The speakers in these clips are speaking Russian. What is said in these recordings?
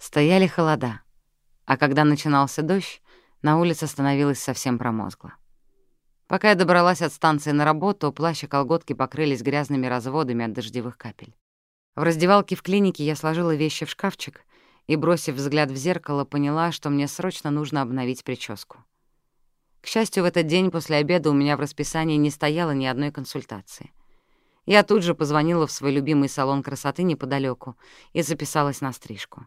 Стояли холода, а когда начинался дождь, на улице становилось совсем промозгло. Пока я добралась от станции на работу, плащ и колготки покрылись грязными разводами от дождевых капель. В раздевалке в клинике я сложила вещи в шкафчик и, бросив взгляд в зеркало, поняла, что мне срочно нужно обновить прическу. К счастью, в этот день после обеда у меня в расписании не стояло ни одной консультации. Я тут же позвонила в свой любимый салон красоты неподалеку и записалась на стрижку.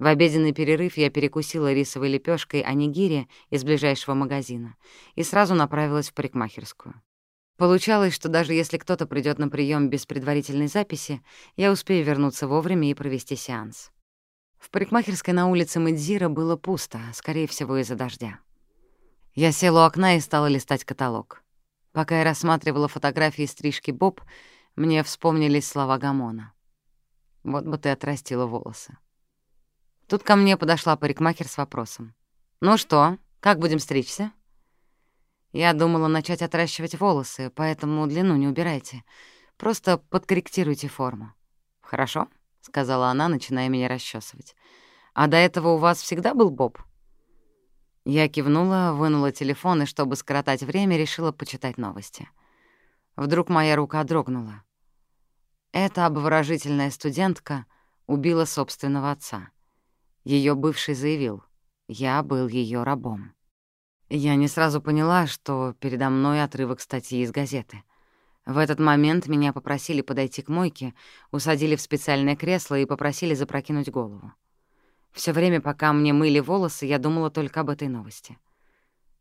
В обеденный перерыв я перекусила рисовой лепешкой анигири из ближайшего магазина и сразу направилась в парикмахерскую. Получалось, что даже если кто-то придет на прием без предварительной записи, я успею вернуться вовремя и провести сеанс. В парикмахерской на улице Мэдзира было пусто, скорее всего, из-за дождя. Я села у окна и стала листать каталог. Пока я рассматривала фотографии стрижки Боб, мне вспомнились слова Гамона. «Вот бы ты отрастила волосы». Тут ко мне подошла парикмахер с вопросом. «Ну что, как будем стричься?» Я думала начать отращивать волосы, поэтому длину не убирайте. Просто подкорректируйте форму. «Хорошо», — сказала она, начиная меня расчесывать. «А до этого у вас всегда был боб?» Я кивнула, вынула телефон и, чтобы скоротать время, решила почитать новости. Вдруг моя рука дрогнула. Эта обворожительная студентка убила собственного отца. Ее бывший заявил, я был ее рабом. Я не сразу поняла, что передо мной отрывок статьи из газеты. В этот момент меня попросили подойти к мойке, усадили в специальное кресло и попросили запрокинуть голову. Все время, пока мне мыли волосы, я думала только об этой новости.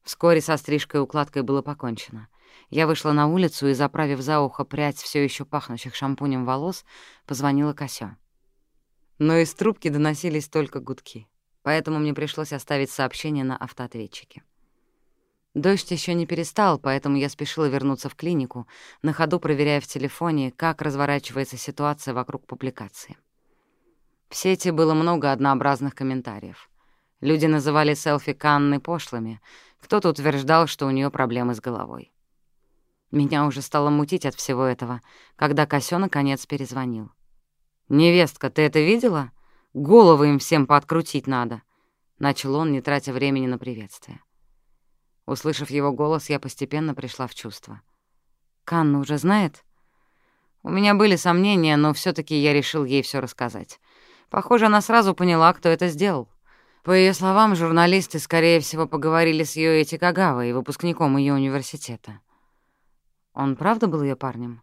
Вскоре со стрижкой и укладкой было покончено. Я вышла на улицу и, заправив за ухо прядь все еще пахнущих шампунем волос, позвонила Косё но из трубки доносились только гудки, поэтому мне пришлось оставить сообщение на автоответчике. Дождь еще не перестал, поэтому я спешила вернуться в клинику, на ходу проверяя в телефоне, как разворачивается ситуация вокруг публикации. В сети было много однообразных комментариев. Люди называли селфи Канны пошлыми, кто-то утверждал, что у нее проблемы с головой. Меня уже стало мутить от всего этого, когда Косё наконец перезвонил. «Невестка, ты это видела? Головы им всем пооткрутить надо», — начал он, не тратя времени на приветствие. Услышав его голос, я постепенно пришла в чувство. «Канна уже знает?» У меня были сомнения, но все таки я решил ей все рассказать. Похоже, она сразу поняла, кто это сделал. По ее словам, журналисты, скорее всего, поговорили с Йоэти Кагавой, выпускником ее университета. Он правда был ее парнем?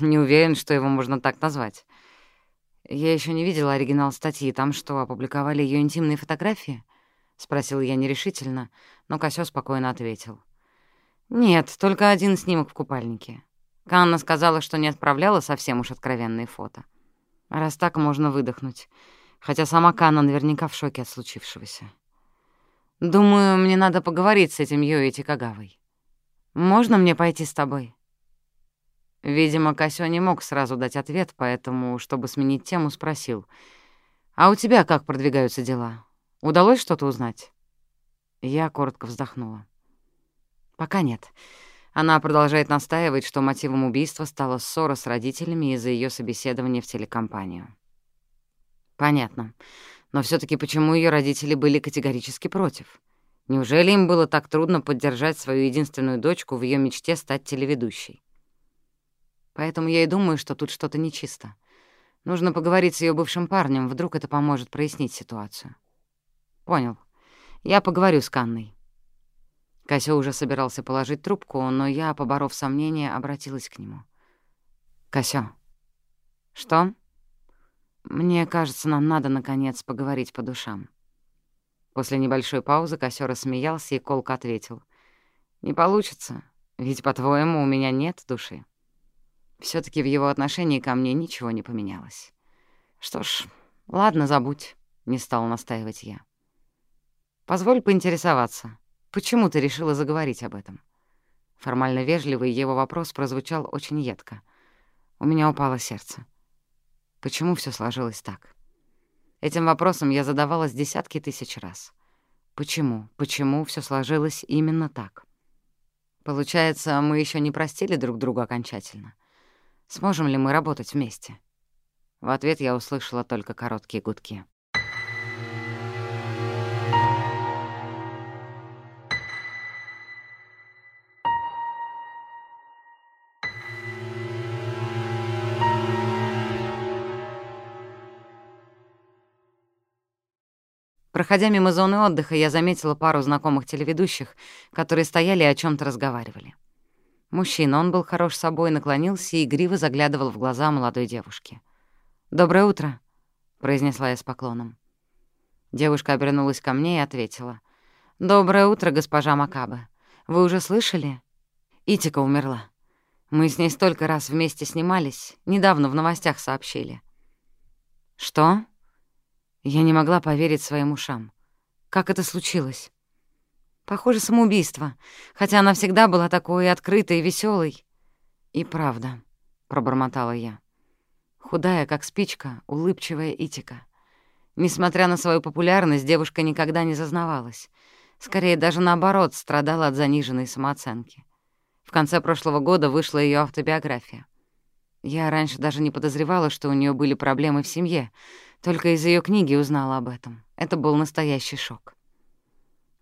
Не уверен, что его можно так назвать. «Я еще не видела оригинал статьи. Там что, опубликовали ее интимные фотографии?» — спросил я нерешительно, но Косё спокойно ответил. «Нет, только один снимок в купальнике. Канна сказала, что не отправляла совсем уж откровенные фото. Раз так, можно выдохнуть. Хотя сама Канна наверняка в шоке от случившегося. Думаю, мне надо поговорить с этим Йоити Кагавой. Можно мне пойти с тобой?» Видимо, Косё не мог сразу дать ответ, поэтому, чтобы сменить тему, спросил. «А у тебя как продвигаются дела? Удалось что-то узнать?» Я коротко вздохнула. «Пока нет. Она продолжает настаивать, что мотивом убийства стала ссора с родителями из-за ее собеседования в телекомпанию». «Понятно. Но все таки почему ее родители были категорически против? Неужели им было так трудно поддержать свою единственную дочку в ее мечте стать телеведущей?» Поэтому я и думаю, что тут что-то нечисто. Нужно поговорить с ее бывшим парнем, вдруг это поможет прояснить ситуацию. Понял. Я поговорю с Канной. Косё уже собирался положить трубку, но я, поборов сомнения, обратилась к нему. «Косё». «Что?» «Мне кажется, нам надо, наконец, поговорить по душам». После небольшой паузы Косё рассмеялся и колко ответил. «Не получится, ведь, по-твоему, у меня нет души». Все таки в его отношении ко мне ничего не поменялось. Что ж, ладно, забудь, не стал настаивать я. Позволь поинтересоваться, почему ты решила заговорить об этом? Формально вежливый его вопрос прозвучал очень едко. У меня упало сердце. Почему все сложилось так? Этим вопросом я задавалась десятки тысяч раз. Почему? Почему все сложилось именно так? Получается, мы еще не простили друг друга окончательно. Сможем ли мы работать вместе?» В ответ я услышала только короткие гудки. Проходя мимо зоны отдыха, я заметила пару знакомых телеведущих, которые стояли и о чем то разговаривали. Мужчина, он был хорош собой, наклонился и игриво заглядывал в глаза молодой девушки. «Доброе утро», — произнесла я с поклоном. Девушка обернулась ко мне и ответила. «Доброе утро, госпожа Макабе. Вы уже слышали? Итика умерла. Мы с ней столько раз вместе снимались, недавно в новостях сообщили». «Что?» Я не могла поверить своим ушам. Как это случилось? Похоже, самоубийство, хотя она всегда была такой открытой и веселой. «И правда», — пробормотала я. Худая, как спичка, улыбчивая Итика. Несмотря на свою популярность, девушка никогда не зазнавалась. Скорее, даже наоборот, страдала от заниженной самооценки. В конце прошлого года вышла ее автобиография. Я раньше даже не подозревала, что у нее были проблемы в семье, только из ее книги узнала об этом. Это был настоящий шок.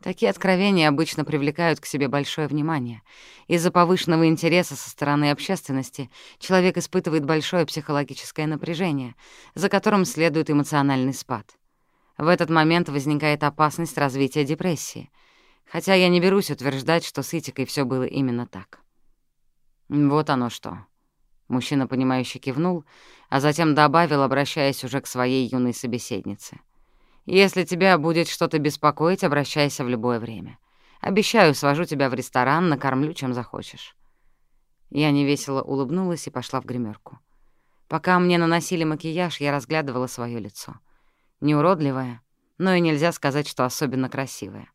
Такие откровения обычно привлекают к себе большое внимание. Из-за повышенного интереса со стороны общественности человек испытывает большое психологическое напряжение, за которым следует эмоциональный спад. В этот момент возникает опасность развития депрессии, хотя я не берусь утверждать, что с Итикой всё было именно так. Вот оно что. Мужчина, понимающе кивнул, а затем добавил, обращаясь уже к своей юной собеседнице. «Если тебя будет что-то беспокоить, обращайся в любое время. Обещаю, свожу тебя в ресторан, накормлю, чем захочешь». Я невесело улыбнулась и пошла в гримерку. Пока мне наносили макияж, я разглядывала свое лицо. Неуродливое, но и нельзя сказать, что особенно красивое.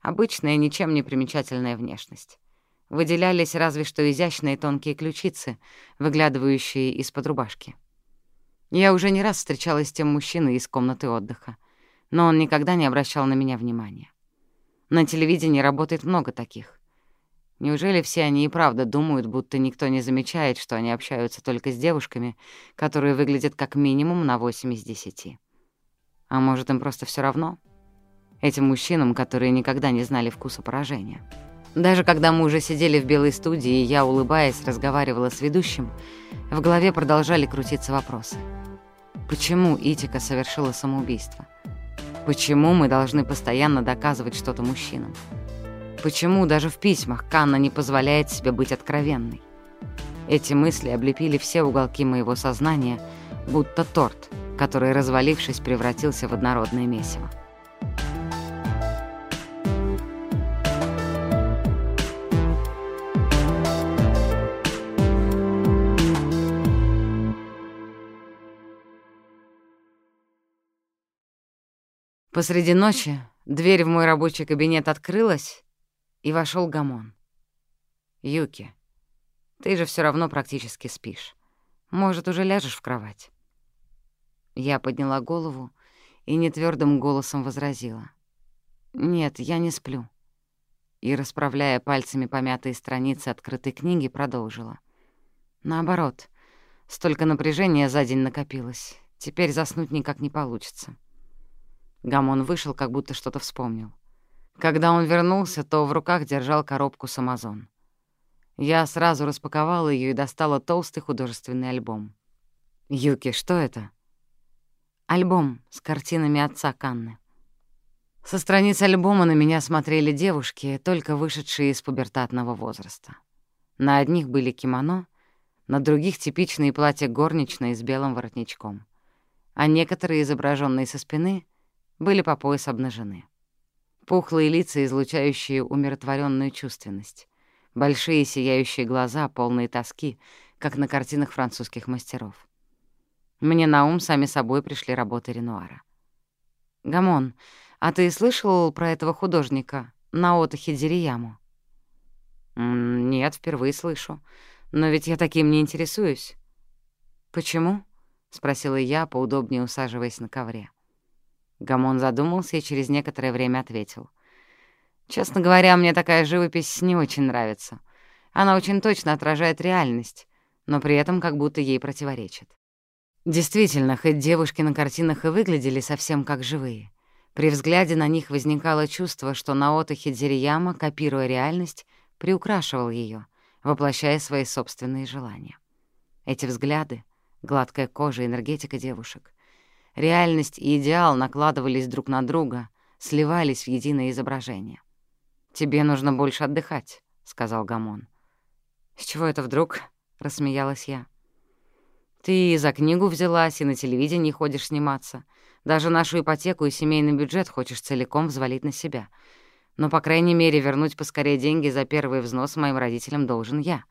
Обычная, ничем не примечательная внешность. Выделялись разве что изящные тонкие ключицы, выглядывающие из-под рубашки. Я уже не раз встречалась с тем мужчиной из комнаты отдыха, но он никогда не обращал на меня внимания. На телевидении работает много таких. Неужели все они и правда думают, будто никто не замечает, что они общаются только с девушками, которые выглядят как минимум на 8 из 10? А может, им просто все равно? Этим мужчинам, которые никогда не знали вкуса поражения. Даже когда мы уже сидели в белой студии, и я, улыбаясь, разговаривала с ведущим, в голове продолжали крутиться вопросы. Почему Итика совершила самоубийство? Почему мы должны постоянно доказывать что-то мужчинам? Почему даже в письмах Канна не позволяет себе быть откровенной? Эти мысли облепили все уголки моего сознания, будто торт, который, развалившись, превратился в однородное месиво. Посреди ночи дверь в мой рабочий кабинет открылась, и вошел Гамон. «Юки, ты же все равно практически спишь. Может, уже ляжешь в кровать?» Я подняла голову и нетвёрдым голосом возразила. «Нет, я не сплю». И, расправляя пальцами помятые страницы открытой книги, продолжила. «Наоборот, столько напряжения за день накопилось. Теперь заснуть никак не получится». Гамон вышел, как будто что-то вспомнил. Когда он вернулся, то в руках держал коробку с Амазон. Я сразу распаковала ее и достала толстый художественный альбом. «Юки, что это?» «Альбом с картинами отца Канны». Со страниц альбома на меня смотрели девушки, только вышедшие из пубертатного возраста. На одних были кимоно, на других — типичные платья горничной с белым воротничком, а некоторые, изображенные со спины, были по пояс обнажены. Пухлые лица, излучающие умиротворенную чувственность. Большие сияющие глаза, полные тоски, как на картинах французских мастеров. Мне на ум сами собой пришли работы Ренуара. «Гамон, а ты слышал про этого художника, Наото Хидзирияму?» «Нет, впервые слышу. Но ведь я таким не интересуюсь». «Почему?» — спросила я, поудобнее усаживаясь на ковре. Гамон задумался и через некоторое время ответил. «Честно говоря, мне такая живопись не очень нравится. Она очень точно отражает реальность, но при этом как будто ей противоречит. Действительно, хоть девушки на картинах и выглядели совсем как живые, при взгляде на них возникало чувство, что Наото Хидзирияма, копируя реальность, приукрашивал ее, воплощая свои собственные желания. Эти взгляды, гладкая кожа, энергетика девушек — Реальность и идеал накладывались друг на друга, сливались в единое изображение. «Тебе нужно больше отдыхать», — сказал Гамон. «С чего это вдруг?» — рассмеялась я. «Ты за книгу взялась и на телевидении ходишь сниматься. Даже нашу ипотеку и семейный бюджет хочешь целиком взвалить на себя. Но, по крайней мере, вернуть поскорее деньги за первый взнос моим родителям должен я.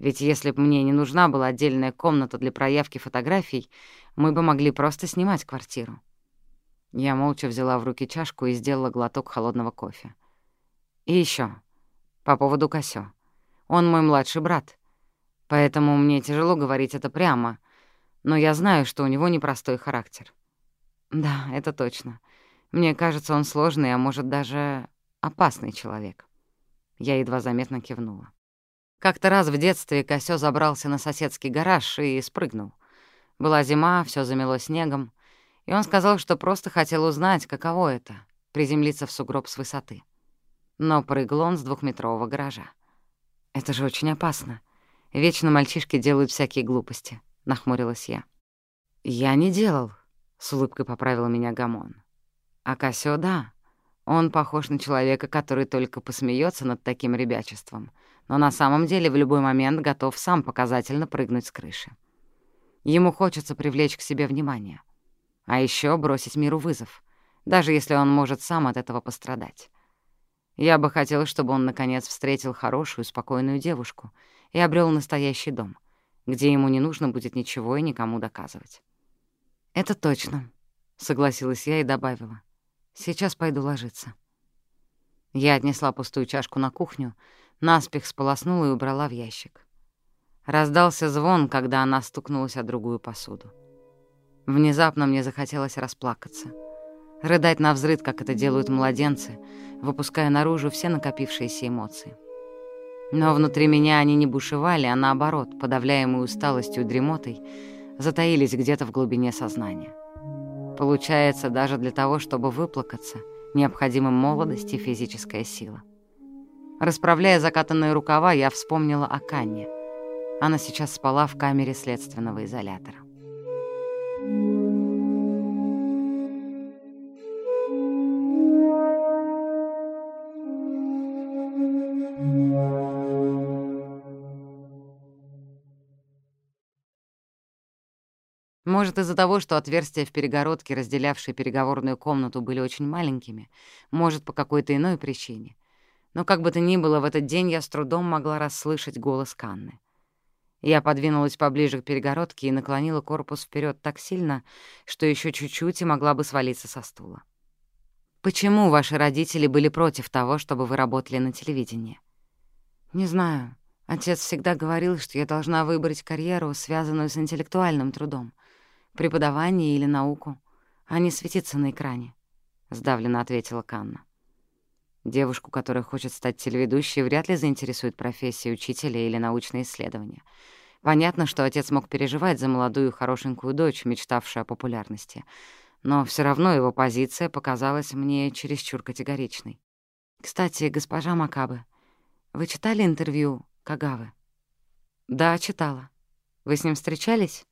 Ведь если бы мне не нужна была отдельная комната для проявки фотографий, мы бы могли просто снимать квартиру». Я молча взяла в руки чашку и сделала глоток холодного кофе. И еще по поводу Косё. Он мой младший брат, поэтому мне тяжело говорить это прямо, но я знаю, что у него непростой характер. Да, это точно. Мне кажется, он сложный, а может, даже опасный человек. Я едва заметно кивнула. Как-то раз в детстве Косё забрался на соседский гараж и спрыгнул. Была зима, все замело снегом, и он сказал, что просто хотел узнать, каково это — приземлиться в сугроб с высоты но прыгал он с двухметрового гаража. «Это же очень опасно. Вечно мальчишки делают всякие глупости», — нахмурилась я. «Я не делал», — с улыбкой поправил меня Гамон. «А Косё, да. Он похож на человека, который только посмеется над таким ребячеством, но на самом деле в любой момент готов сам показательно прыгнуть с крыши. Ему хочется привлечь к себе внимание. А еще бросить миру вызов, даже если он может сам от этого пострадать. Я бы хотела, чтобы он, наконец, встретил хорошую, спокойную девушку и обрел настоящий дом, где ему не нужно будет ничего и никому доказывать. «Это точно», — согласилась я и добавила. «Сейчас пойду ложиться». Я отнесла пустую чашку на кухню, наспех сполоснула и убрала в ящик. Раздался звон, когда она стукнулась о другую посуду. Внезапно мне захотелось расплакаться — рыдать на взрыд, как это делают младенцы, выпуская наружу все накопившиеся эмоции. Но внутри меня они не бушевали, а наоборот, подавляемые усталостью и дремотой, затаились где-то в глубине сознания. Получается, даже для того, чтобы выплакаться, необходима молодость и физическая сила. Расправляя закатанные рукава, я вспомнила о Канне. Она сейчас спала в камере следственного изолятора. Может, из-за того, что отверстия в перегородке, разделявшие переговорную комнату, были очень маленькими, может, по какой-то иной причине. Но как бы то ни было, в этот день я с трудом могла расслышать голос Канны. Я подвинулась поближе к перегородке и наклонила корпус вперед так сильно, что еще чуть-чуть и могла бы свалиться со стула. «Почему ваши родители были против того, чтобы вы работали на телевидении?» «Не знаю. Отец всегда говорил, что я должна выбрать карьеру, связанную с интеллектуальным трудом преподавание или науку, а не светиться на экране», — сдавленно ответила Канна. Девушку, которая хочет стать телеведущей, вряд ли заинтересует профессия учителя или научные исследования. Понятно, что отец мог переживать за молодую хорошенькую дочь, мечтавшую о популярности, но все равно его позиция показалась мне чересчур категоричной. «Кстати, госпожа Макабы, вы читали интервью Кагавы?» «Да, читала. Вы с ним встречались?»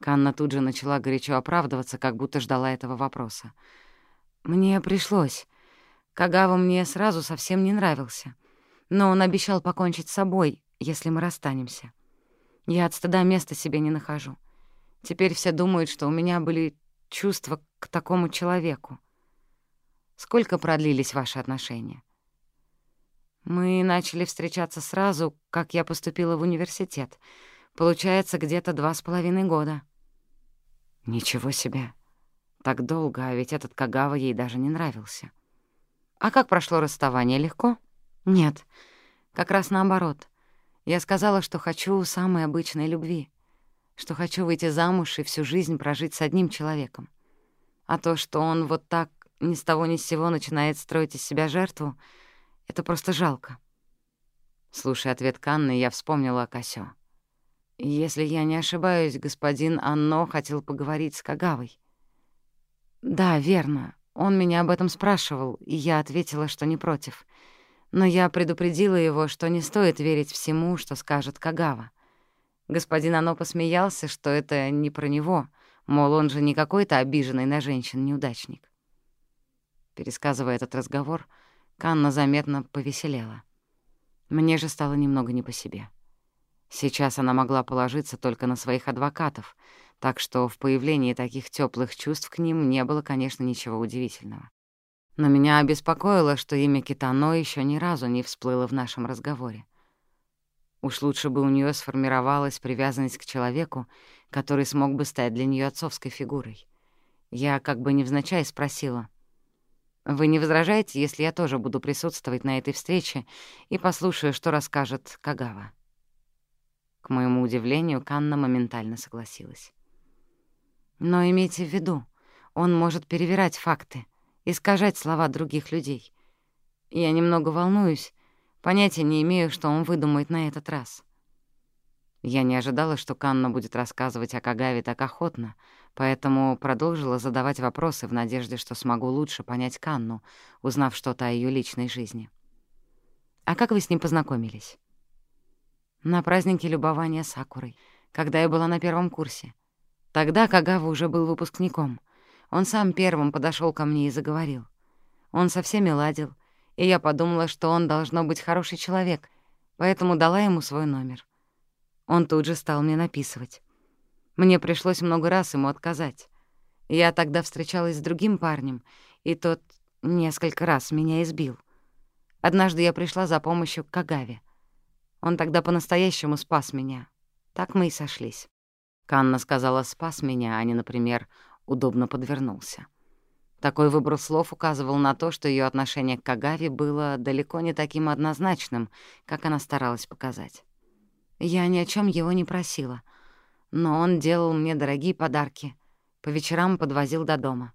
Канна тут же начала горячо оправдываться, как будто ждала этого вопроса. «Мне пришлось. Кагава мне сразу совсем не нравился. Но он обещал покончить с собой, если мы расстанемся. Я от стыда места себе не нахожу. Теперь все думают, что у меня были чувства к такому человеку. Сколько продлились ваши отношения?» Мы начали встречаться сразу, как я поступила в университет — Получается, где-то два с половиной года. Ничего себе. Так долго, а ведь этот Кагава ей даже не нравился. А как прошло расставание? Легко? Нет, как раз наоборот. Я сказала, что хочу самой обычной любви, что хочу выйти замуж и всю жизнь прожить с одним человеком. А то, что он вот так ни с того ни с сего начинает строить из себя жертву, это просто жалко. Слушая ответ Канны, я вспомнила о Косё. Если я не ошибаюсь, господин Анно хотел поговорить с Кагавой. Да, верно. Он меня об этом спрашивал, и я ответила, что не против. Но я предупредила его, что не стоит верить всему, что скажет Кагава. Господин Ано посмеялся, что это не про него, Мол, он же не какой-то обиженный на женщин неудачник. Пересказывая этот разговор, Канна заметно повеселела. Мне же стало немного не по себе. Сейчас она могла положиться только на своих адвокатов, так что в появлении таких теплых чувств к ним не было, конечно, ничего удивительного. Но меня обеспокоило, что имя Китано еще ни разу не всплыло в нашем разговоре. Уж лучше бы у нее сформировалась привязанность к человеку, который смог бы стать для нее отцовской фигурой. Я как бы невзначай спросила. «Вы не возражаете, если я тоже буду присутствовать на этой встрече и послушаю, что расскажет Кагава?» К моему удивлению, Канна моментально согласилась. «Но имейте в виду, он может перевирать факты, искажать слова других людей. Я немного волнуюсь, понятия не имею, что он выдумает на этот раз». Я не ожидала, что Канна будет рассказывать о Кагаве так охотно, поэтому продолжила задавать вопросы в надежде, что смогу лучше понять Канну, узнав что-то о ее личной жизни. «А как вы с ним познакомились?» «На празднике любования Сакурой, когда я была на первом курсе. Тогда Кагава уже был выпускником. Он сам первым подошел ко мне и заговорил. Он со всеми ладил, и я подумала, что он должно быть хороший человек, поэтому дала ему свой номер». Он тут же стал мне написывать. Мне пришлось много раз ему отказать. Я тогда встречалась с другим парнем, и тот несколько раз меня избил. Однажды я пришла за помощью к Кагаве. Он тогда по-настоящему спас меня. Так мы и сошлись. Канна сказала «спас меня», а не, например, «удобно подвернулся». Такой выбор слов указывал на то, что ее отношение к Кагаве было далеко не таким однозначным, как она старалась показать. Я ни о чем его не просила, но он делал мне дорогие подарки, по вечерам подвозил до дома.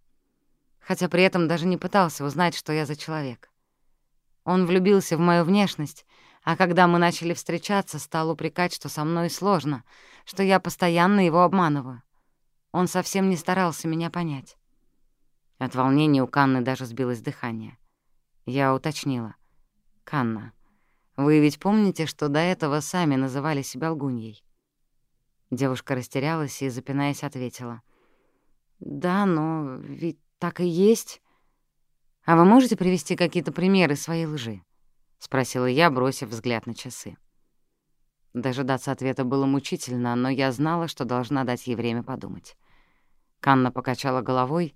Хотя при этом даже не пытался узнать, что я за человек. Он влюбился в мою внешность, а когда мы начали встречаться, стал упрекать, что со мной сложно, что я постоянно его обманываю. Он совсем не старался меня понять. От волнения у Канны даже сбилось дыхание. Я уточнила. «Канна, вы ведь помните, что до этого сами называли себя лгуньей?» Девушка растерялась и, запинаясь, ответила. «Да, но ведь так и есть. А вы можете привести какие-то примеры своей лжи?» — спросила я, бросив взгляд на часы. Дожидаться ответа было мучительно, но я знала, что должна дать ей время подумать. Канна покачала головой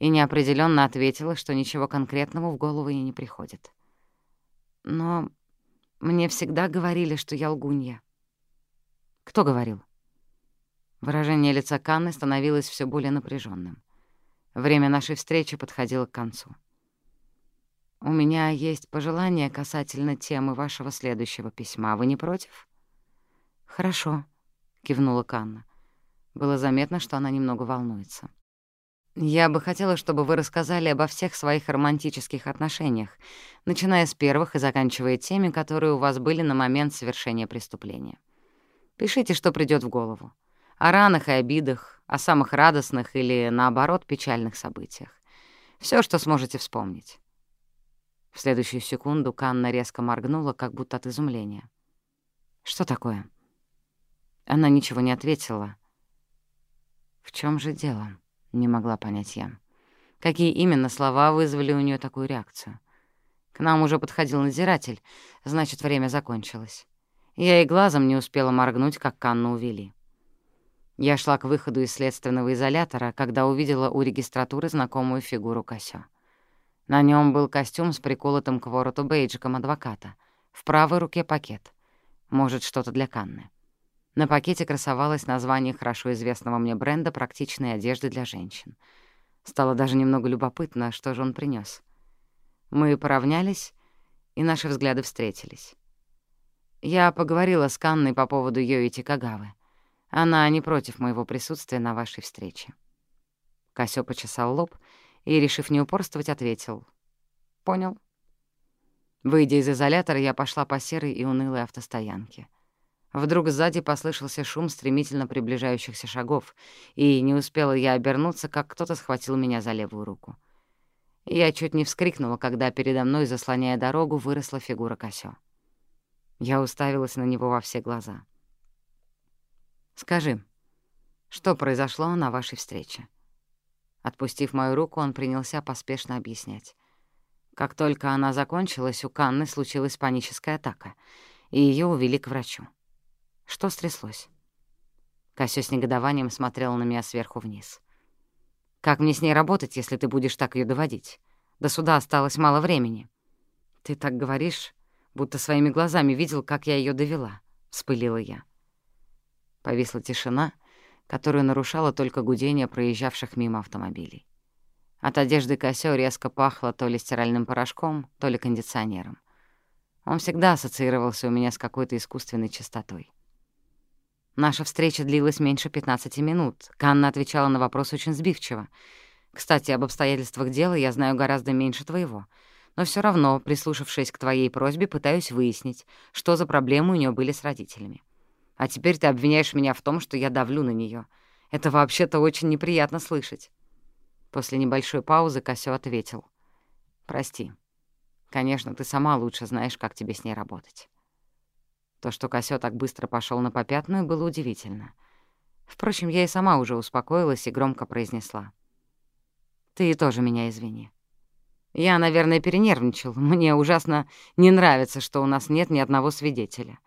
и неопределенно ответила, что ничего конкретного в голову ей не приходит. «Но мне всегда говорили, что я лгунья. Кто говорил? Выражение лица Канны становилось все более напряженным. Время нашей встречи подходило к концу. «У меня есть пожелание касательно темы вашего следующего письма. Вы не против?» «Хорошо», — кивнула Канна. Было заметно, что она немного волнуется. Я бы хотела, чтобы вы рассказали обо всех своих романтических отношениях, начиная с первых и заканчивая теми, которые у вас были на момент совершения преступления. Пишите, что придёт в голову. О ранах и обидах, о самых радостных или, наоборот, печальных событиях. Всё, что сможете вспомнить. В следующую секунду Канна резко моргнула, как будто от изумления. «Что такое?» Она ничего не ответила. «В чём же дело?» Не могла понять я. Какие именно слова вызвали у нее такую реакцию? К нам уже подходил надзиратель, значит, время закончилось. Я и глазом не успела моргнуть, как Канну увели. Я шла к выходу из следственного изолятора, когда увидела у регистратуры знакомую фигуру Косё. На нем был костюм с приколотым к вороту бейджиком адвоката. В правой руке пакет. Может, что-то для Канны. На пакете красовалось название хорошо известного мне бренда практичной одежды для женщин. Стало даже немного любопытно, что же он принес. Мы поравнялись, и наши взгляды встретились. Я поговорила с Канной по поводу Йоити Кагавы. Она не против моего присутствия на вашей встрече. Косё почесал лоб и, решив не упорствовать, ответил. «Понял». Выйдя из изолятора, я пошла по серой и унылой автостоянке. Вдруг сзади послышался шум стремительно приближающихся шагов, и не успела я обернуться, как кто-то схватил меня за левую руку. Я чуть не вскрикнула, когда передо мной, заслоняя дорогу, выросла фигура Косё. Я уставилась на него во все глаза. «Скажи, Что произошло на вашей встрече?» Отпустив мою руку, он принялся поспешно объяснять. Как только она закончилась, у Канны случилась паническая атака, и ее увели к врачу. Что стряслось? Косё с негодованием смотрела на меня сверху вниз. «Как мне с ней работать, если ты будешь так ее доводить? До суда осталось мало времени». «Ты так говоришь, будто своими глазами видел, как я ее довела», — вспылила я. Повисла тишина, которую нарушало только гудение проезжавших мимо автомобилей. От одежды Косё резко пахло то ли стиральным порошком, то ли кондиционером. Он всегда ассоциировался у меня с какой-то искусственной чистотой. Наша встреча длилась меньше 15 минут. Канна отвечала на вопрос очень сбивчиво. «Кстати, об обстоятельствах дела я знаю гораздо меньше твоего. Но все равно, прислушавшись к твоей просьбе, пытаюсь выяснить, что за проблемы у нее были с родителями. А теперь ты обвиняешь меня в том, что я давлю на нее. Это вообще-то очень неприятно слышать». После небольшой паузы Косё ответил. «Прости. Конечно, ты сама лучше знаешь, как тебе с ней работать». То, что Косё так быстро пошёл на попятную, было удивительно. Впрочем, я и сама уже успокоилась и громко произнесла. «Ты тоже меня извини. Я, наверное, перенервничал. Мне ужасно не нравится, что у нас нет ни одного свидетеля.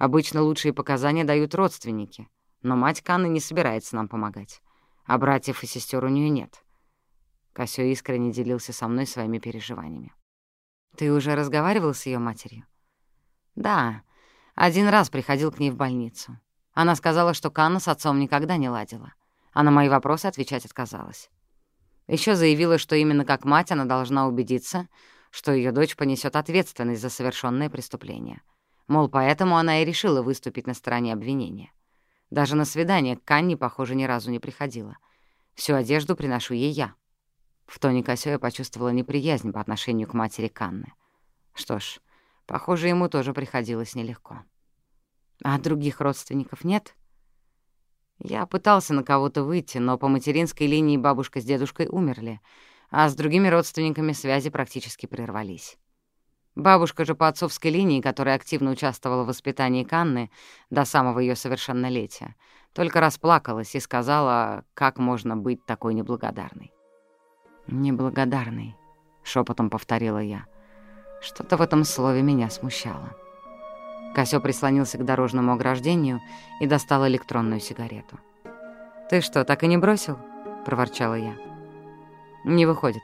Обычно лучшие показания дают родственники, но мать Канны не собирается нам помогать, а братьев и сестер у нее нет. Косё искренне делился со мной своими переживаниями. «Ты уже разговаривал с ее матерью?» «Да, один раз приходил к ней в больницу. Она сказала, что Канна с отцом никогда не ладила, а на мои вопросы отвечать отказалась. Еще заявила, что именно как мать она должна убедиться, что ее дочь понесет ответственность за совершенное преступление. Мол, поэтому она и решила выступить на стороне обвинения. Даже на свидание к Канне, похоже, ни разу не приходила. Всю одежду приношу ей я. В тоне Косё я почувствовала неприязнь по отношению к матери Канны. Что ж, похоже, ему тоже приходилось нелегко. А других родственников нет? Я пытался на кого-то выйти, но по материнской линии бабушка с дедушкой умерли, а с другими родственниками связи практически прервались. Бабушка же по отцовской линии, которая активно участвовала в воспитании Канны до самого ее совершеннолетия, только расплакалась и сказала, как можно быть такой неблагодарной. «Неблагодарный», — шепотом повторила я. Что-то в этом слове меня смущало. Косё прислонился к дорожному ограждению и достал электронную сигарету. «Ты что, так и не бросил?» — проворчала я. «Не выходит.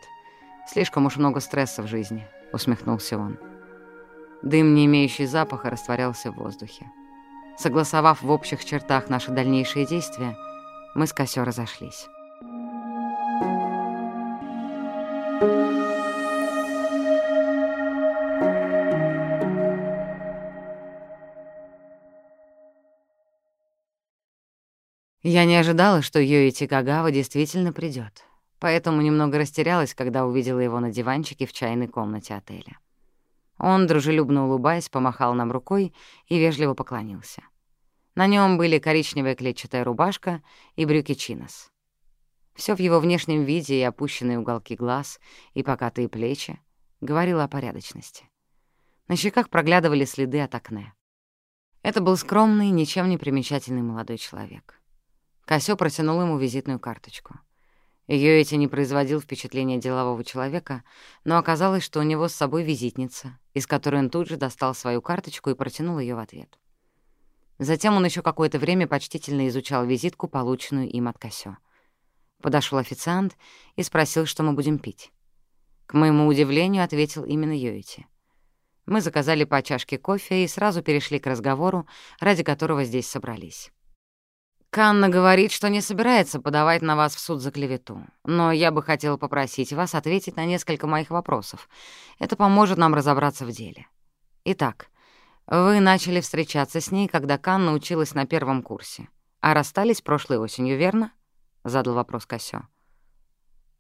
Слишком уж много стресса в жизни», — усмехнулся он. Дым, не имеющий запаха, растворялся в воздухе. Согласовав в общих чертах наши дальнейшие действия, мы с Косё разошлись. Я не ожидала, что Йоити Кагава действительно придёт, поэтому немного растерялась, когда увидела его на диванчике в чайной комнате отеля. Он, дружелюбно улыбаясь, помахал нам рукой и вежливо поклонился. На нём были коричневая клетчатая рубашка и брюки чинос. Всё в его внешнем виде и опущенные уголки глаз, и покатые плечи говорило о порядочности. На щеках проглядывали следы от акне. Это был скромный, ничем не примечательный молодой человек. Косё протянул ему визитную карточку. Её эти не производил впечатления делового человека, но оказалось, что у него с собой визитница, из которой он тут же достал свою карточку и протянул её в ответ. Затем он ещё какое-то время почтительно изучал визитку, полученную им от Косё. Подошёл официант и спросил, что мы будем пить. К моему удивлению, ответил именно Йоити. Мы заказали по чашке кофе и сразу перешли к разговору, ради которого здесь собрались. Канна говорит, что не собирается подавать на вас в суд за клевету, но я бы хотела попросить вас ответить на несколько моих вопросов. Это поможет нам разобраться в деле. Итак, вы начали встречаться с ней, когда Канна училась на первом курсе, а расстались прошлой осенью, верно? Задал вопрос Косё.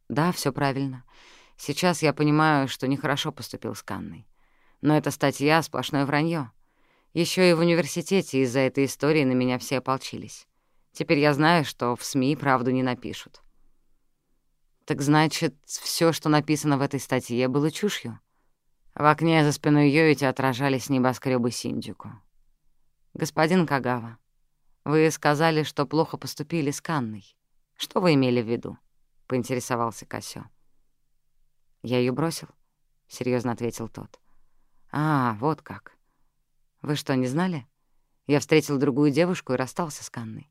Да, все правильно. Сейчас я понимаю, что нехорошо поступил с Канной. Но эта статья — сплошное вранье. Еще и в университете из-за этой истории на меня все ополчились. Теперь я знаю, что в СМИ правду не напишут. Так значит, все, что написано в этой статье, было чушью? В окне за спиной Йоити отражались небоскребы Синдзюку. «Господин Кагава, Вы сказали, что плохо поступили с Канной. Что вы имели в виду?» — поинтересовался Косё. «Я ее бросил», — серьезно ответил тот. «А, вот как. Вы что, не знали? Я встретил другую девушку и расстался с Канной.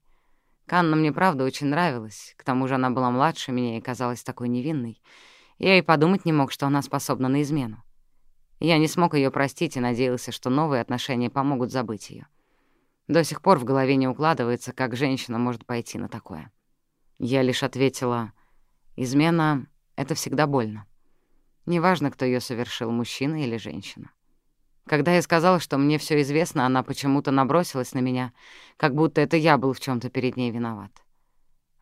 Канна мне, правда, очень нравилась. К тому же она была младше меня и казалась такой невинной. Я и подумать не мог, что она способна на измену. Я не смог ее простить и надеялся, что новые отношения помогут забыть ее. До сих пор в голове не укладывается, как женщина может пойти на такое. Я лишь ответила, «Измена — это всегда больно. Неважно, кто ее совершил, мужчина или женщина». Когда я сказала, что мне все известно, она почему-то набросилась на меня, как будто это я был в чем то перед ней виноват.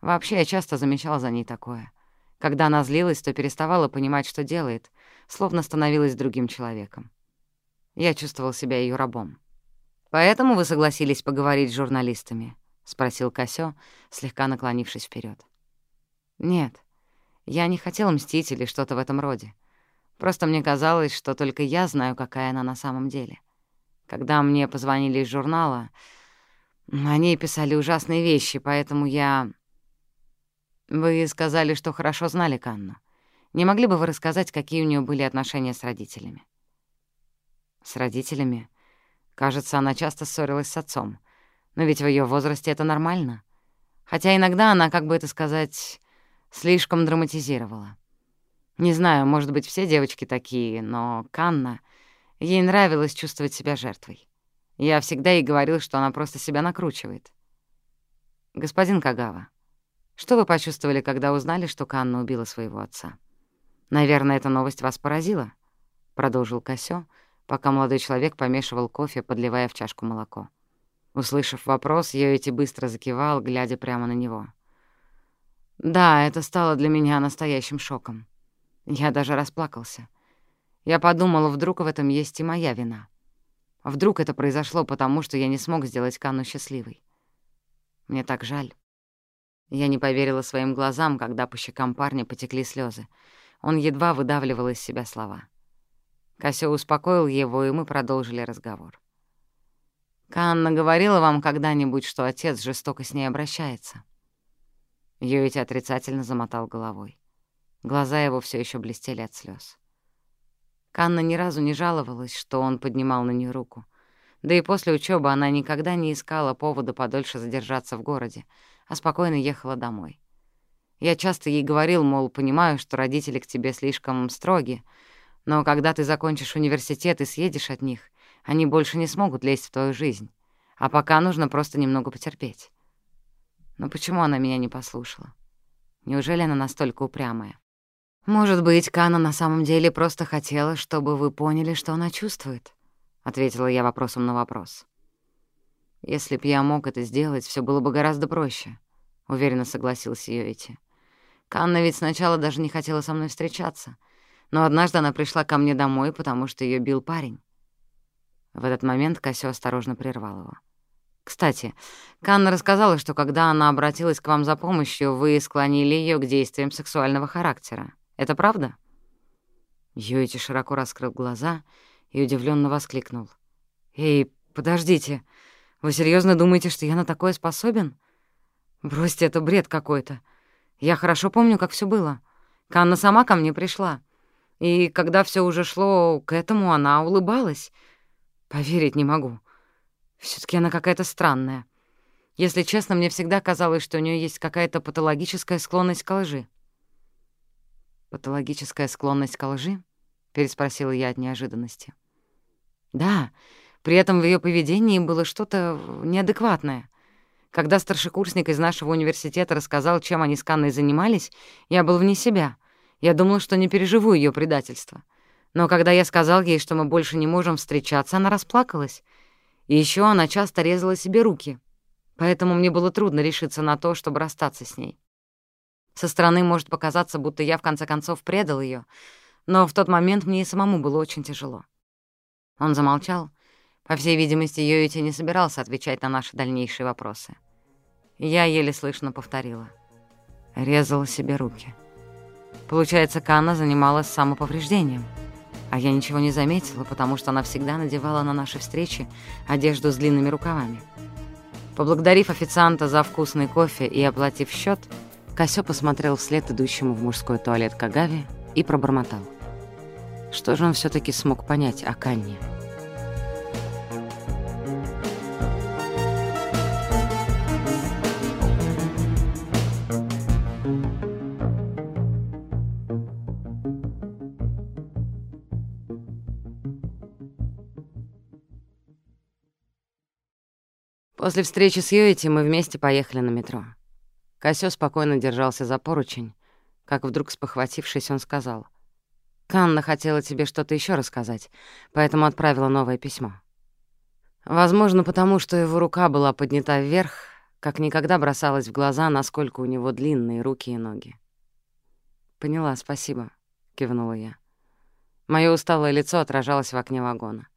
Вообще, я часто замечал за ней такое. Когда она злилась, то переставала понимать, что делает, словно становилась другим человеком. Я чувствовал себя ее рабом. «Поэтому вы согласились поговорить с журналистами?» — спросил Косё, слегка наклонившись вперед. «Нет, я не хотел мстить или что-то в этом роде. Просто мне казалось, что только я знаю, какая она на самом деле. Когда мне позвонили из журнала, они писали ужасные вещи, поэтому я... Вы сказали, что хорошо знали Канну. Не могли бы вы рассказать, какие у нее были отношения с родителями? С родителями? Кажется, она часто ссорилась с отцом. Но ведь в ее возрасте это нормально. Хотя иногда она, как бы это сказать, слишком драматизировала. Не знаю, может быть, все девочки такие, но Канна... Ей нравилось чувствовать себя жертвой. Я всегда ей говорил, что она просто себя накручивает. «Господин Кагава, что вы почувствовали, когда узнали, что Канна убила своего отца? Наверное, эта новость вас поразила?» — продолжил Косё, пока молодой человек помешивал кофе, подливая в чашку молоко. Услышав вопрос, Йоити быстро закивал, глядя прямо на него. «Да, это стало для меня настоящим шоком. Я даже расплакался. Я подумала, вдруг в этом есть и моя вина. Вдруг это произошло потому, что я не смог сделать Канну счастливой. Мне так жаль. Я не поверила своим глазам, когда по щекам парня потекли слезы. Он едва выдавливал из себя слова. Косё успокоил его, и мы продолжили разговор. «Канна говорила вам когда-нибудь, что отец жестоко с ней обращается?» Юити отрицательно замотал головой. Глаза его все еще блестели от слез. Канна ни разу не жаловалась, что он поднимал на нее руку. Да и после учебы она никогда не искала повода подольше задержаться в городе, а спокойно ехала домой. Я часто ей говорил, мол, понимаю, что родители к тебе слишком строги, но когда ты закончишь университет и съедешь от них, они больше не смогут лезть в твою жизнь. А пока нужно просто немного потерпеть. Но почему она меня не послушала? Неужели она настолько упрямая? «Может быть, Кана на самом деле просто хотела, чтобы вы поняли, что она чувствует?» — ответила я вопросом на вопрос. «Если б я мог это сделать, все было бы гораздо проще», — уверенно согласился Йоити. «Канна ведь сначала даже не хотела со мной встречаться, но однажды она пришла ко мне домой, потому что ее бил парень». В этот момент Косё осторожно прервал его. «Кстати, Канна рассказала, что когда она обратилась к вам за помощью, вы склонили ее к действиям сексуального характера. Это правда?» Юити широко раскрыл глаза и удивленно воскликнул. «Эй, подождите, вы серьезно думаете, что я на такое способен? Бросьте, это бред какой-то. Я хорошо помню, как все было. Канна сама ко мне пришла. И когда все уже шло к этому, она улыбалась. Поверить не могу. все таки она какая-то странная. Если честно, мне всегда казалось, что у нее есть какая-то патологическая склонность к лжи. «Патологическая склонность к лжи?» — переспросила я от неожиданности. «Да, при этом в ее поведении было что-то неадекватное. Когда старшекурсник из нашего университета рассказал, чем они с Канной занимались, я был вне себя. Я думал, что не переживу ее предательство. Но когда я сказал ей, что мы больше не можем встречаться, она расплакалась. И еще она часто резала себе руки. Поэтому мне было трудно решиться на то, чтобы расстаться с ней. Со стороны может показаться, будто я в конце концов предал ее, но в тот момент мне и самому было очень тяжело. Он замолчал. По всей видимости, Йоити не собирался отвечать на наши дальнейшие вопросы. Я еле слышно повторила. Резала себе руки. Получается, Канна занималась самоповреждением. А я ничего не заметила, потому что она всегда надевала на наши встречи одежду с длинными рукавами. Поблагодарив официанта за вкусный кофе и оплатив счет, Косё посмотрел вслед идущему в мужской туалет Кагави и пробормотал. Что же он все таки смог понять о Канне? После встречи с Йоити мы вместе поехали на метро. Косё спокойно держался за поручень, как вдруг спохватившись, он сказал. «Канна хотела тебе что-то еще рассказать, поэтому отправила новое письмо». Возможно, потому что его рука была поднята вверх, как никогда бросалась в глаза, насколько у него длинные руки и ноги. «Поняла, спасибо», — кивнула я. Моё усталое лицо отражалось в окне вагона.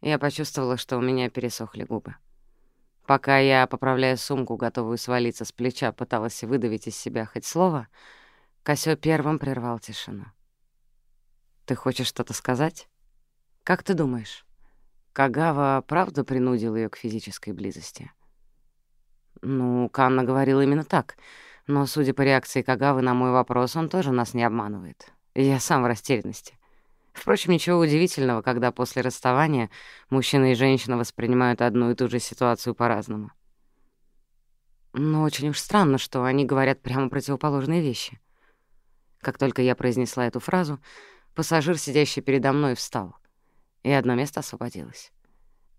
Я почувствовала, что у меня пересохли губы. Пока я, поправляя сумку, готовую свалиться с плеча, пыталась выдавить из себя хоть слово, Косё первым прервал тишину. «Ты хочешь что-то сказать? Как ты думаешь, Кагава правда принудил её к физической близости?» «Ну, Канна говорила именно так, но, судя по реакции Кагавы на мой вопрос, он тоже нас не обманывает. Я сам в растерянности. Впрочем, ничего удивительного, когда после расставания мужчина и женщина воспринимают одну и ту же ситуацию по-разному. Но очень уж странно, что они говорят прямо противоположные вещи. Как только я произнесла эту фразу, пассажир, сидящий передо мной, встал, и одно место освободилось.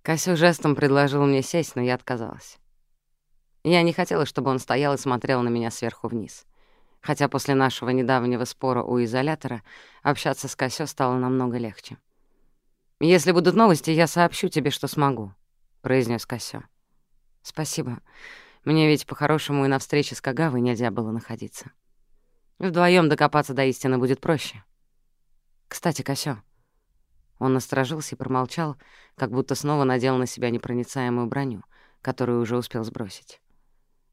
Косю жестом предложил мне сесть, но я отказалась. Я не хотела, чтобы он стоял и смотрел на меня сверху вниз хотя после нашего недавнего спора у изолятора общаться с Косё стало намного легче. «Если будут новости, я сообщу тебе, что смогу», — произнес Косё. «Спасибо. Мне ведь по-хорошему и на встрече с Кагавой нельзя было находиться. Вдвоем докопаться до истины будет проще. Кстати, Косё». Он насторожился и промолчал, как будто снова надел на себя непроницаемую броню, которую уже успел сбросить.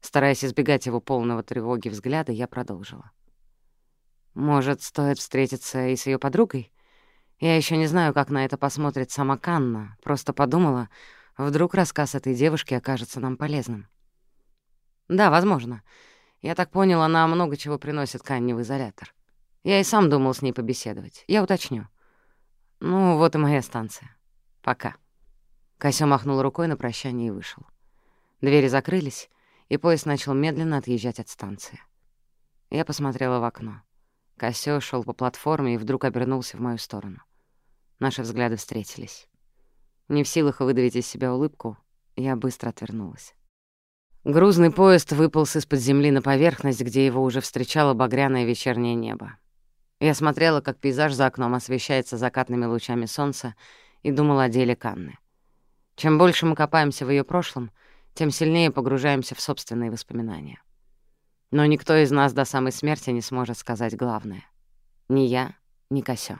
Стараясь избегать его полного тревоги взгляда, я продолжила. «Может, стоит встретиться и с ее подругой? Я еще не знаю, как на это посмотрит сама Канна. Просто подумала, вдруг рассказ этой девушки окажется нам полезным». «Да, возможно. Я так понял, она много чего приносит Канне в изолятор. Я и сам думал с ней побеседовать. Я уточню. Ну, вот и моя станция. Пока». Косё махнул рукой на прощание и вышел. Двери закрылись, и поезд начал медленно отъезжать от станции. Я посмотрела в окно. Косё шел по платформе и вдруг обернулся в мою сторону. Наши взгляды встретились. Не в силах выдавить из себя улыбку, я быстро отвернулась. Грузный поезд выполз из-под земли на поверхность, где его уже встречало багряное вечернее небо. Я смотрела, как пейзаж за окном освещается закатными лучами солнца, и думала о деле Канны. Чем больше мы копаемся в ее прошлом, тем сильнее погружаемся в собственные воспоминания. Но никто из нас до самой смерти не сможет сказать главное. Ни я, ни Косё.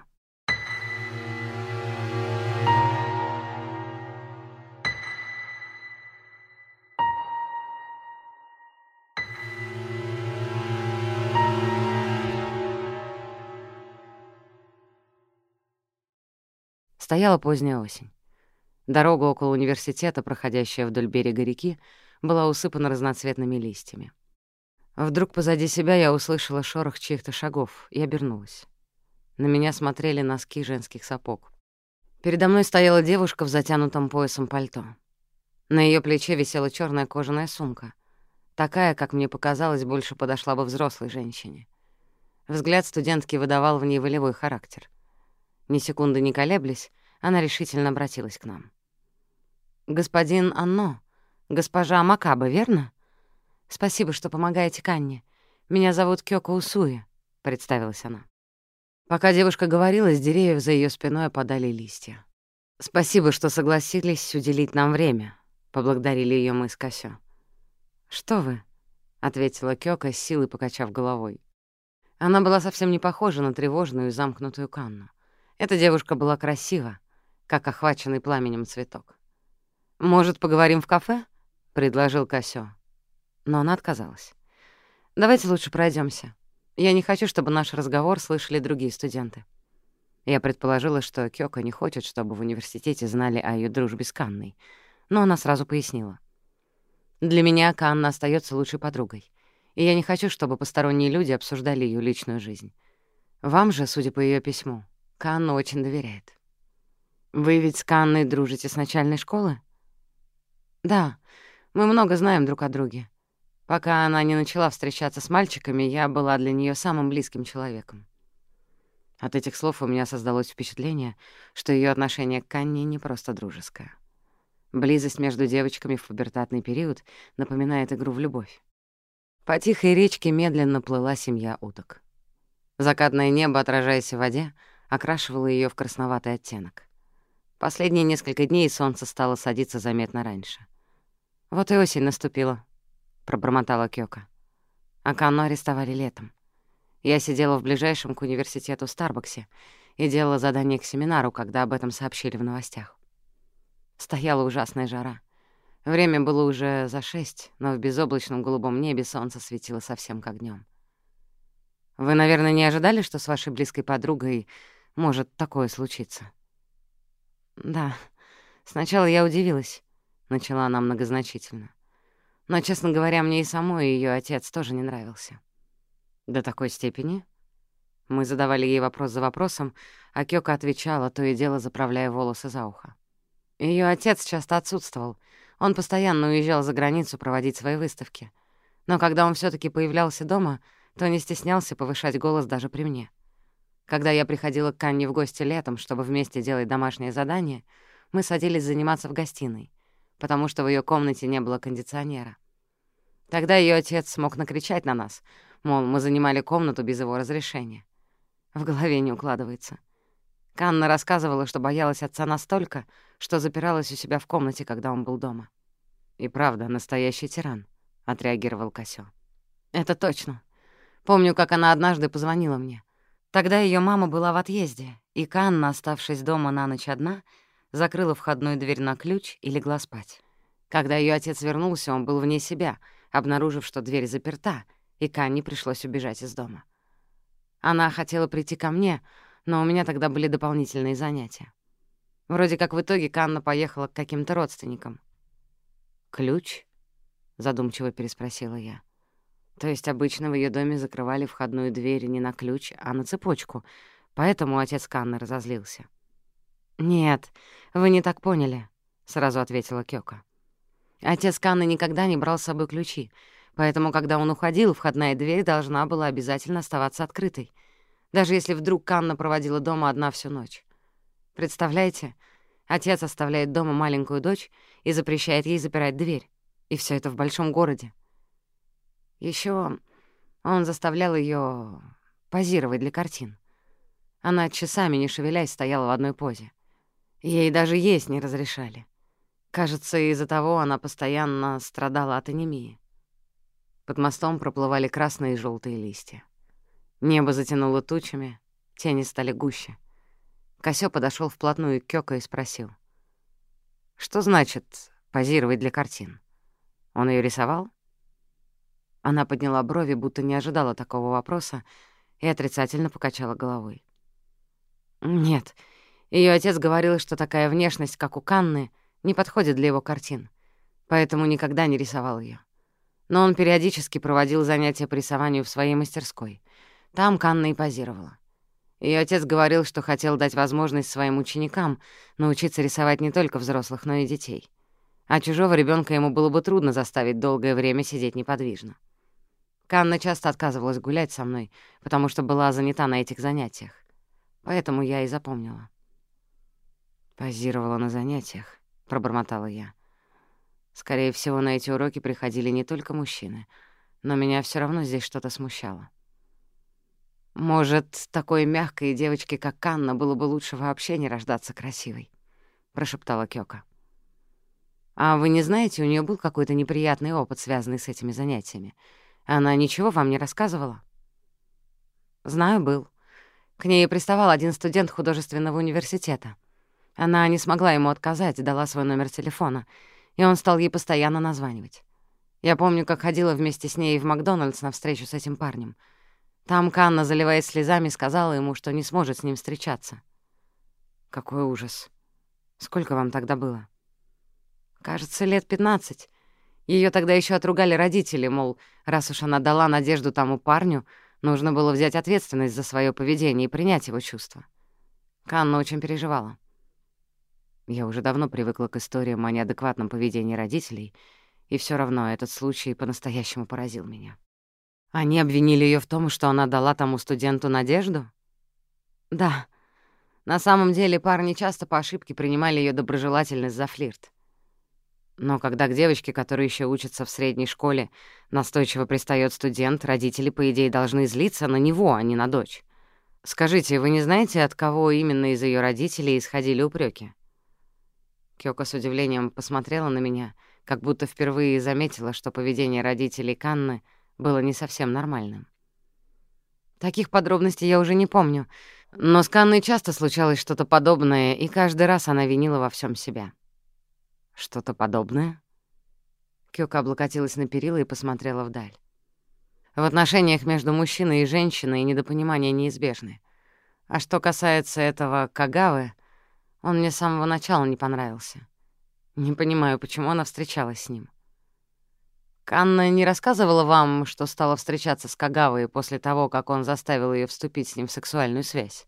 Стояла поздняя осень. Дорога около университета, проходящая вдоль берега реки, была усыпана разноцветными листьями. Вдруг позади себя я услышала шорох чьих-то шагов и обернулась. На меня смотрели носки женских сапог. Передо мной стояла девушка в затянутом поясом пальто. На ее плече висела черная кожаная сумка. Такая, как мне показалось, больше подошла бы взрослой женщине. Взгляд студентки выдавал в ней волевой характер. Ни секунды не колеблясь, она решительно обратилась к нам. «Господин Анно, госпожа Макаба, верно? Спасибо, что помогаете Канне. Меня зовут Кёко Усуи», — представилась она. Пока девушка говорила, с деревьев за ее спиной опадали листья. «Спасибо, что согласились уделить нам время», — поблагодарили ее мы с Косё. «Что вы?» — ответила Кёка, с силой покачав головой. Она была совсем не похожа на тревожную и замкнутую Канну. Эта девушка была красива, как охваченный пламенем цветок. «Может, поговорим в кафе?» — предложил Косё. Но она отказалась. «Давайте лучше пройдемся. Я не хочу, чтобы наш разговор слышали другие студенты». Я предположила, что Кёка не хочет, чтобы в университете знали о ее дружбе с Канной, но она сразу пояснила. Для меня Канна остается лучшей подругой, и я не хочу, чтобы посторонние люди обсуждали ее личную жизнь. Вам же, судя по ее письму, Канна очень доверяет. Вы ведь с Канной дружите с начальной школы? Да, мы много знаем друг о друге. Пока она не начала встречаться с мальчиками, я была для нее самым близким человеком. От этих слов у меня создалось впечатление, что ее отношение к Канне не просто дружеское. Близость между девочками в пубертатный период напоминает игру в любовь. По тихой речке медленно плыла семья уток. Закатное небо, отражаясь в воде, окрашивало ее в красноватый оттенок. Последние несколько дней солнце стало садиться заметно раньше. «Вот и осень наступила», — пробормотала Кёка. А Канну арестовали летом. Я сидела в ближайшем к университету Старбаксе и делала задание к семинару, когда об этом сообщили в новостях. Стояла ужасная жара. Время было уже за шесть, но в безоблачном голубом небе солнце светило совсем как днем. Вы, наверное, не ожидали, что с вашей близкой подругой может такое случиться? Да, сначала я удивилась, — начала она многозначительно. Но, честно говоря, мне и самой ее отец тоже не нравился. До такой степени? Мы задавали ей вопрос за вопросом, а Кёка отвечала, то и дело заправляя волосы за ухо. Ее отец часто отсутствовал. Он постоянно уезжал за границу проводить свои выставки. Но когда он все таки появлялся дома, то не стеснялся повышать голос даже при мне. Когда я приходила к Канне в гости летом, чтобы вместе делать домашнее задание, мы садились заниматься в гостиной, потому что в ее комнате не было кондиционера. Тогда ее отец смог накричать на нас — Мол, мы занимали комнату без его разрешения. В голове не укладывается. Канна рассказывала, что боялась отца настолько, что запиралась у себя в комнате, когда он был дома. «И правда, настоящий тиран», — отреагировал Косё. «Это точно. Помню, как она однажды позвонила мне. Тогда ее мама была в отъезде, и Канна, оставшись дома на ночь одна, закрыла входную дверь на ключ и легла спать. Когда ее отец вернулся, он был вне себя, обнаружив, что дверь заперта — и Канне пришлось убежать из дома. Она хотела прийти ко мне, но у меня тогда были дополнительные занятия. Вроде как в итоге Канна поехала к каким-то родственникам. «Ключ?» — задумчиво переспросила я. То есть обычно в ее доме закрывали входную дверь не на ключ, а на цепочку, поэтому отец Канны разозлился. «Нет, вы не так поняли», — сразу ответила Кёка. Отец Канны никогда не брал с собой ключи, Поэтому, когда он уходил, входная дверь должна была обязательно оставаться открытой, даже если вдруг Канна проводила дома одна всю ночь. Представляете, отец оставляет дома маленькую дочь и запрещает ей запирать дверь. И все это в большом городе. Еще он заставлял ее позировать для картин. Она часами, не шевелясь, стояла в одной позе. Ей даже есть не разрешали. Кажется, из-за того она постоянно страдала от анемии. Под мостом проплывали красные и желтые листья. Небо затянуло тучами, тени стали гуще. Косё подошел вплотную к Кёко и спросил. «Что значит позировать для картин? Он ее рисовал?» Она подняла брови, будто не ожидала такого вопроса, и отрицательно покачала головой. «Нет, ее отец говорил, что такая внешность, как у Канны, не подходит для его картин, поэтому никогда не рисовал ее но он периодически проводил занятия по рисованию в своей мастерской. Там Канна и позировала. Ее отец говорил, что хотел дать возможность своим ученикам научиться рисовать не только взрослых, но и детей. А чужого ребенка ему было бы трудно заставить долгое время сидеть неподвижно. Канна часто отказывалась гулять со мной, потому что была занята на этих занятиях. Поэтому я и запомнила. «Позировала на занятиях», — пробормотала я. Скорее всего, на эти уроки приходили не только мужчины, но меня все равно здесь что-то смущало. «Может, такой мягкой девочке, как Канна, было бы лучше вообще не рождаться красивой», — прошептала Кёка. «А вы не знаете, у нее был какой-то неприятный опыт, связанный с этими занятиями? Она ничего вам не рассказывала?» «Знаю, был. К ней приставал один студент художественного университета. Она не смогла ему отказать, дала свой номер телефона — и он стал ей постоянно названивать. Я помню, как ходила вместе с ней в Макдональдс на встречу с этим парнем. Там Канна, заливаясь слезами, сказала ему, что не сможет с ним встречаться. Какой ужас. Сколько вам тогда было? Кажется, лет пятнадцать. Ее тогда еще отругали родители, мол, раз уж она дала надежду тому парню, нужно было взять ответственность за свое поведение и принять его чувства. Канна очень переживала. Я уже давно привыкла к историям о неадекватном поведении родителей, и все равно этот случай по-настоящему поразил меня. Они обвинили ее в том, что она дала тому студенту надежду? Да. На самом деле парни часто по ошибке принимали ее доброжелательность за флирт. Но когда к девочке, которая еще учится в средней школе, настойчиво пристает студент, родители, по идее, должны злиться на него, а не на дочь. Скажите, вы не знаете, от кого именно из ее родителей исходили упреки? Кёка с удивлением посмотрела на меня, как будто впервые заметила, что поведение родителей Канны было не совсем нормальным. Таких подробностей я уже не помню, но с Канной часто случалось что-то подобное, и каждый раз она винила во всем себя. Что-то подобное? Кёка облокотилась на перила и посмотрела вдаль. В отношениях между мужчиной и женщиной недопонимания неизбежны. А что касается этого Кагавы, он мне с самого начала не понравился. Не понимаю, почему она встречалась с ним. Канна не рассказывала вам, что стала встречаться с Кагавой после того, как он заставил ее вступить с ним в сексуальную связь?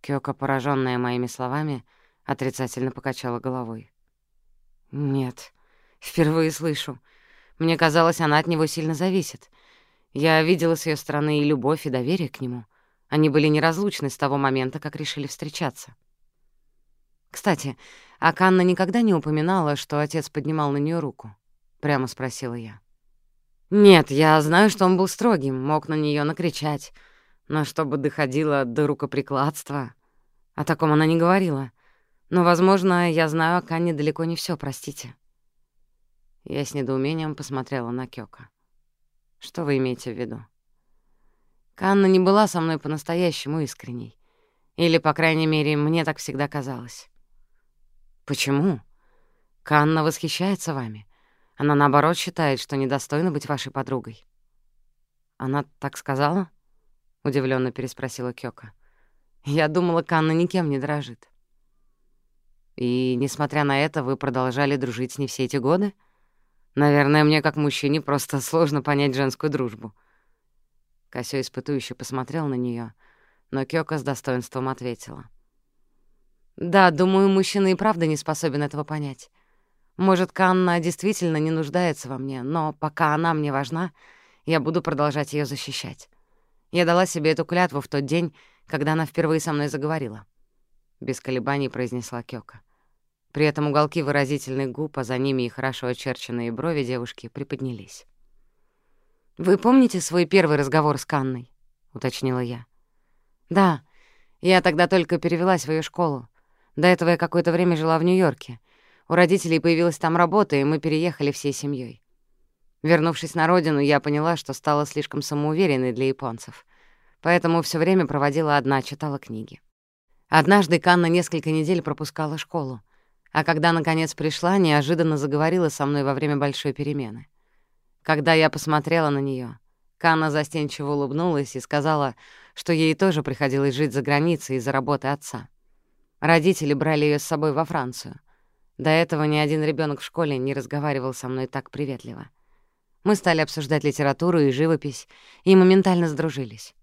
Кёка, пораженная моими словами, отрицательно покачала головой. «Нет, впервые слышу. Мне казалось, она от него сильно зависит. Я видела с ее стороны и любовь, и доверие к нему. Они были неразлучны с того момента, как решили встречаться. Кстати, а Канна никогда не упоминала, что отец поднимал на нее руку? Прямо спросила я. Нет, я знаю, что он был строгим, мог на нее накричать. Но чтобы доходило до рукоприкладства... О таком она не говорила. Но, возможно, я знаю о Канне далеко не все, простите. Я с недоумением посмотрела на Кёка. Что вы имеете в виду? Канна не была со мной по-настоящему искренней. Или, по крайней мере, мне так всегда казалось. «Почему? Канна восхищается вами. Она, наоборот, считает, что недостойна быть вашей подругой». «Она так сказала?» — удивленно переспросила Кёка. «Я думала, Канна никем не дрожит». «И, несмотря на это, вы продолжали дружить с ней все эти годы? Наверное, мне, как мужчине, просто сложно понять женскую дружбу». Косё испытующе посмотрел на неё, но Кёка с достоинством ответила. Да, думаю, мужчина и правда не способен этого понять. Может, Канна действительно не нуждается во мне, но пока она мне важна, я буду продолжать ее защищать. Я дала себе эту клятву в тот день, когда она впервые со мной заговорила. Без колебаний произнесла Кёка. При этом уголки выразительных губ, а за ними и хорошо очерченные брови девушки приподнялись. «Вы помните свой первый разговор с Канной?» — уточнила я. «Да, я тогда только перевелась в ее школу. До этого я какое-то время жила в Нью-Йорке. У родителей появилась там работа, и мы переехали всей семьей. Вернувшись на родину, я поняла, что стала слишком самоуверенной для японцев. Поэтому все время проводила одна, читала книги. Однажды Канна несколько недель пропускала школу, а когда, наконец, пришла, неожиданно заговорила со мной во время большой перемены. Когда я посмотрела на нее, Канна застенчиво улыбнулась и сказала, что ей тоже приходилось жить за границей из-за работы отца. Родители брали ее с собой во Францию. До этого ни один ребенок в школе не разговаривал со мной так приветливо. Мы стали обсуждать литературу и живопись, и моментально сдружились.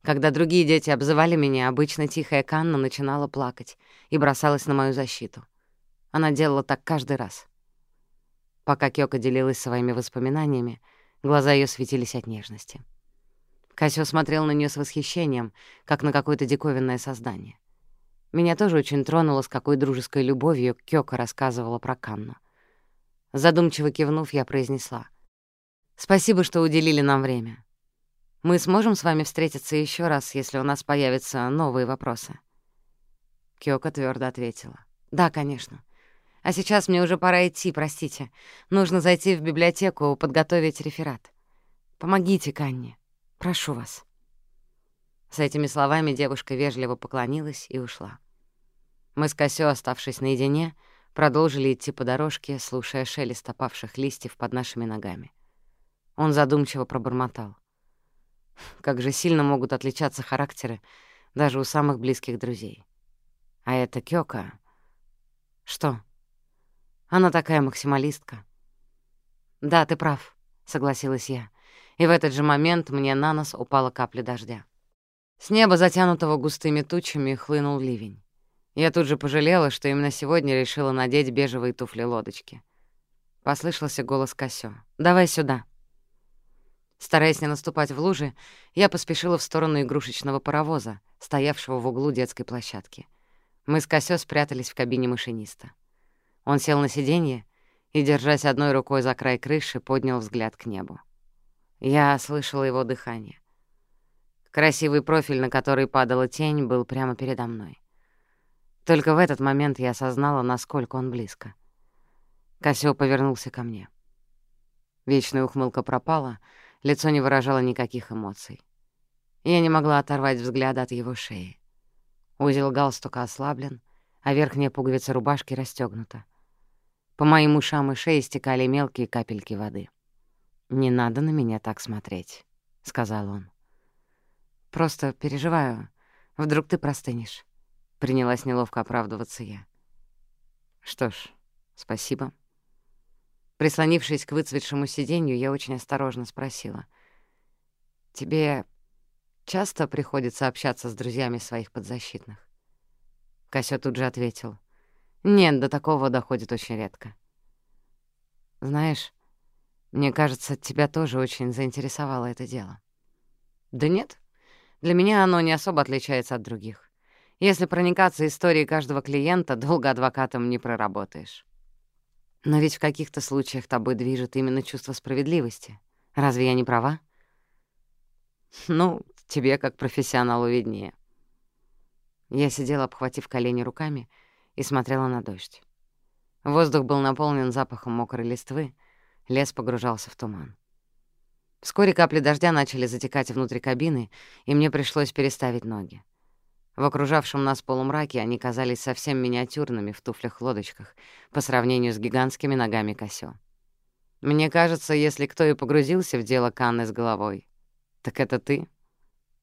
Когда другие дети обзывали меня, обычно тихая Канна начинала плакать и бросалась на мою защиту. Она делала так каждый раз. Пока Кёка делилась своими воспоминаниями, глаза ее светились от нежности. Касё смотрел на нее с восхищением, как на какое-то диковинное создание. Меня тоже очень тронуло, с какой дружеской любовью Кёка рассказывала про Канну. Задумчиво кивнув, я произнесла. «Спасибо, что уделили нам время. Мы сможем с вами встретиться еще раз, если у нас появятся новые вопросы?» Кёка твердо ответила. «Да, конечно. А сейчас мне уже пора идти, простите. Нужно зайти в библиотеку, подготовить реферат. Помогите Канне. Прошу вас». С этими словами девушка вежливо поклонилась и ушла. Мы с Косё, оставшись наедине, продолжили идти по дорожке, слушая шелест опавших листьев под нашими ногами. Он задумчиво пробормотал. Как же сильно могут отличаться характеры даже у самых близких друзей. А это Кёка... Что? Она такая максималистка. «Да, ты прав», — согласилась я. И в этот же момент мне на нос упала капля дождя. С неба, затянутого густыми тучами, хлынул ливень. Я тут же пожалела, что именно сегодня решила надеть бежевые туфли-лодочки. Послышался голос Косё. «Давай сюда». Стараясь не наступать в лужи, я поспешила в сторону игрушечного паровоза, стоявшего в углу детской площадки. Мы с Косё спрятались в кабине машиниста. Он сел на сиденье и, держась одной рукой за край крыши, поднял взгляд к небу. Я слышала его дыхание. Красивый профиль, на который падала тень, был прямо передо мной. Только в этот момент я осознала, насколько он близко. Косё повернулся ко мне. Вечная ухмылка пропала — Лицо не выражало никаких эмоций. Я не могла оторвать взгляда от его шеи. Узел галстука ослаблен, а верхняя пуговица рубашки расстёгнута. По моим ушам и шее стекали мелкие капельки воды. «Не надо на меня так смотреть», — сказал он. «Просто переживаю. Вдруг ты простынешь?» Принялась неловко оправдываться я. «Что ж, спасибо». Прислонившись к выцветшему сиденью, я очень осторожно спросила. «Тебе часто приходится общаться с друзьями своих подзащитных?» Косё тут же ответил. «Нет, до такого доходит очень редко». «Знаешь, мне кажется, тебя тоже очень заинтересовало это дело». «Да нет, для меня оно не особо отличается от других. Если проникаться историей каждого клиента, долго адвокатом не проработаешь». Но ведь в каких-то случаях тобой движет именно чувство справедливости. Разве я не права? Ну, тебе, как профессионалу, виднее. Я сидела, обхватив колени руками, и смотрела на дождь. Воздух был наполнен запахом мокрой листвы, лес погружался в туман. Вскоре капли дождя начали затекать внутрь кабины, и мне пришлось переставить ноги. В окружавшем нас полумраке они казались совсем миниатюрными в туфлях-лодочках по сравнению с гигантскими ногами Косё. Мне кажется, если кто и погрузился в дело Канны с головой, так это ты.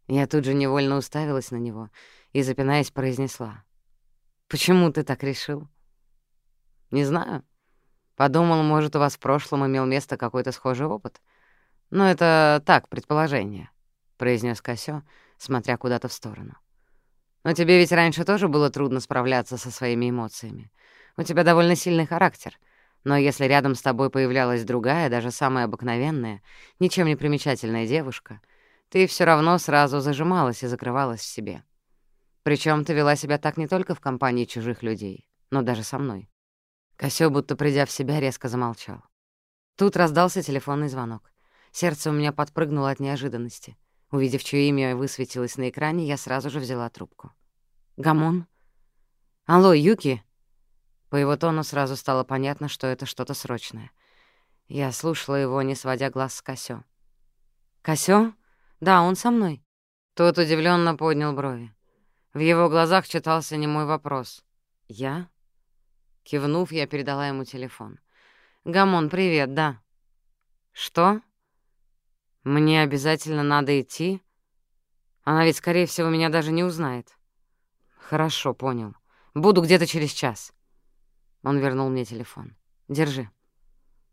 Я тут же невольно уставилась на него и, запинаясь, произнесла. «Почему ты так решил?» «Не знаю. Подумал, может, у вас в прошлом имел место какой-то схожий опыт. Но это так, предположение», — произнес Косё, смотря куда-то в сторону. Но тебе ведь раньше тоже было трудно справляться со своими эмоциями. У тебя довольно сильный характер. Но если рядом с тобой появлялась другая, даже самая обыкновенная, ничем не примечательная девушка, ты все равно сразу зажималась и закрывалась в себе. Причем ты вела себя так не только в компании чужих людей, но даже со мной. Косё, будто придя в себя, резко замолчал. Тут раздался телефонный звонок. Сердце у меня подпрыгнуло от неожиданности — Увидев, чье имя высветилось на экране, я сразу же взяла трубку. «Гамон?» «Алло, Юки?» По его тону сразу стало понятно, что это что-то срочное. Я слушала его, не сводя глаз с Косё. «Косё? Да, он со мной». Тот удивленно поднял брови. В его глазах читался немой вопрос. «Я?» Кивнув, я передала ему телефон. «Гамон, привет, да». «Что?» Мне обязательно надо идти? Она ведь, скорее всего, меня даже не узнает. Хорошо, понял. Буду где-то через час. Он вернул мне телефон. Держи.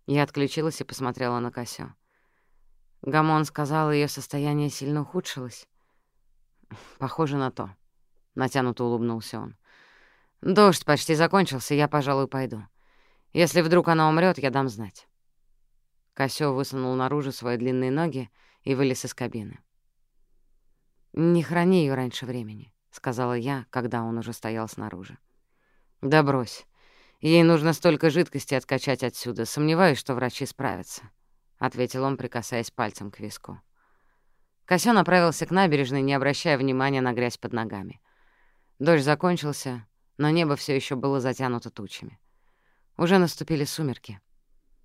Я отключилась и посмотрела на Косё. Гамон сказал, ее состояние сильно ухудшилось. Похоже на то. Натянуто улыбнулся он. Дождь почти закончился, я, пожалуй, пойду. Если вдруг она умрет, я дам знать. Косё высунул наружу свои длинные ноги и вылез из кабины. «Не храни ее раньше времени», — сказала я, когда он уже стоял снаружи. «Да брось. Ей нужно столько жидкости откачать отсюда. Сомневаюсь, что врачи справятся», — ответил он, прикасаясь пальцем к виску. Косё направился к набережной, не обращая внимания на грязь под ногами. Дождь закончился, но небо все еще было затянуто тучами. Уже наступили сумерки.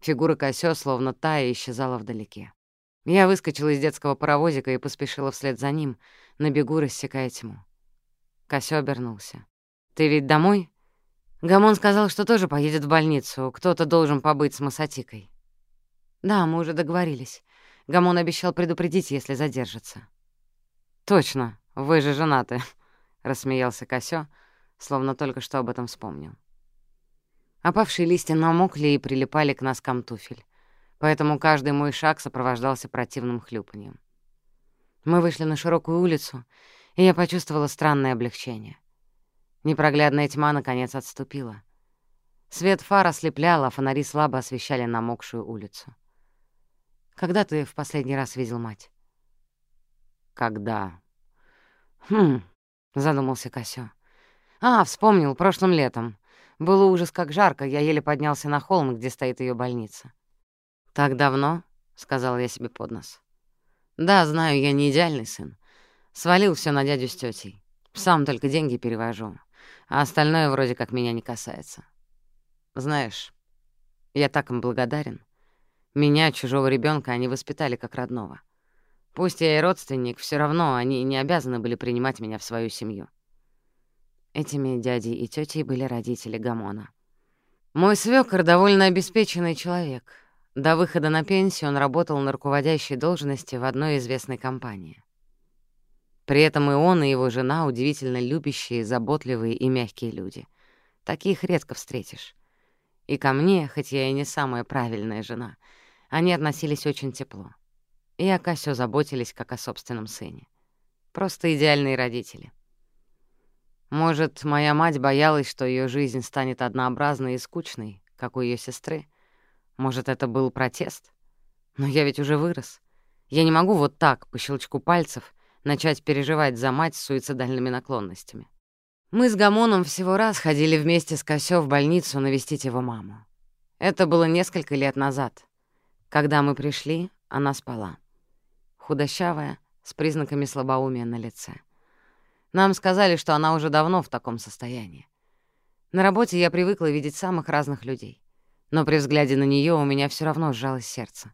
Фигура Косё, словно тая, исчезала вдалеке. Я выскочила из детского паровозика и поспешила вслед за ним, на бегу рассекая тьму. Косё обернулся. «Ты ведь домой?» Гамон сказал, что тоже поедет в больницу. Кто-то должен побыть с Масатикой. «Да, мы уже договорились. Гамон обещал предупредить, если задержится». «Точно, вы же женаты», — рассмеялся Косё, словно только что об этом вспомнил. Опавшие листья намокли и прилипали к носкам туфель. поэтому каждый мой шаг сопровождался противным хлюпаньем. Мы вышли на широкую улицу, и я почувствовала странное облегчение. Непроглядная тьма наконец отступила. Свет фар ослеплял, а фонари слабо освещали намокшую улицу. «Когда ты в последний раз видел мать?» «Когда?» «Хм...» — задумался Косё. «А, вспомнил, прошлым летом. Было ужас как жарко, я еле поднялся на холм, где стоит ее больница». «Так давно?» — сказал я себе под нос. «Да, знаю, я не идеальный сын. Свалил все на дядю с тетей. Сам только деньги перевожу, а остальное вроде как меня не касается. Знаешь, я так им благодарен. Меня, чужого ребенка, они воспитали как родного. Пусть я и родственник, все равно они не обязаны были принимать меня в свою семью. Этими дядей и тетей были родители Гамона. Мой свёкор довольно обеспеченный человек. До выхода на пенсию он работал на руководящей должности в одной известной компании. При этом и он, и его жена удивительно любящие, заботливые и мягкие люди. Таких редко встретишь. И ко мне, хоть я и не самая правильная жена, они относились очень тепло. И о Касё заботились, как о собственном сыне. Просто идеальные родители. Может, моя мать боялась, что ее жизнь станет однообразной и скучной, как у ее сестры. Может, это был протест? Но я ведь уже вырос. Я не могу вот так, по щелчку пальцев, начать переживать за мать с суицидальными наклонностями. Мы с Гамоном всего раз ходили вместе с Косё в больницу навестить его маму. Это было несколько лет назад. Когда мы пришли, она спала худощавая, с признаками слабоумия на лице. Нам сказали, что она уже давно в таком состоянии. На работе я привыкла видеть самых разных людей, но при взгляде на нее у меня все равно сжалось сердце.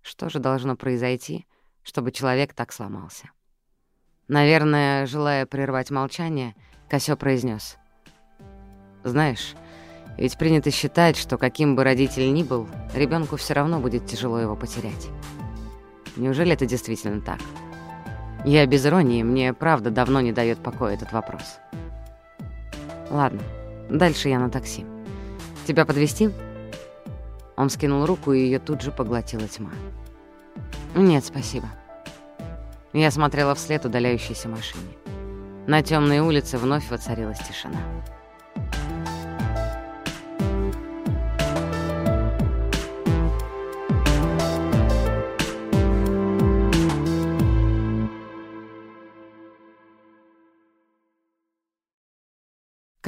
Что же должно произойти, чтобы человек так сломался? Наверное, желая прервать молчание, Косё произнес: «Знаешь, ведь принято считать, что каким бы родитель ни был, ребенку все равно будет тяжело его потерять». Неужели это действительно так? Я без иронии, мне правда давно не дает покоя этот вопрос. Ладно, дальше я на такси. Тебя подвести? Он скинул руку, и ее тут же поглотила тьма. Нет, спасибо. Я смотрела вслед удаляющейся машине. На темной улице вновь воцарилась тишина.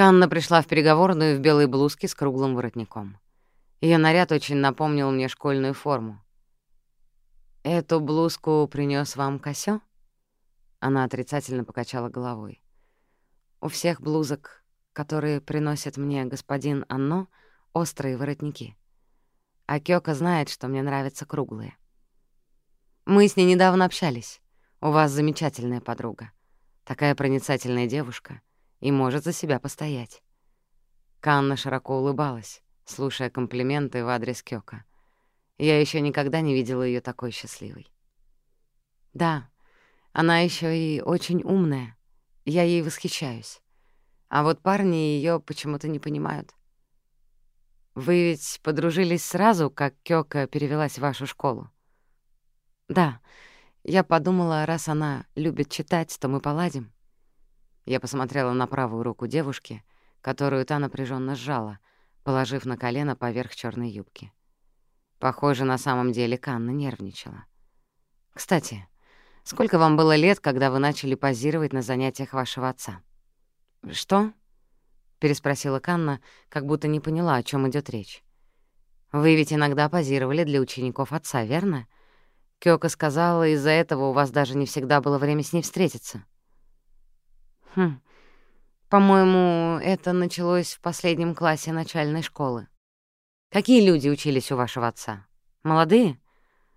Канна пришла в переговорную в белой блузке с круглым воротником. Ее наряд очень напомнил мне школьную форму. «Эту блузку принес вам Косё?» Она отрицательно покачала головой. «У всех блузок, которые приносит мне господин Анно, острые воротники. А Кёка знает, что мне нравятся круглые. Мы с ней недавно общались. У вас замечательная подруга. Такая проницательная девушка — и может за себя постоять. Канна широко улыбалась, слушая комплименты в адрес Кёка. Я еще никогда не видела ее такой счастливой. Да, она еще и очень умная. Я ей восхищаюсь. А вот парни ее почему-то не понимают. Вы ведь подружились сразу, как Кёка перевелась в вашу школу? Да, я подумала, раз она любит читать, то мы поладим. Я посмотрела на правую руку девушки, которую та напряженно сжала, положив на колено поверх черной юбки. Похоже, на самом деле Канна нервничала. «Кстати, сколько вам было лет, когда вы начали позировать на занятиях вашего отца?» «Что?» — переспросила Канна, как будто не поняла, о чем идет речь. «Вы ведь иногда позировали для учеников отца, верно? Кёка сказала, из-за этого у вас даже не всегда было время с ней встретиться». Хм. По-моему, это началось в последнем классе начальной школы. Какие люди учились у вашего отца? Молодые?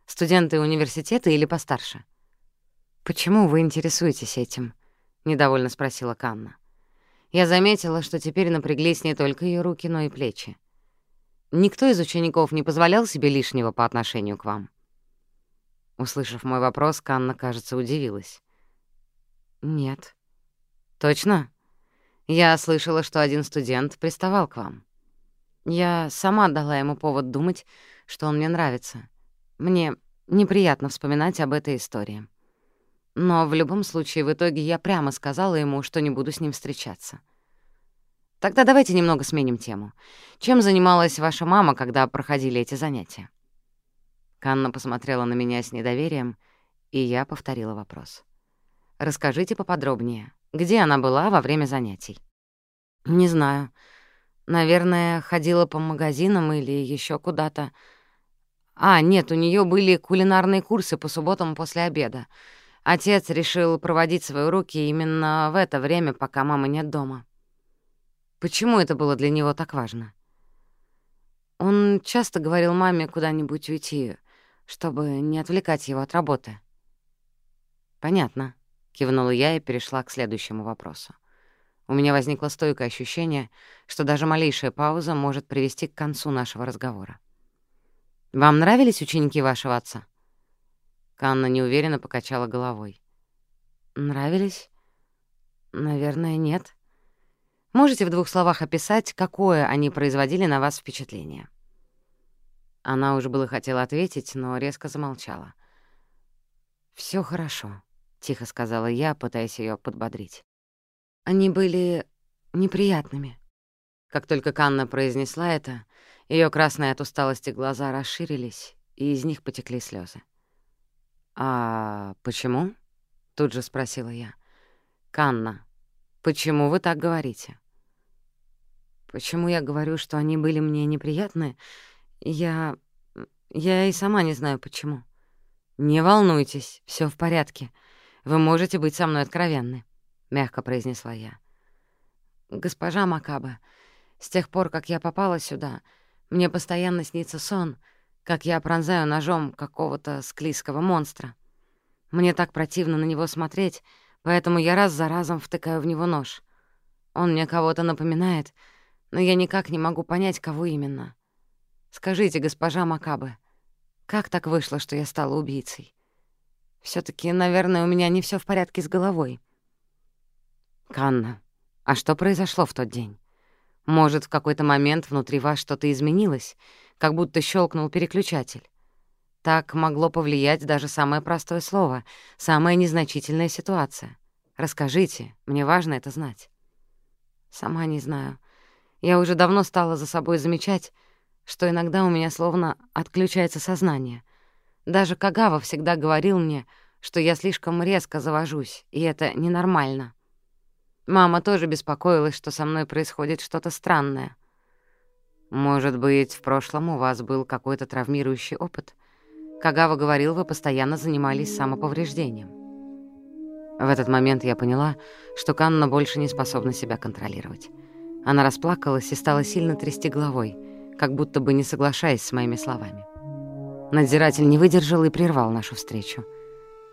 Студенты университета или постарше? Почему вы интересуетесь этим? недовольно спросила Канна. Я заметила, что теперь напряглись не только ее руки, но и плечи. Никто из учеников не позволял себе лишнего по отношению к вам. Услышав мой вопрос, Канна, кажется, удивилась. Нет. «Точно? Я слышала, что один студент приставал к вам. Я сама дала ему повод думать, что он мне нравится. Мне неприятно вспоминать об этой истории. Но в любом случае, в итоге я прямо сказала ему, что не буду с ним встречаться. Тогда давайте немного сменим тему. Чем занималась ваша мама, когда проходили эти занятия? Канна посмотрела на меня с недоверием, и я повторила вопрос. «Расскажите поподробнее, где она была во время занятий?» «Не знаю. Наверное, ходила по магазинам или еще куда-то. А, нет, у нее были кулинарные курсы по субботам после обеда. Отец решил проводить свои уроки именно в это время, пока мамы нет дома. Почему это было для него так важно? Он часто говорил маме куда-нибудь уйти, чтобы не отвлекать его от работы. «Понятно», — кивнула я и перешла к следующему вопросу. У меня возникло стойкое ощущение, что даже малейшая пауза может привести к концу нашего разговора. «Вам нравились ученики вашего отца?» Канна неуверенно покачала головой. «Нравились? Наверное, нет. Можете в двух словах описать, какое они производили на вас впечатление?» Она уже было хотела ответить, но резко замолчала. Все хорошо», — тихо сказала я, пытаясь ее подбодрить. Они были неприятными. Как только Канна произнесла это, ее красные от усталости глаза расширились, и из них потекли слезы. «А почему?» — тут же спросила я. «Канна, почему вы так говорите?» «Почему я говорю, что они были мне неприятны? Я... я и сама не знаю, почему». «Не волнуйтесь, все в порядке. Вы можете быть со мной откровенны». — мягко произнесла я. «Госпожа Макаба, с тех пор, как я попала сюда, мне постоянно снится сон, как я пронзаю ножом какого-то склизкого монстра. Мне так противно на него смотреть, поэтому я раз за разом втыкаю в него нож. Он мне кого-то напоминает, но я никак не могу понять, кого именно. Скажите, госпожа Макабе, как так вышло, что я стала убийцей? Все таки наверное, у меня не все в порядке с головой». «Канна, а что произошло в тот день? Может, в какой-то момент внутри вас что-то изменилось, как будто щелкнул переключатель? Так могло повлиять даже самое простое слово, самая незначительная ситуация. Расскажите, мне важно это знать». «Сама не знаю. Я уже давно стала за собой замечать, что иногда у меня словно отключается сознание. Даже Кагава всегда говорил мне, что я слишком резко завожусь, и это ненормально. Мама тоже беспокоилась, что со мной происходит что-то странное. Может быть, в прошлом у вас был какой-то травмирующий опыт? Кагава говорил, вы постоянно занимались самоповреждением. В этот момент я поняла, что Канна больше не способна себя контролировать. Она расплакалась и стала сильно трясти головой, как будто бы не соглашаясь с моими словами. Надзиратель не выдержал и прервал нашу встречу.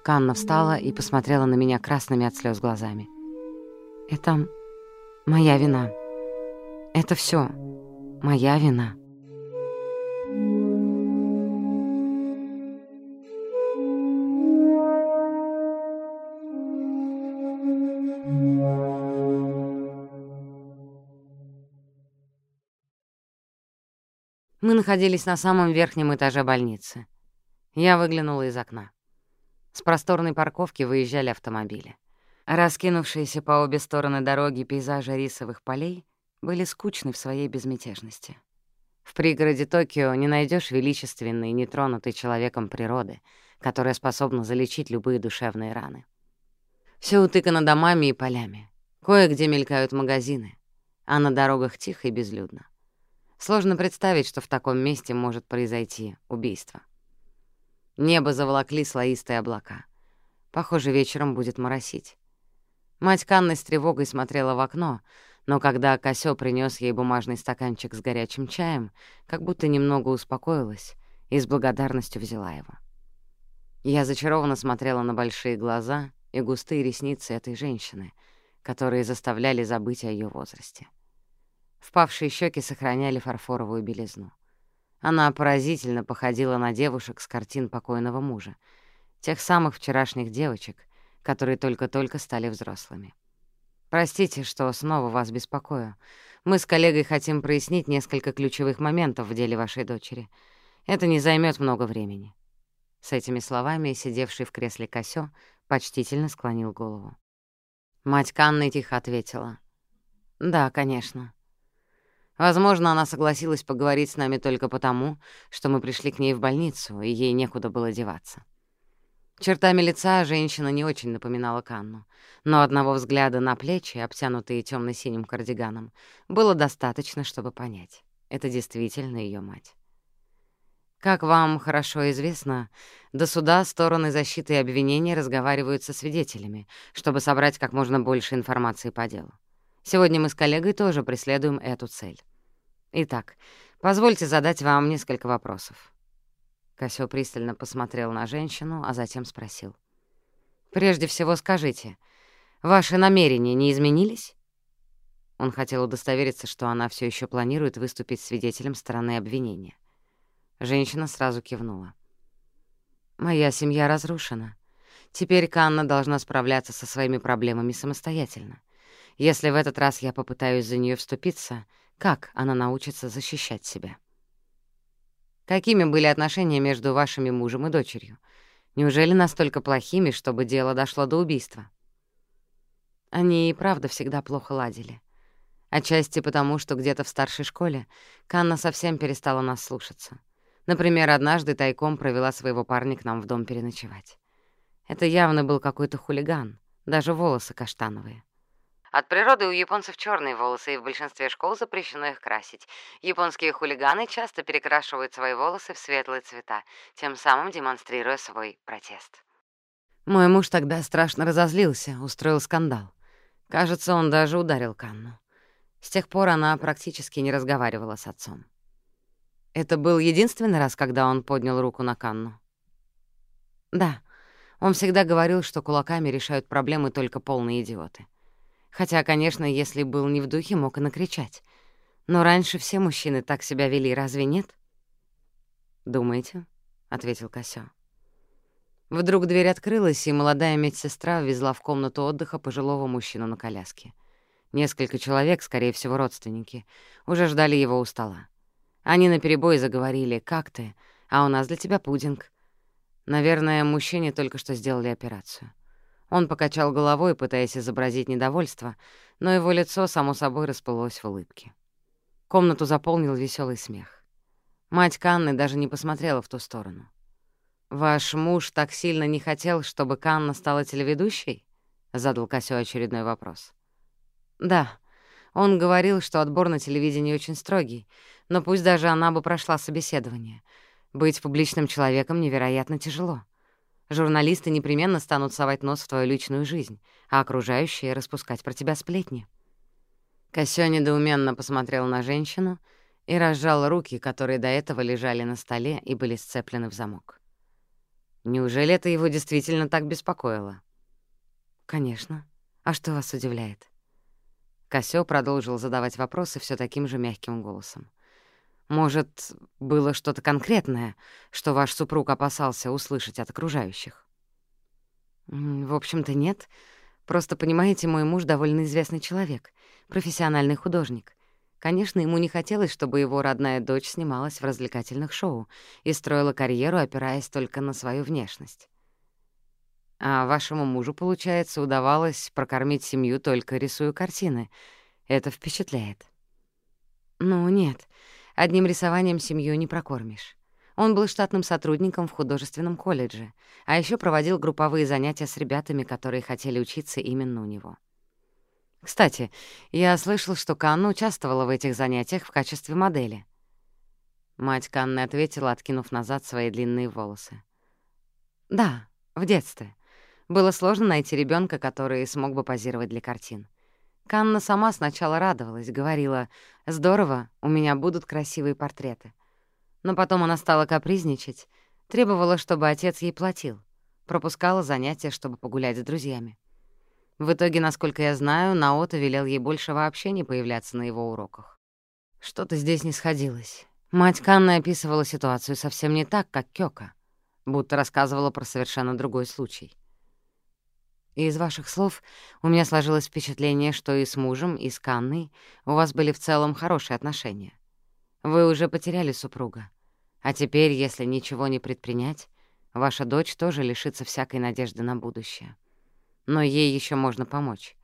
Канна встала и посмотрела на меня красными от слез глазами. Это моя вина. Это все моя вина. Мы находились на самом верхнем этаже больницы. Я выглянула из окна. С просторной парковки выезжали автомобили. Раскинувшиеся по обе стороны дороги пейзажи рисовых полей были скучны в своей безмятежности. В пригороде Токио не найдешь величественной, нетронутой человеком природы, которая способна залечить любые душевные раны. Все утыкано домами и полями. Кое-где мелькают магазины, а на дорогах тихо и безлюдно. Сложно представить, что в таком месте может произойти убийство. Небо заволокли слоистые облака. Похоже, вечером будет моросить. Мать Канны с тревогой смотрела в окно, но когда Косё принёс ей бумажный стаканчик с горячим чаем, как будто немного успокоилась и с благодарностью взяла его. Я зачарованно смотрела на большие глаза и густые ресницы этой женщины, которые заставляли забыть о её возрасте. Впавшие щеки сохраняли фарфоровую белизну. Она поразительно походила на девушек с картин покойного мужа, тех самых вчерашних девочек — которые только-только стали взрослыми. Простите, что снова вас беспокою. Мы с коллегой хотим прояснить несколько ключевых моментов в деле вашей дочери. Это не займет много времени». С этими словами сидевший в кресле Косё почтительно склонил голову. Мать Канны тихо ответила. «Да, конечно. Возможно, она согласилась поговорить с нами только потому, что мы пришли к ней в больницу, и ей некуда было деваться. Чертами лица женщина не очень напоминала Канну, но одного взгляда на плечи, обтянутые темно синим кардиганом, было достаточно, чтобы понять. Это действительно ее мать. Как вам хорошо известно, до суда стороны защиты и обвинения разговаривают со свидетелями, чтобы собрать как можно больше информации по делу. Сегодня мы с коллегой тоже преследуем эту цель. Итак, позвольте задать вам несколько вопросов. Косё пристально посмотрел на женщину, а затем спросил. «Прежде всего скажите, ваши намерения не изменились?» Он хотел удостовериться, что она все еще планирует выступить свидетелем стороны обвинения. Женщина сразу кивнула. «Моя семья разрушена. Теперь Канна должна справляться со своими проблемами самостоятельно. Если в этот раз я попытаюсь за нее вступиться, как она научится защищать себя?» Какими были отношения между вашими мужем и дочерью? Неужели настолько плохими, чтобы дело дошло до убийства? Они и правда всегда плохо ладили. Отчасти потому, что где-то в старшей школе Канна совсем перестала нас слушаться. Например, однажды тайком провела своего парня к нам в дом переночевать. Это явно был какой-то хулиган, даже волосы каштановые. От природы у японцев черные волосы, и в большинстве школ запрещено их красить. Японские хулиганы часто перекрашивают свои волосы в светлые цвета, тем самым демонстрируя свой протест. Мой муж тогда страшно разозлился, устроил скандал. Кажется, он даже ударил Канну. С тех пор она практически не разговаривала с отцом. Это был единственный раз, когда он поднял руку на Канну? Да. Он всегда говорил, что кулаками решают проблемы только полные идиоты. Хотя, конечно, если был не в духе, мог и накричать. Но раньше все мужчины так себя вели, разве нет? «Думаете?» — ответил Косё. Вдруг дверь открылась, и молодая медсестра ввезла в комнату отдыха пожилого мужчину на коляске. Несколько человек, скорее всего, родственники, уже ждали его у стола. Они наперебой заговорили «Как ты? А у нас для тебя пудинг». Наверное, мужчине только что сделали операцию. Он покачал головой, пытаясь изобразить недовольство, но его лицо, само собой, расплылось в улыбке. Комнату заполнил веселый смех. Мать Канны даже не посмотрела в ту сторону. «Ваш муж так сильно не хотел, чтобы Канна стала телеведущей?» — задал Косё очередной вопрос. «Да. Он говорил, что отбор на телевидении очень строгий, но пусть даже она бы прошла собеседование. Быть публичным человеком невероятно тяжело. Журналисты непременно станут совать нос в твою личную жизнь, а окружающие — распускать про тебя сплетни. Косё недоуменно посмотрел на женщину и разжал руки, которые до этого лежали на столе и были сцеплены в замок. Неужели это его действительно так беспокоило? «Конечно. А что вас удивляет?» Косё продолжил задавать вопросы все таким же мягким голосом. Может, было что-то конкретное, что ваш супруг опасался услышать от окружающих? В общем-то, нет. Просто, понимаете, мой муж довольно известный человек, профессиональный художник. Конечно, ему не хотелось, чтобы его родная дочь снималась в развлекательных шоу и строила карьеру, опираясь только на свою внешность. А вашему мужу, получается, удавалось прокормить семью только рисуя картины. Это впечатляет. Ну, нет. Одним рисованием семью не прокормишь. Он был штатным сотрудником в художественном колледже, а еще проводил групповые занятия с ребятами, которые хотели учиться именно у него. Кстати, я слышал, что Канна участвовала в этих занятиях в качестве модели. Мать Канны ответила, откинув назад свои длинные волосы. «Да, в детстве. Было сложно найти ребенка, который смог бы позировать для картин. Канна сама сначала радовалась, говорила, «Здорово, у меня будут красивые портреты». Но потом она стала капризничать, требовала, чтобы отец ей платил, пропускала занятия, чтобы погулять с друзьями. В итоге, насколько я знаю, Наото велел ей больше вообще не появляться на его уроках. Что-то здесь не сходилось. Мать Канны описывала ситуацию совсем не так, как Кёка, будто рассказывала про совершенно другой случай. И из ваших слов у меня сложилось впечатление, что и с мужем, и с Канной у вас были в целом хорошие отношения. Вы уже потеряли супруга. А теперь, если ничего не предпринять, ваша дочь тоже лишится всякой надежды на будущее. Но ей еще можно помочь.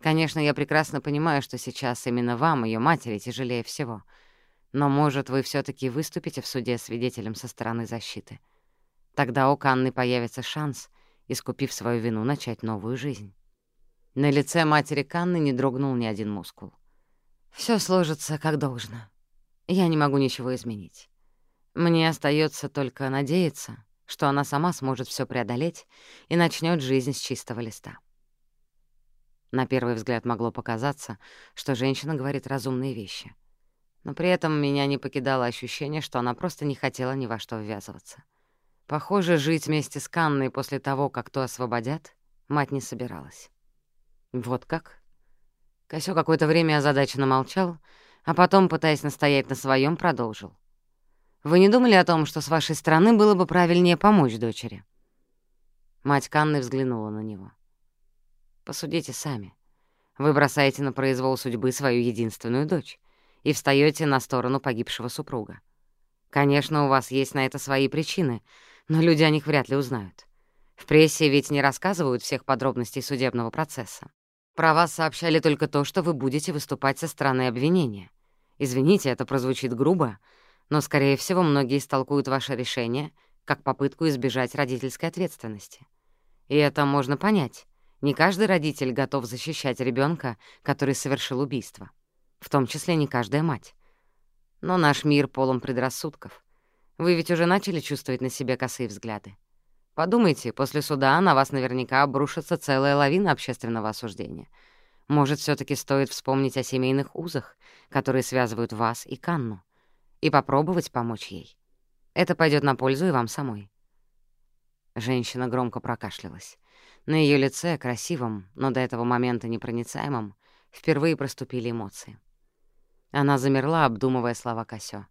Конечно, я прекрасно понимаю, что сейчас именно вам, ее матери, тяжелее всего. Но, может, вы все таки выступите в суде свидетелем со стороны защиты. Тогда у Канны появится шанс, искупив свою вину, начать новую жизнь. На лице матери Канны не дрогнул ни один мускул. Все сложится как должно. Я не могу ничего изменить. Мне остается только надеяться, что она сама сможет все преодолеть и начнет жизнь с чистого листа. На первый взгляд могло показаться, что женщина говорит разумные вещи. Но при этом меня не покидало ощущение, что она просто не хотела ни во что ввязываться. Похоже, жить вместе с Канной после того, как то освободят, мать не собиралась. Вот как? Косё какое-то время озадаченно молчал, а потом, пытаясь настоять на своем, продолжил. «Вы не думали о том, что с вашей стороны было бы правильнее помочь дочери?» Мать Канны взглянула на него. «Посудите сами. Вы бросаете на произвол судьбы свою единственную дочь и встаёте на сторону погибшего супруга. Конечно, у вас есть на это свои причины, но люди о них вряд ли узнают. В прессе ведь не рассказывают всех подробностей судебного процесса. Про вас сообщали только то, что вы будете выступать со стороны обвинения. Извините, это прозвучит грубо, но, скорее всего, многие истолкуют ваше решение как попытку избежать родительской ответственности. И это можно понять. Не каждый родитель готов защищать ребенка, который совершил убийство. В том числе не каждая мать. Но наш мир полон предрассудков. Вы ведь уже начали чувствовать на себе косые взгляды. Подумайте, после суда на вас наверняка обрушится целая лавина общественного осуждения. Может, все таки стоит вспомнить о семейных узах, которые связывают вас и Канну, и попробовать помочь ей. Это пойдет на пользу и вам самой». Женщина громко прокашлялась. На ее лице, красивом, но до этого момента непроницаемом, впервые проступили эмоции. Она замерла, обдумывая слова Косё,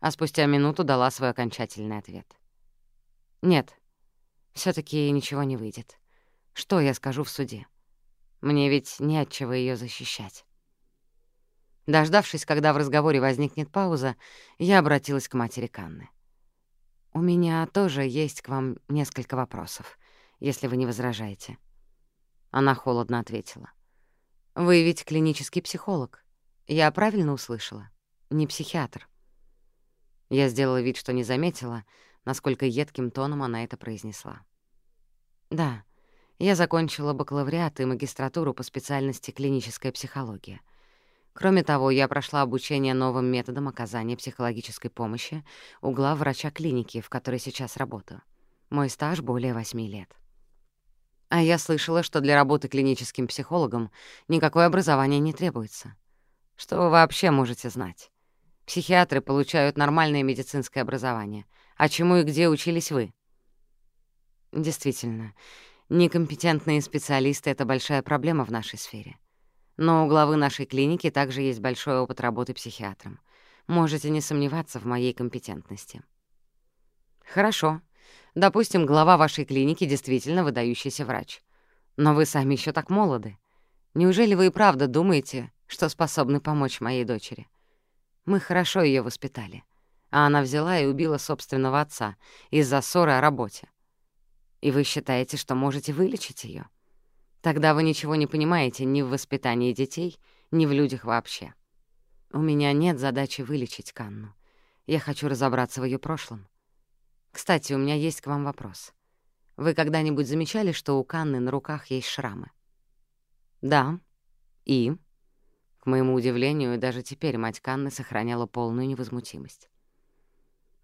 а спустя минуту дала свой окончательный ответ. «Нет, все таки ничего не выйдет. Что я скажу в суде? Мне ведь не от чего её защищать. Дождавшись, когда в разговоре возникнет пауза, я обратилась к матери Канны. «У меня тоже есть к вам несколько вопросов, если вы не возражаете». Она холодно ответила. «Вы ведь клинический психолог. Я правильно услышала? Не психиатр». Я сделала вид, что не заметила, насколько едким тоном она это произнесла. Да, я закончила бакалавриат и магистратуру по специальности клиническая психология. Кроме того, я прошла обучение новым методам оказания психологической помощи у глав врача клиники, в которой сейчас работаю. Мой стаж более восьми лет. А я слышала, что для работы клиническим психологом никакое образование не требуется. Что вы вообще можете знать? Психиатры получают нормальное медицинское образование. А чему и где учились вы? Действительно, некомпетентные специалисты — это большая проблема в нашей сфере. Но у главы нашей клиники также есть большой опыт работы психиатром. Можете не сомневаться в моей компетентности. Хорошо. Допустим, глава вашей клиники действительно выдающийся врач. Но вы сами еще так молоды. Неужели вы и правда думаете, что способны помочь моей дочери? Мы хорошо ее воспитали. А она взяла и убила собственного отца из-за ссоры о работе. И вы считаете, что можете вылечить ее? Тогда вы ничего не понимаете ни в воспитании детей, ни в людях вообще. У меня нет задачи вылечить Канну. Я хочу разобраться в ее прошлом. Кстати, у меня есть к вам вопрос. Вы когда-нибудь замечали, что у Канны на руках есть шрамы? Да. И? К моему удивлению, даже теперь мать Канны сохраняла полную невозмутимость.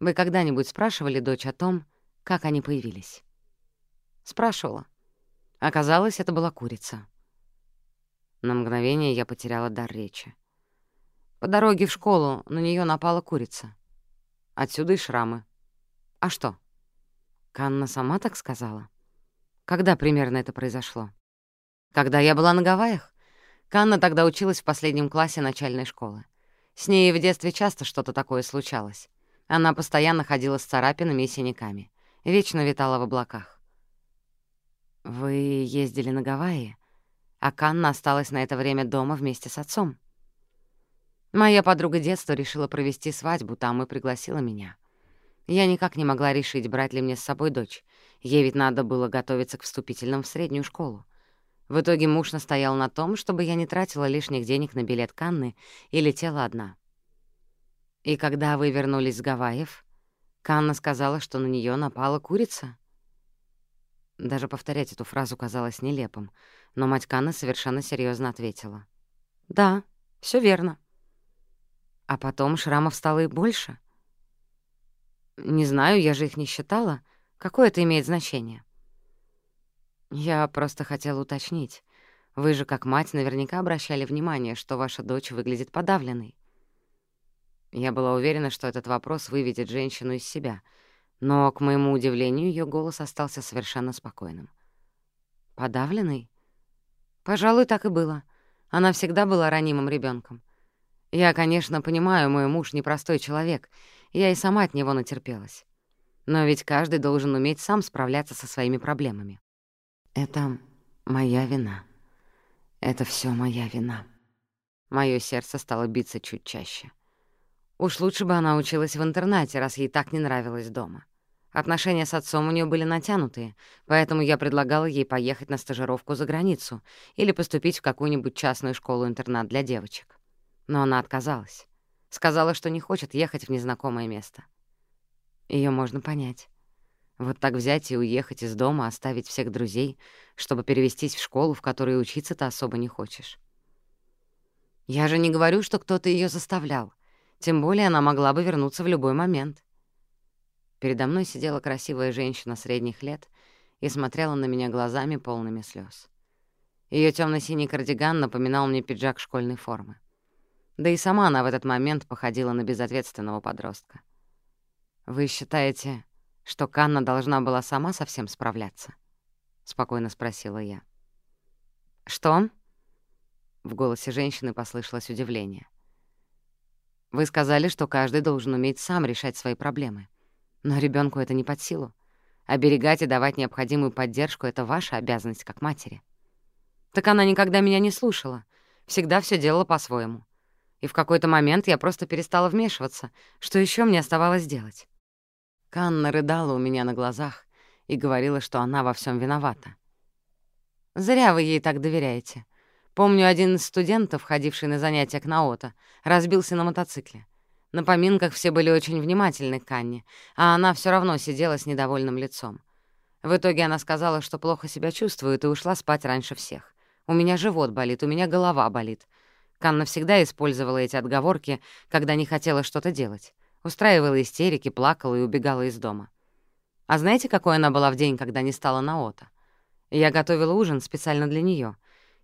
Вы когда-нибудь спрашивали дочь о том, как они появились? Спрашивала. Оказалось, это была курица. На мгновение я потеряла дар речи. По дороге в школу на нее напала курица. Отсюда и шрамы. А что? Канна сама так сказала? Когда примерно это произошло? Когда я была на Гавайях? Канна тогда училась в последнем классе начальной школы. С ней в детстве часто что-то такое случалось. Она постоянно ходила с царапинами и синяками. Вечно витала в облаках. «Вы ездили на Гавайи, а Канна осталась на это время дома вместе с отцом. Моя подруга детства решила провести свадьбу там и пригласила меня. Я никак не могла решить, брать ли мне с собой дочь. Ей ведь надо было готовиться к вступительным в среднюю школу. В итоге муж настоял на том, чтобы я не тратила лишних денег на билет Канны и летела одна. И когда вы вернулись с Гавайев, Канна сказала, что на нее напала курица? Даже повторять эту фразу казалось нелепым, но мать Канны совершенно серьезно ответила. «Да, все верно». А потом шрамов стало и больше. «Не знаю, я же их не считала. Какое это имеет значение?» «Я просто хотела уточнить. Вы же, как мать, наверняка обращали внимание, что ваша дочь выглядит подавленной». Я была уверена, что этот вопрос выведет женщину из себя, но, к моему удивлению, ее голос остался совершенно спокойным. «Подавленный?» «Пожалуй, так и было. Она всегда была ранимым ребенком. Я, конечно, понимаю, мой муж непростой человек, я и сама от него натерпелась. Но ведь каждый должен уметь сам справляться со своими проблемами. Это моя вина. Это все моя вина. Моё сердце стало биться чуть чаще. Уж лучше бы она училась в интернате, раз ей так не нравилось дома. Отношения с отцом у нее были натянутые, поэтому я предлагала ей поехать на стажировку за границу или поступить в какую-нибудь частную школу-интернат для девочек. Но она отказалась. Сказала, что не хочет ехать в незнакомое место. Ее можно понять. Вот так взять и уехать из дома, оставить всех друзей, чтобы перевестись в школу, в которой учиться-то особо не хочешь. Я же не говорю, что кто-то ее заставлял. Тем более она могла бы вернуться в любой момент. Передо мной сидела красивая женщина средних лет и смотрела на меня глазами, полными слез. Ее темно синий кардиган напоминал мне пиджак школьной формы. Да и сама она в этот момент походила на безответственного подростка. «Вы считаете, что Канна должна была сама со всем справляться?» — спокойно спросила я. «Что?» В голосе женщины послышалось удивление. «Вы сказали, что каждый должен уметь сам решать свои проблемы. Но ребенку это не под силу. Оберегать и давать необходимую поддержку — это ваша обязанность как матери». «Так она никогда меня не слушала. Всегда все делала по-своему. И в какой-то момент я просто перестала вмешиваться. Что еще мне оставалось делать?» Канна рыдала у меня на глазах и говорила, что она во всем виновата. «Зря вы ей так доверяете. Помню, один из студентов, ходивший на занятия к Наото, разбился на мотоцикле. На поминках все были очень внимательны к Канне, а она все равно сидела с недовольным лицом. В итоге она сказала, что плохо себя чувствует, и ушла спать раньше всех. «У меня живот болит, у меня голова болит». Канна всегда использовала эти отговорки, когда не хотела что-то делать. Устраивала истерики, плакала и убегала из дома. А знаете, какой она была в день, когда не стала Наота? Я готовила ужин специально для нее,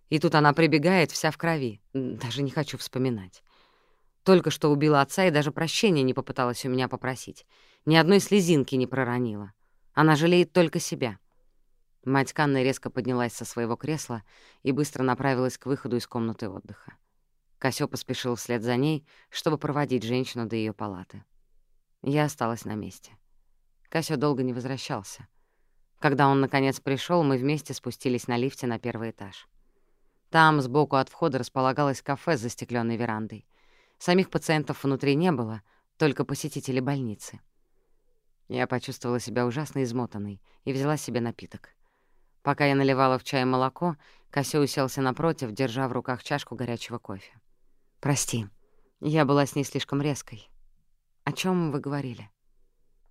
И тут она прибегает вся в крови. Даже не хочу вспоминать. Только что убила отца и даже прощения не попыталась у меня попросить. Ни одной слезинки не проронила. Она жалеет только себя. Мать Канны резко поднялась со своего кресла и быстро направилась к выходу из комнаты отдыха. Косё поспешил вслед за ней, чтобы проводить женщину до ее палаты. Я осталась на месте. Касё долго не возвращался. Когда он, наконец, пришел, мы вместе спустились на лифте на первый этаж. Там, сбоку от входа, располагалось кафе с застеклённой верандой. Самих пациентов внутри не было, только посетители больницы. Я почувствовала себя ужасно измотанной и взяла себе напиток. Пока я наливала в чай молоко, Косё уселся напротив, держа в руках чашку горячего кофе. «Прости, я была с ней слишком резкой. «О чем вы говорили?»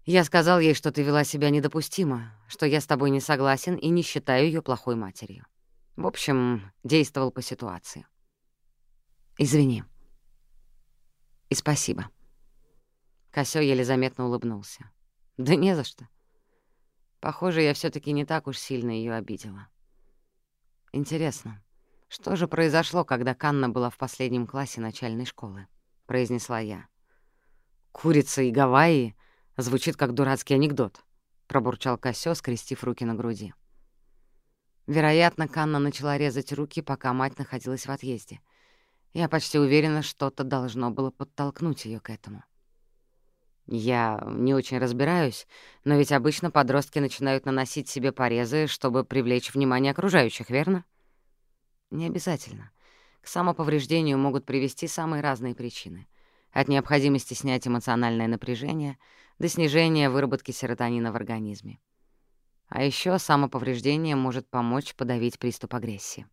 «Я сказал ей, что ты вела себя недопустимо, что я с тобой не согласен и не считаю ее плохой матерью. В общем, действовал по ситуации. Извини. И спасибо». Косё еле заметно улыбнулся. «Да не за что. Похоже, я все таки не так уж сильно ее обидела. Интересно, что же произошло, когда Канна была в последнем классе начальной школы?» — произнесла я. «Курица и Гавайи» звучит как дурацкий анекдот, — пробурчал Косё, скрестив руки на груди. Вероятно, Канна начала резать руки, пока мать находилась в отъезде. Я почти уверена, что-то должно было подтолкнуть ее к этому. Я не очень разбираюсь, но ведь обычно подростки начинают наносить себе порезы, чтобы привлечь внимание окружающих, верно? Не обязательно. К самоповреждению могут привести самые разные причины — от необходимости снять эмоциональное напряжение до снижения выработки серотонина в организме. А еще самоповреждение может помочь подавить приступ агрессии.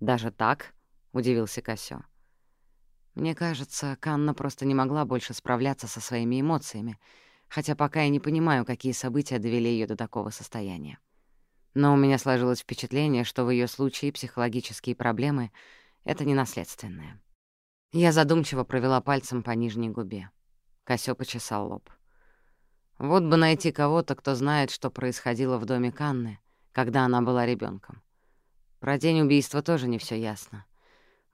«Даже так?» — удивился Косё. Мне кажется, Канна просто не могла больше справляться со своими эмоциями, хотя пока я не понимаю, какие события довели ее до такого состояния. Но у меня сложилось впечатление, что в ее случае психологические проблемы — это не наследственное. Я задумчиво провела пальцем по нижней губе. Косё почесал лоб. Вот бы найти кого-то, кто знает, что происходило в доме Канны, когда она была ребенком. Про день убийства тоже не все ясно.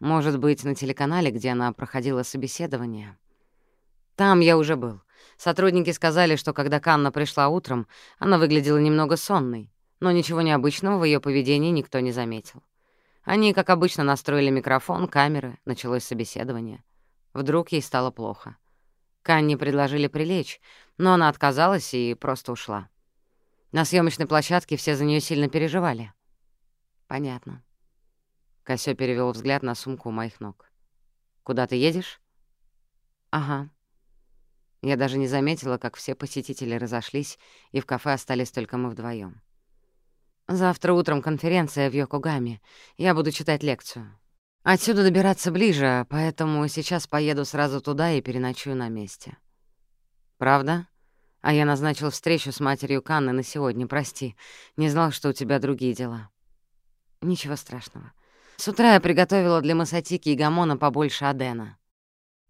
Может быть, на телеканале, где она проходила собеседование. Там я уже был. Сотрудники сказали, что когда Канна пришла утром, она выглядела немного сонной, но ничего необычного в ее поведении никто не заметил. Они, как обычно, настроили микрофон, камеры, началось собеседование. Вдруг ей стало плохо. Канне предложили прилечь, но она отказалась и просто ушла. На съемочной площадке все за нее сильно переживали. Понятно. Косё перевел взгляд на сумку у моих ног. «Куда ты едешь?» «Ага». Я даже не заметила, как все посетители разошлись, и в кафе остались только мы вдвоем. «Завтра утром конференция в Йокогаме. Я буду читать лекцию. Отсюда добираться ближе, поэтому сейчас поеду сразу туда и переночую на месте». «Правда?» А я назначил встречу с матерью Канны на сегодня, прости. Не знал, что у тебя другие дела. Ничего страшного. С утра я приготовила для Масатики и Гамона побольше Адена.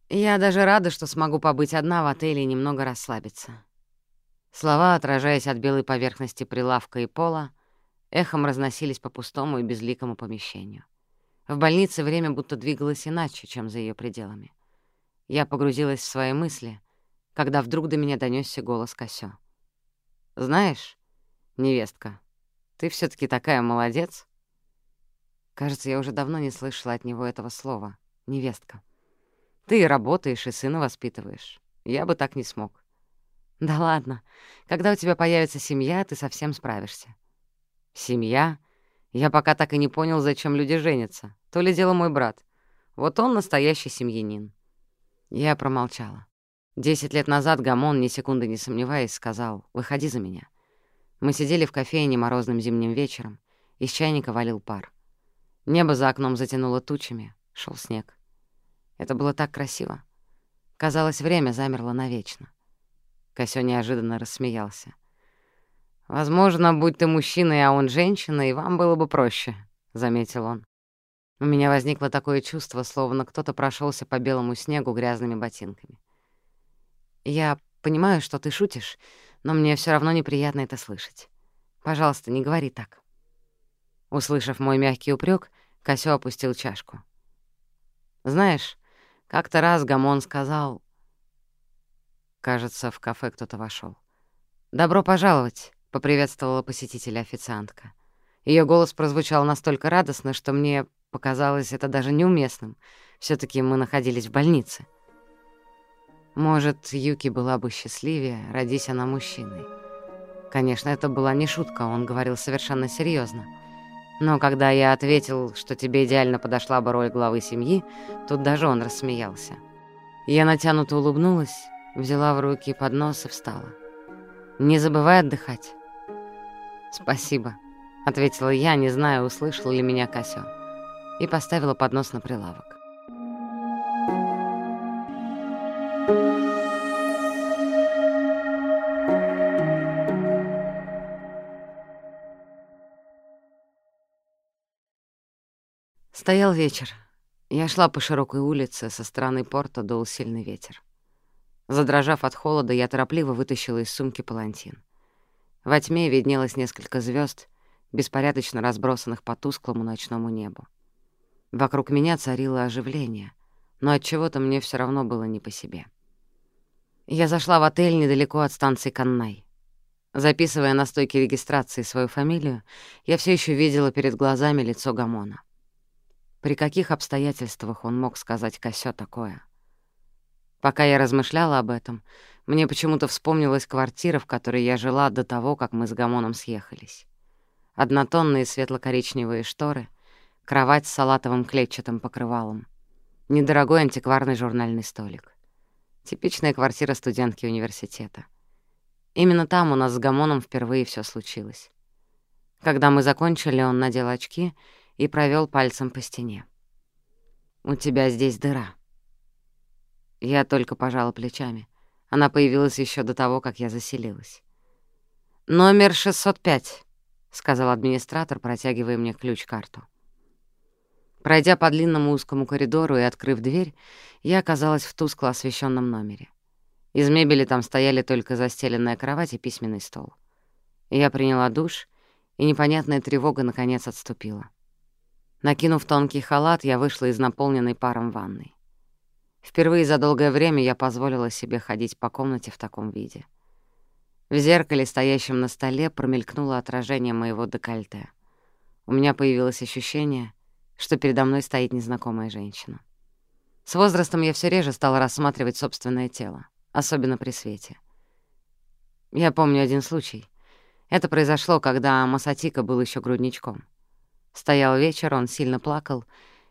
Я даже рада, что смогу побыть одна в отеле и немного расслабиться. Слова, отражаясь от белой поверхности прилавка и пола, эхом разносились по пустому и безликому помещению. В больнице время будто двигалось иначе, чем за ее пределами. Я погрузилась в свои мысли, когда вдруг до меня донесся голос Косё. «Знаешь, невестка, ты все таки такая молодец. Кажется, я уже давно не слышала от него этого слова. Невестка. Ты и работаешь, и сына воспитываешь. Я бы так не смог. Да ладно. Когда у тебя появится семья, ты совсем справишься. Семья? Я пока так и не понял, зачем люди женятся. То ли дело мой брат. Вот он настоящий семьянин. Я промолчала. Десять лет назад Гамон, ни секунды не сомневаясь, сказал «Выходи за меня». Мы сидели в кофейне морозным зимним вечером. Из чайника валил пар. Небо за окном затянуло тучами, шел снег. Это было так красиво. Казалось, время замерло навечно. Косё неожиданно рассмеялся. «Возможно, будь ты мужчиной, а он женщина, и вам было бы проще», — заметил он. У меня возникло такое чувство, словно кто-то прошелся по белому снегу грязными ботинками. «Я понимаю, что ты шутишь, но мне все равно неприятно это слышать. Пожалуйста, не говори так». Услышав мой мягкий упрек, Косё опустил чашку. «Знаешь, как-то раз Гамон сказал...» Кажется, в кафе кто-то вошел. «Добро пожаловать», — поприветствовала посетителя официантка. Ее голос прозвучал настолько радостно, что мне показалось это даже неуместным. все таки мы находились в больнице. Может, Юки была бы счастливее, родись она мужчиной. Конечно, это была не шутка, он говорил совершенно серьезно. Но когда я ответил, что тебе идеально подошла бы роль главы семьи, тут даже он рассмеялся. Я натянуто улыбнулась, взяла в руки поднос и встала. «Не забывай отдыхать». «Спасибо», — ответила я, не зная, услышал ли меня Косё, и поставила поднос на прилавок. Стоял вечер. Я шла по широкой улице, со стороны порта дул сильный ветер. Задрожав от холода, я торопливо вытащила из сумки палантин. Во тьме виднелось несколько звезд, беспорядочно разбросанных по тусклому ночному небу. Вокруг меня царило оживление, но от чего то мне все равно было не по себе. Я зашла в отель недалеко от станции Каннай. Записывая на стойке регистрации свою фамилию, я все еще видела перед глазами лицо Гамона. При каких обстоятельствах он мог сказать Косё такое? Пока я размышляла об этом, мне почему-то вспомнилась квартира, в которой я жила до того, как мы с Гамоном съехались. Однотонные светло-коричневые шторы, кровать с салатовым клетчатым покрывалом, недорогой антикварный журнальный столик. Типичная квартира студентки университета. Именно там у нас с Гамоном впервые все случилось. Когда мы закончили, он надел очки и провел пальцем по стене. «У тебя здесь дыра». Я только пожала плечами. Она появилась еще до того, как я заселилась. «Номер 605», — сказал администратор, протягивая мне ключ-карту. Пройдя по длинному узкому коридору и открыв дверь, я оказалась в тускло освещенном номере. Из мебели там стояли только застеленная кровать и письменный стол. Я приняла душ, и непонятная тревога наконец отступила. Накинув тонкий халат, я вышла из наполненной паром ванной. Впервые за долгое время я позволила себе ходить по комнате в таком виде. В зеркале, стоящем на столе, промелькнуло отражение моего декольте. У меня появилось ощущение, что передо мной стоит незнакомая женщина. С возрастом я все реже стала рассматривать собственное тело, особенно при свете. Я помню один случай. Это произошло, когда Масатика был еще грудничком. Стоял вечер, он сильно плакал,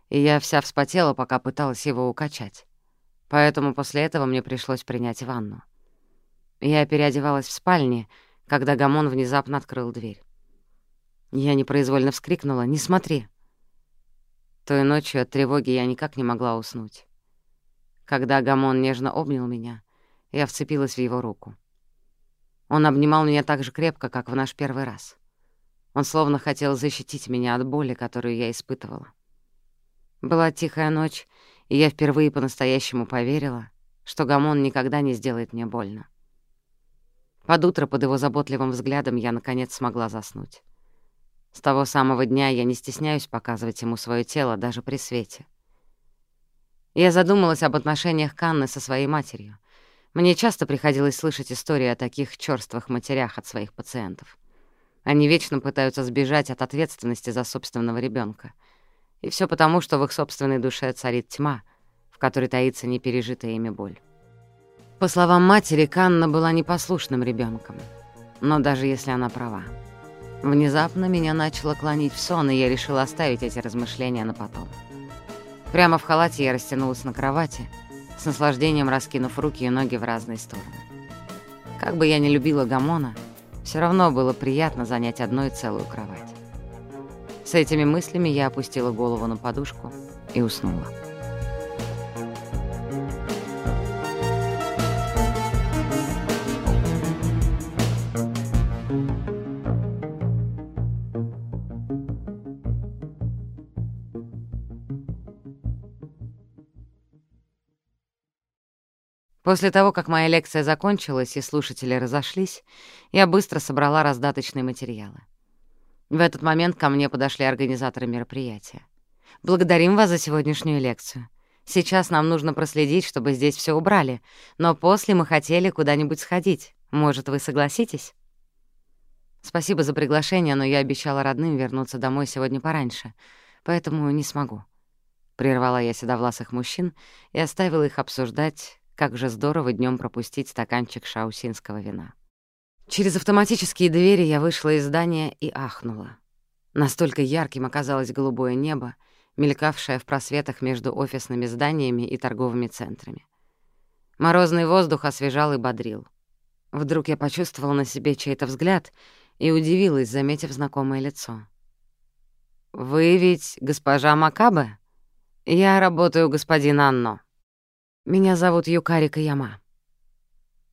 и я вся вспотела, пока пыталась его укачать. Поэтому после этого мне пришлось принять ванну. Я переодевалась в спальне, когда Гамон внезапно открыл дверь. Я непроизвольно вскрикнула «Не смотри!». Той ночью от тревоги я никак не могла уснуть. Когда Гамон нежно обнял меня, я вцепилась в его руку. Он обнимал меня так же крепко, как в наш первый раз. Он словно хотел защитить меня от боли, которую я испытывала. Была тихая ночь, и я впервые по-настоящему поверила, что Гамон никогда не сделает мне больно. Под утро под его заботливым взглядом я, наконец, смогла заснуть. С того самого дня я не стесняюсь показывать ему свое тело даже при свете. Я задумалась об отношениях Канны со своей матерью. Мне часто приходилось слышать истории о таких чёрствых матерях от своих пациентов. Они вечно пытаются сбежать от ответственности за собственного ребенка — и все потому, что в их собственной душе царит тьма, в которой таится непережитая ими боль. По словам матери, Канна была непослушным ребенком, но даже если она права. Внезапно меня начало клонить в сон, и я решила оставить эти размышления на потом. Прямо в халате я растянулась на кровати, с наслаждением раскинув руки и ноги в разные стороны. Как бы я ни любила Гамона, все равно было приятно занять одну и целую кровать. С этими мыслями я опустила голову на подушку и уснула. После того, как моя лекция закончилась и слушатели разошлись, я быстро собрала раздаточные материалы. В этот момент ко мне подошли организаторы мероприятия. «Благодарим вас за сегодняшнюю лекцию. Сейчас нам нужно проследить, чтобы здесь все убрали, но после мы хотели куда-нибудь сходить. Может, вы согласитесь?» «Спасибо за приглашение, но я обещала родным вернуться домой сегодня пораньше, поэтому не смогу». Прервала я седовласых мужчин и оставила их обсуждать, как же здорово днем пропустить стаканчик шаусинского вина. Через автоматические двери я вышла из здания и ахнула. Настолько ярким оказалось голубое небо, мелькавшее в просветах между офисными зданиями и торговыми центрами. Морозный воздух освежал и бодрил. Вдруг я почувствовала на себе чей-то взгляд и удивилась, заметив знакомое лицо. «Вы ведь госпожа Макабе? Я работаю у господина Анно. Меня зовут Юкарика Яма».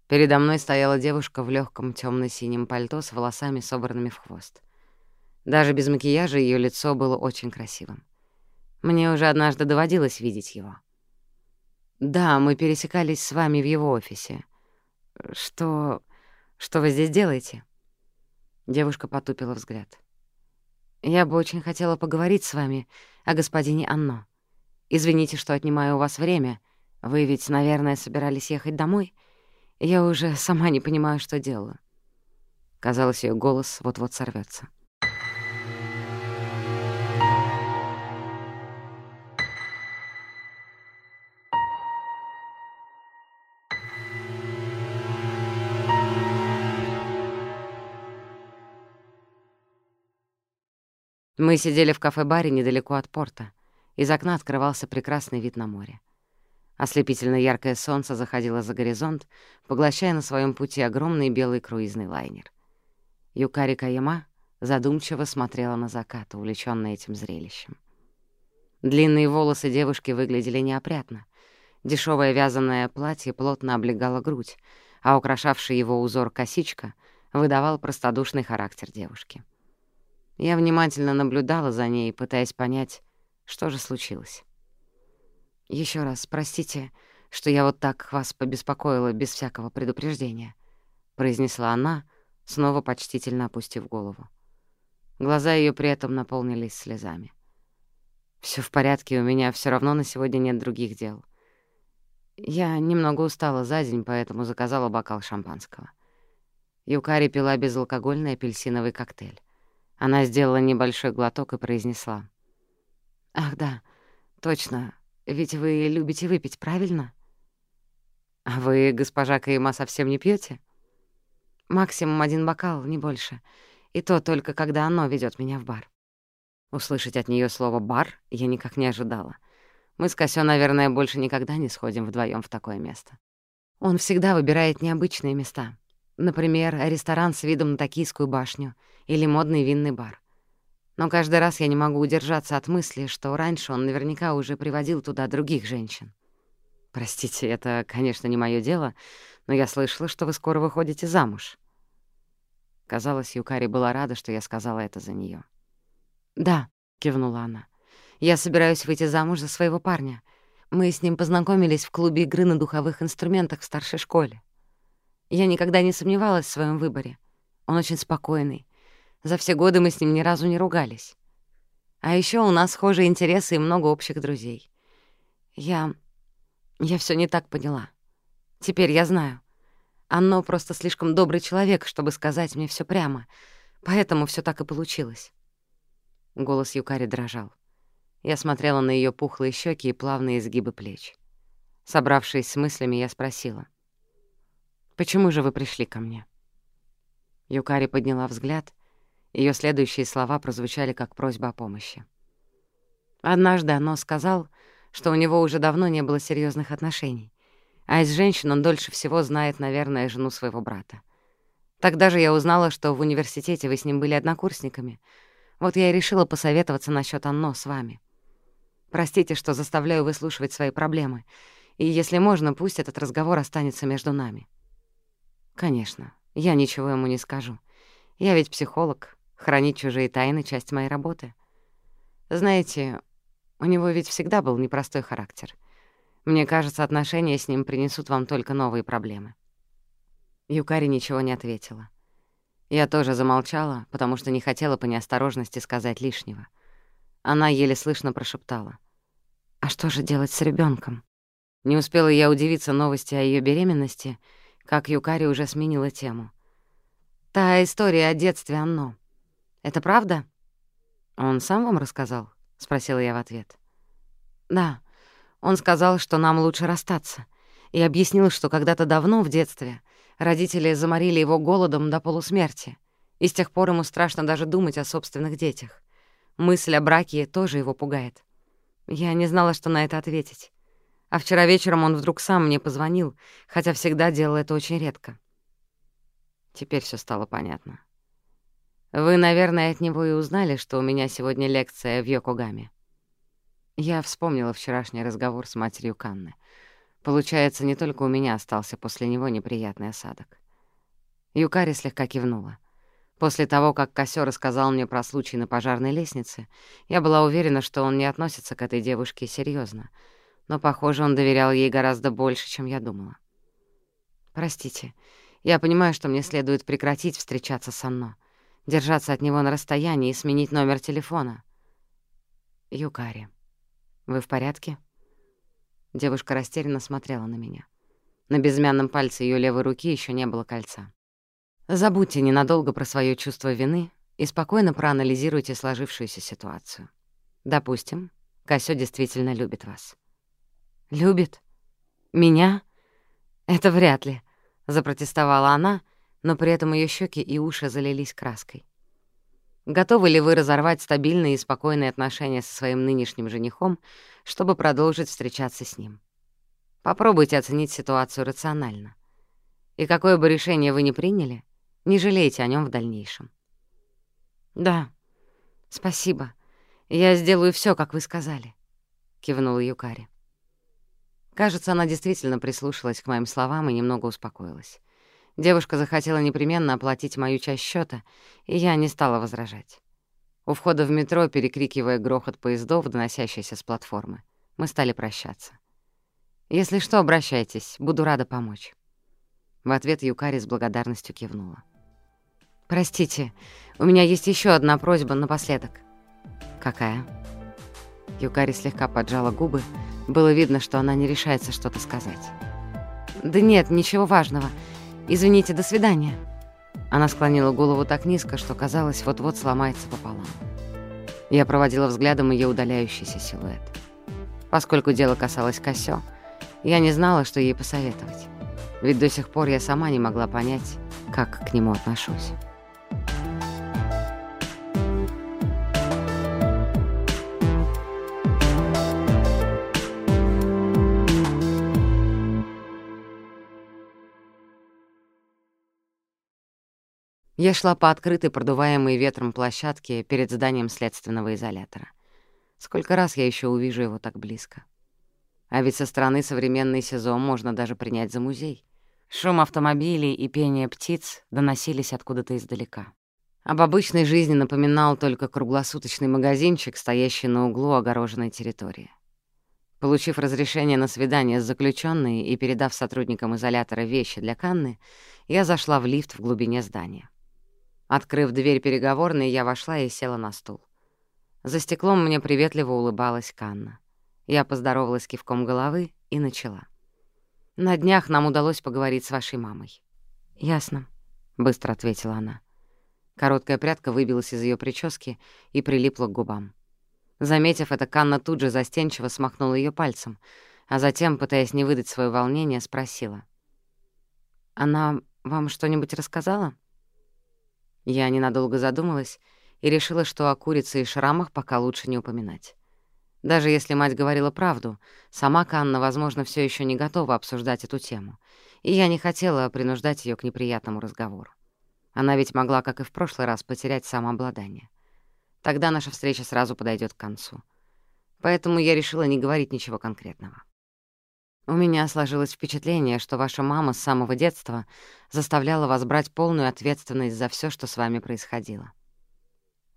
Передо мной стояла девушка в легком темно синем пальто с волосами, собранными в хвост. Даже без макияжа ее лицо было очень красивым. Мне уже однажды доводилось видеть его. «Да, мы пересекались с вами в его офисе. Что... что вы здесь делаете?» Девушка потупила взгляд. «Я бы очень хотела поговорить с вами о господине Анно. Извините, что отнимаю у вас время. Вы ведь, наверное, собирались ехать домой?» Я уже сама не понимаю, что делаю. Казалось, ее голос вот-вот сорвется. Мы сидели в кафе-баре недалеко от порта. Из окна открывался прекрасный вид на море. Ослепительно яркое солнце заходило за горизонт, поглощая на своем пути огромный белый круизный лайнер. Юкари Каяма задумчиво смотрела на закат, увлечённая этим зрелищем. Длинные волосы девушки выглядели неопрятно. Дешёвое вязаное платье плотно облегало грудь, а украшавший его узор косичка выдавал простодушный характер девушки. Я внимательно наблюдала за ней, пытаясь понять, что же случилось. Еще раз простите, что я вот так вас побеспокоила без всякого предупреждения», — произнесла она, снова почтительно опустив голову. Глаза ее при этом наполнились слезами. Все в порядке, у меня все равно на сегодня нет других дел. Я немного устала за день, поэтому заказала бокал шампанского. Юкари пила безалкогольный апельсиновый коктейль. Она сделала небольшой глоток и произнесла. «Ах да, точно, ведь вы любите выпить, правильно? А вы, госпожа Каима, совсем не пьете? Максимум один бокал, не больше. И то только когда оно ведет меня в бар. Услышать от нее слово «бар» я никак не ожидала. Мы с Косё, наверное, больше никогда не сходим вдвоем в такое место. Он всегда выбирает необычные места. Например, ресторан с видом на Токийскую башню или модный винный бар. Но каждый раз я не могу удержаться от мысли, что раньше он наверняка уже приводил туда других женщин. Простите, это, конечно, не моё дело, но я слышала, что вы скоро выходите замуж. Казалось, Юкари была рада, что я сказала это за неё. «Да», — кивнула она, — «я собираюсь выйти замуж за своего парня. Мы с ним познакомились в клубе игры на духовых инструментах в старшей школе. Я никогда не сомневалась в своём выборе. Он очень спокойный, за все годы мы с ним ни разу не ругались. А еще у нас схожие интересы и много общих друзей. Я... я все не так поняла. Теперь я знаю. Анно просто слишком добрый человек, чтобы сказать мне все прямо, поэтому все так и получилось. Голос Юкари дрожал. Я смотрела на ее пухлые щеки и плавные изгибы плеч. Собравшись с мыслями, я спросила. «Почему же вы пришли ко мне?» Юкари подняла взгляд — Ее следующие слова прозвучали как просьба о помощи. Однажды оно сказал, что у него уже давно не было серьезных отношений, а из женщин он дольше всего знает, наверное, жену своего брата. Тогда же я узнала, что в университете вы с ним были однокурсниками. Вот я и решила посоветоваться насчет Анно с вами. Простите, что заставляю выслушивать свои проблемы, и, если можно, пусть этот разговор останется между нами. Конечно, я ничего ему не скажу. Я ведь психолог, Хранить чужие тайны — часть моей работы. Знаете, у него ведь всегда был непростой характер. Мне кажется, отношения с ним принесут вам только новые проблемы». Юкари ничего не ответила. Я тоже замолчала, потому что не хотела по неосторожности сказать лишнего. Она еле слышно прошептала. «А что же делать с ребенком? Не успела я удивиться новости о ее беременности, как Юкари уже сменила тему. «Та история о детстве Анно. Это правда?» «Он сам вам рассказал?» — спросила я в ответ. «Да. Он сказал, что нам лучше расстаться, и объяснил, что когда-то давно, в детстве, родители заморили его голодом до полусмерти, и с тех пор ему страшно даже думать о собственных детях. Мысль о браке тоже его пугает. Я не знала, что на это ответить. А вчера вечером он вдруг сам мне позвонил, хотя всегда делал это очень редко. Теперь все стало понятно. Вы, наверное, от него и узнали, что у меня сегодня лекция в Йокогаме. Я вспомнила вчерашний разговор с матерью Канны. Получается, не только у меня остался после него неприятный осадок. Юкари слегка кивнула. После того, как Косё рассказал мне про случай на пожарной лестнице, я была уверена, что он не относится к этой девушке серьезно, но, похоже, он доверял ей гораздо больше, чем я думала. «Простите, я понимаю, что мне следует прекратить встречаться с Анно держаться от него на расстоянии и сменить номер телефона. «Юкари, вы в порядке?» Девушка растерянно смотрела на меня. На безымянном пальце ее левой руки еще не было кольца. Забудьте ненадолго про свое чувство вины и спокойно проанализируйте сложившуюся ситуацию. Допустим, Косё действительно любит вас. «Любит? Меня? Это вряд ли», — запротестовала она, — но при этом ее щеки и уши залились краской. Готовы ли вы разорвать стабильные и спокойные отношения со своим нынешним женихом, чтобы продолжить встречаться с ним? Попробуйте оценить ситуацию рационально. И какое бы решение вы ни приняли, не жалейте о нем в дальнейшем. «Да, спасибо. Я сделаю все, как вы сказали», — кивнула Юкари. Кажется, она действительно прислушалась к моим словам и немного успокоилась. Девушка захотела непременно оплатить мою часть счета, и я не стала возражать. У входа в метро, перекрикивая грохот поездов, доносящийся с платформы, мы стали прощаться. «Если что, обращайтесь, буду рада помочь». В ответ Юкари с благодарностью кивнула. «Простите, у меня есть еще одна просьба напоследок». «Какая?» Юкари слегка поджала губы. Было видно, что она не решается что-то сказать. «Да нет, ничего важного. Извините, до свидания». Она склонила голову так низко, что казалось, вот-вот сломается пополам. Я проводила взглядом ее удаляющийся силуэт. Поскольку дело касалось Косё, я не знала, что ей посоветовать. Ведь до сих пор я сама не могла понять, как к нему отношусь. Я шла по открытой, продуваемой ветром площадке перед зданием следственного изолятора. Сколько раз я еще увижу его так близко. А ведь со стороны современной СИЗО можно даже принять за музей. Шум автомобилей и пение птиц доносились откуда-то издалека. Об обычной жизни напоминал только круглосуточный магазинчик, стоящий на углу огороженной территории. Получив разрешение на свидание с заключенной и передав сотрудникам изолятора вещи для Канны, я зашла в лифт в глубине здания. Открыв дверь переговорной, я вошла и села на стул. За стеклом мне приветливо улыбалась Канна. Я поздоровалась кивком головы и начала. «На днях нам удалось поговорить с вашей мамой». «Ясно», — быстро ответила она. Короткая прядка выбилась из ее прически и прилипла к губам. Заметив это, Канна тут же застенчиво смахнула ее пальцем, а затем, пытаясь не выдать свое волнение, спросила. «Она вам что-нибудь рассказала?» Я ненадолго задумалась и решила, что о курице и шрамах пока лучше не упоминать. Даже если мать говорила правду, сама Канна, возможно, все еще не готова обсуждать эту тему, и я не хотела принуждать ее к неприятному разговору. Она ведь могла, как и в прошлый раз, потерять самообладание. Тогда наша встреча сразу подойдет к концу. Поэтому я решила не говорить ничего конкретного. У меня сложилось впечатление, что ваша мама с самого детства заставляла вас брать полную ответственность за все, что с вами происходило.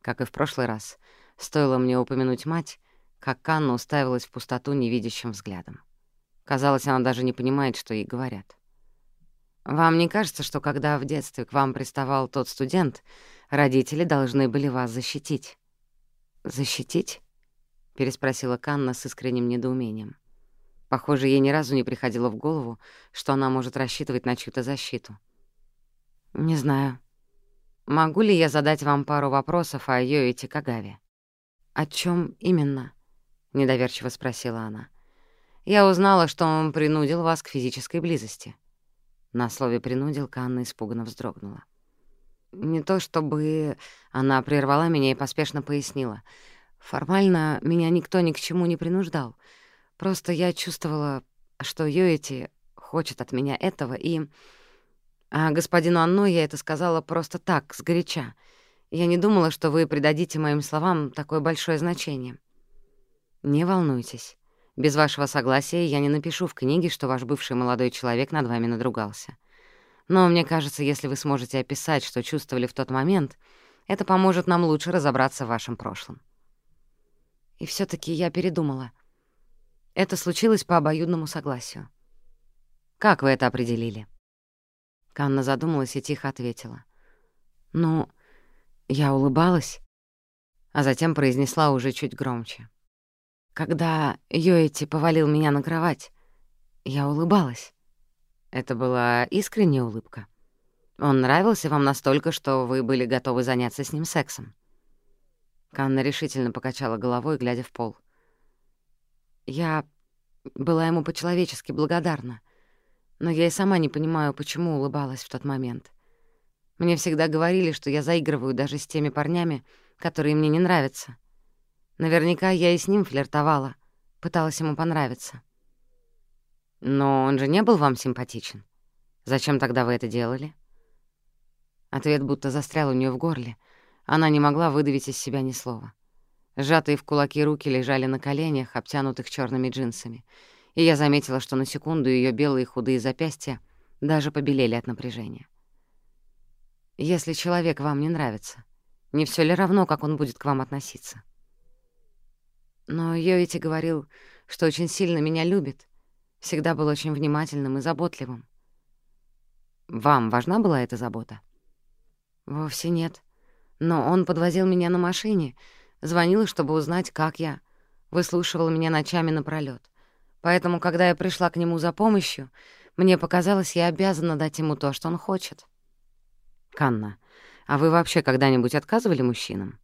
Как и в прошлый раз, стоило мне упомянуть мать, как Канна уставилась в пустоту невидящим взглядом. Казалось, она даже не понимает, что ей говорят. «Вам не кажется, что когда в детстве к вам приставал тот студент, родители должны были вас защитить?» «Защитить?» — переспросила Канна с искренним недоумением. Похоже, ей ни разу не приходило в голову, что она может рассчитывать на чью-то защиту. «Не знаю. Могу ли я задать вам пару вопросов о Йоите Кагаве?» «О чем именно?» — недоверчиво спросила она. «Я узнала, что он принудил вас к физической близости». На слове «принудил» Канна испуганно вздрогнула. «Не то чтобы...» — она прервала меня и поспешно пояснила. «Формально меня никто ни к чему не принуждал». Просто я чувствовала, что Йоэти хочет от меня этого, и... А господину Анно я это сказала просто так, сгоряча. Я не думала, что вы придадите моим словам такое большое значение. Не волнуйтесь. Без вашего согласия я не напишу в книге, что ваш бывший молодой человек над вами надругался. Но мне кажется, если вы сможете описать, что чувствовали в тот момент, это поможет нам лучше разобраться в вашем прошлом. И все таки я передумала. Это случилось по обоюдному согласию. Как вы это определили? Канна задумалась и тихо ответила. Ну, я улыбалась, а затем произнесла уже чуть громче. Когда Йоэти повалил меня на кровать, я улыбалась. Это была искренняя улыбка. Он нравился вам настолько, что вы были готовы заняться с ним сексом. Канна решительно покачала головой, глядя в пол. Я была ему по-человечески благодарна, но я и сама не понимаю, почему улыбалась в тот момент. Мне всегда говорили, что я заигрываю даже с теми парнями, которые мне не нравятся. Наверняка я и с ним флиртовала, пыталась ему понравиться. Но он же не был вам симпатичен. Зачем тогда вы это делали? Ответ будто застрял у нее в горле. Она не могла выдавить из себя ни слова. Сжатые в кулаки руки лежали на коленях, обтянутых черными джинсами, и я заметила, что на секунду ее белые худые запястья даже побелели от напряжения. «Если человек вам не нравится, не все ли равно, как он будет к вам относиться?» Но Йоити говорил, что очень сильно меня любит, всегда был очень внимательным и заботливым. Вам важна была эта забота? Вовсе нет. Но он подвозил меня на машине, звонил, чтобы узнать, как я, выслушивал меня ночами напролёт. Поэтому, когда я пришла к нему за помощью, мне показалось, я обязана дать ему то, что он хочет. «Канна, а вы вообще когда-нибудь отказывали мужчинам?»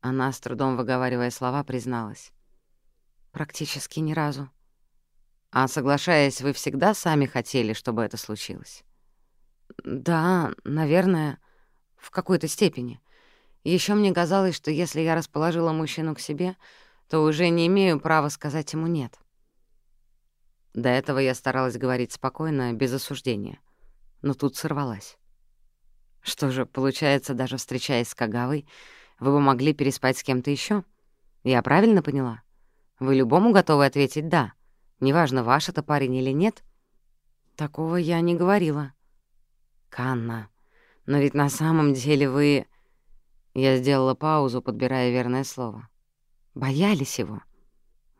Она, с трудом выговаривая слова, призналась. «Практически ни разу». «А соглашаясь, вы всегда сами хотели, чтобы это случилось?» «Да, наверное, в какой-то степени. Еще мне казалось, что если я расположила мужчину к себе, то уже не имею права сказать ему «нет». До этого я старалась говорить спокойно, без осуждения. Но тут сорвалась. Что же, получается, даже встречаясь с Кагавой, вы бы могли переспать с кем-то еще? Я правильно поняла? Вы любому готовы ответить «да». Неважно, ваш это парень или нет. Такого я не говорила. Канна, но ведь на самом деле вы... Я сделала паузу, подбирая верное слово. Боялись его?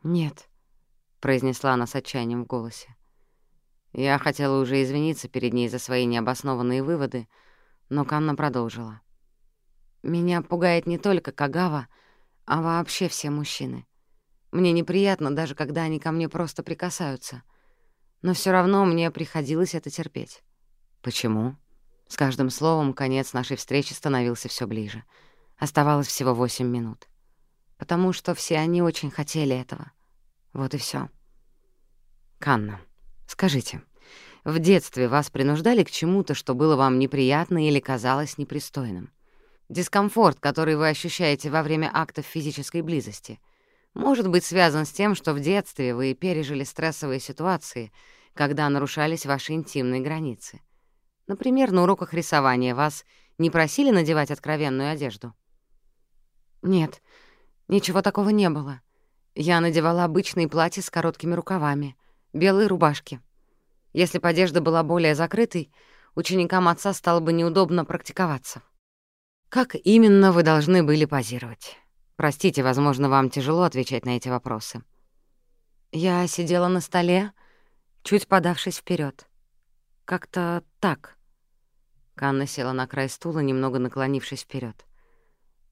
Нет произнесла она с отчаянием в голосе. Я хотела уже извиниться перед ней за свои необоснованные выводы, но Канна продолжила. «Меня пугает не только Кагава, а вообще все мужчины. Мне неприятно, даже когда они ко мне просто прикасаются. Но все равно мне приходилось это терпеть». «Почему?» С каждым словом конец нашей встречи становился все ближе. Оставалось всего восемь минут. Потому что все они очень хотели этого. Вот и все. Канна, скажите, в детстве вас принуждали к чему-то, что было вам неприятно или казалось непристойным? Дискомфорт, который вы ощущаете во время актов физической близости, может быть связан с тем, что в детстве вы пережили стрессовые ситуации, когда нарушались ваши интимные границы. Например, на уроках рисования вас не просили надевать откровенную одежду? Нет, ничего такого не было. Я надевала обычные платья с короткими рукавами, белые рубашки. Если бы одежда была более закрытой, ученикам отца стало бы неудобно практиковаться. Как именно вы должны были позировать? Простите, возможно, вам тяжело отвечать на эти вопросы. Я сидела на столе, чуть подавшись вперед. Как-то так. Канна села на край стула, немного наклонившись вперед.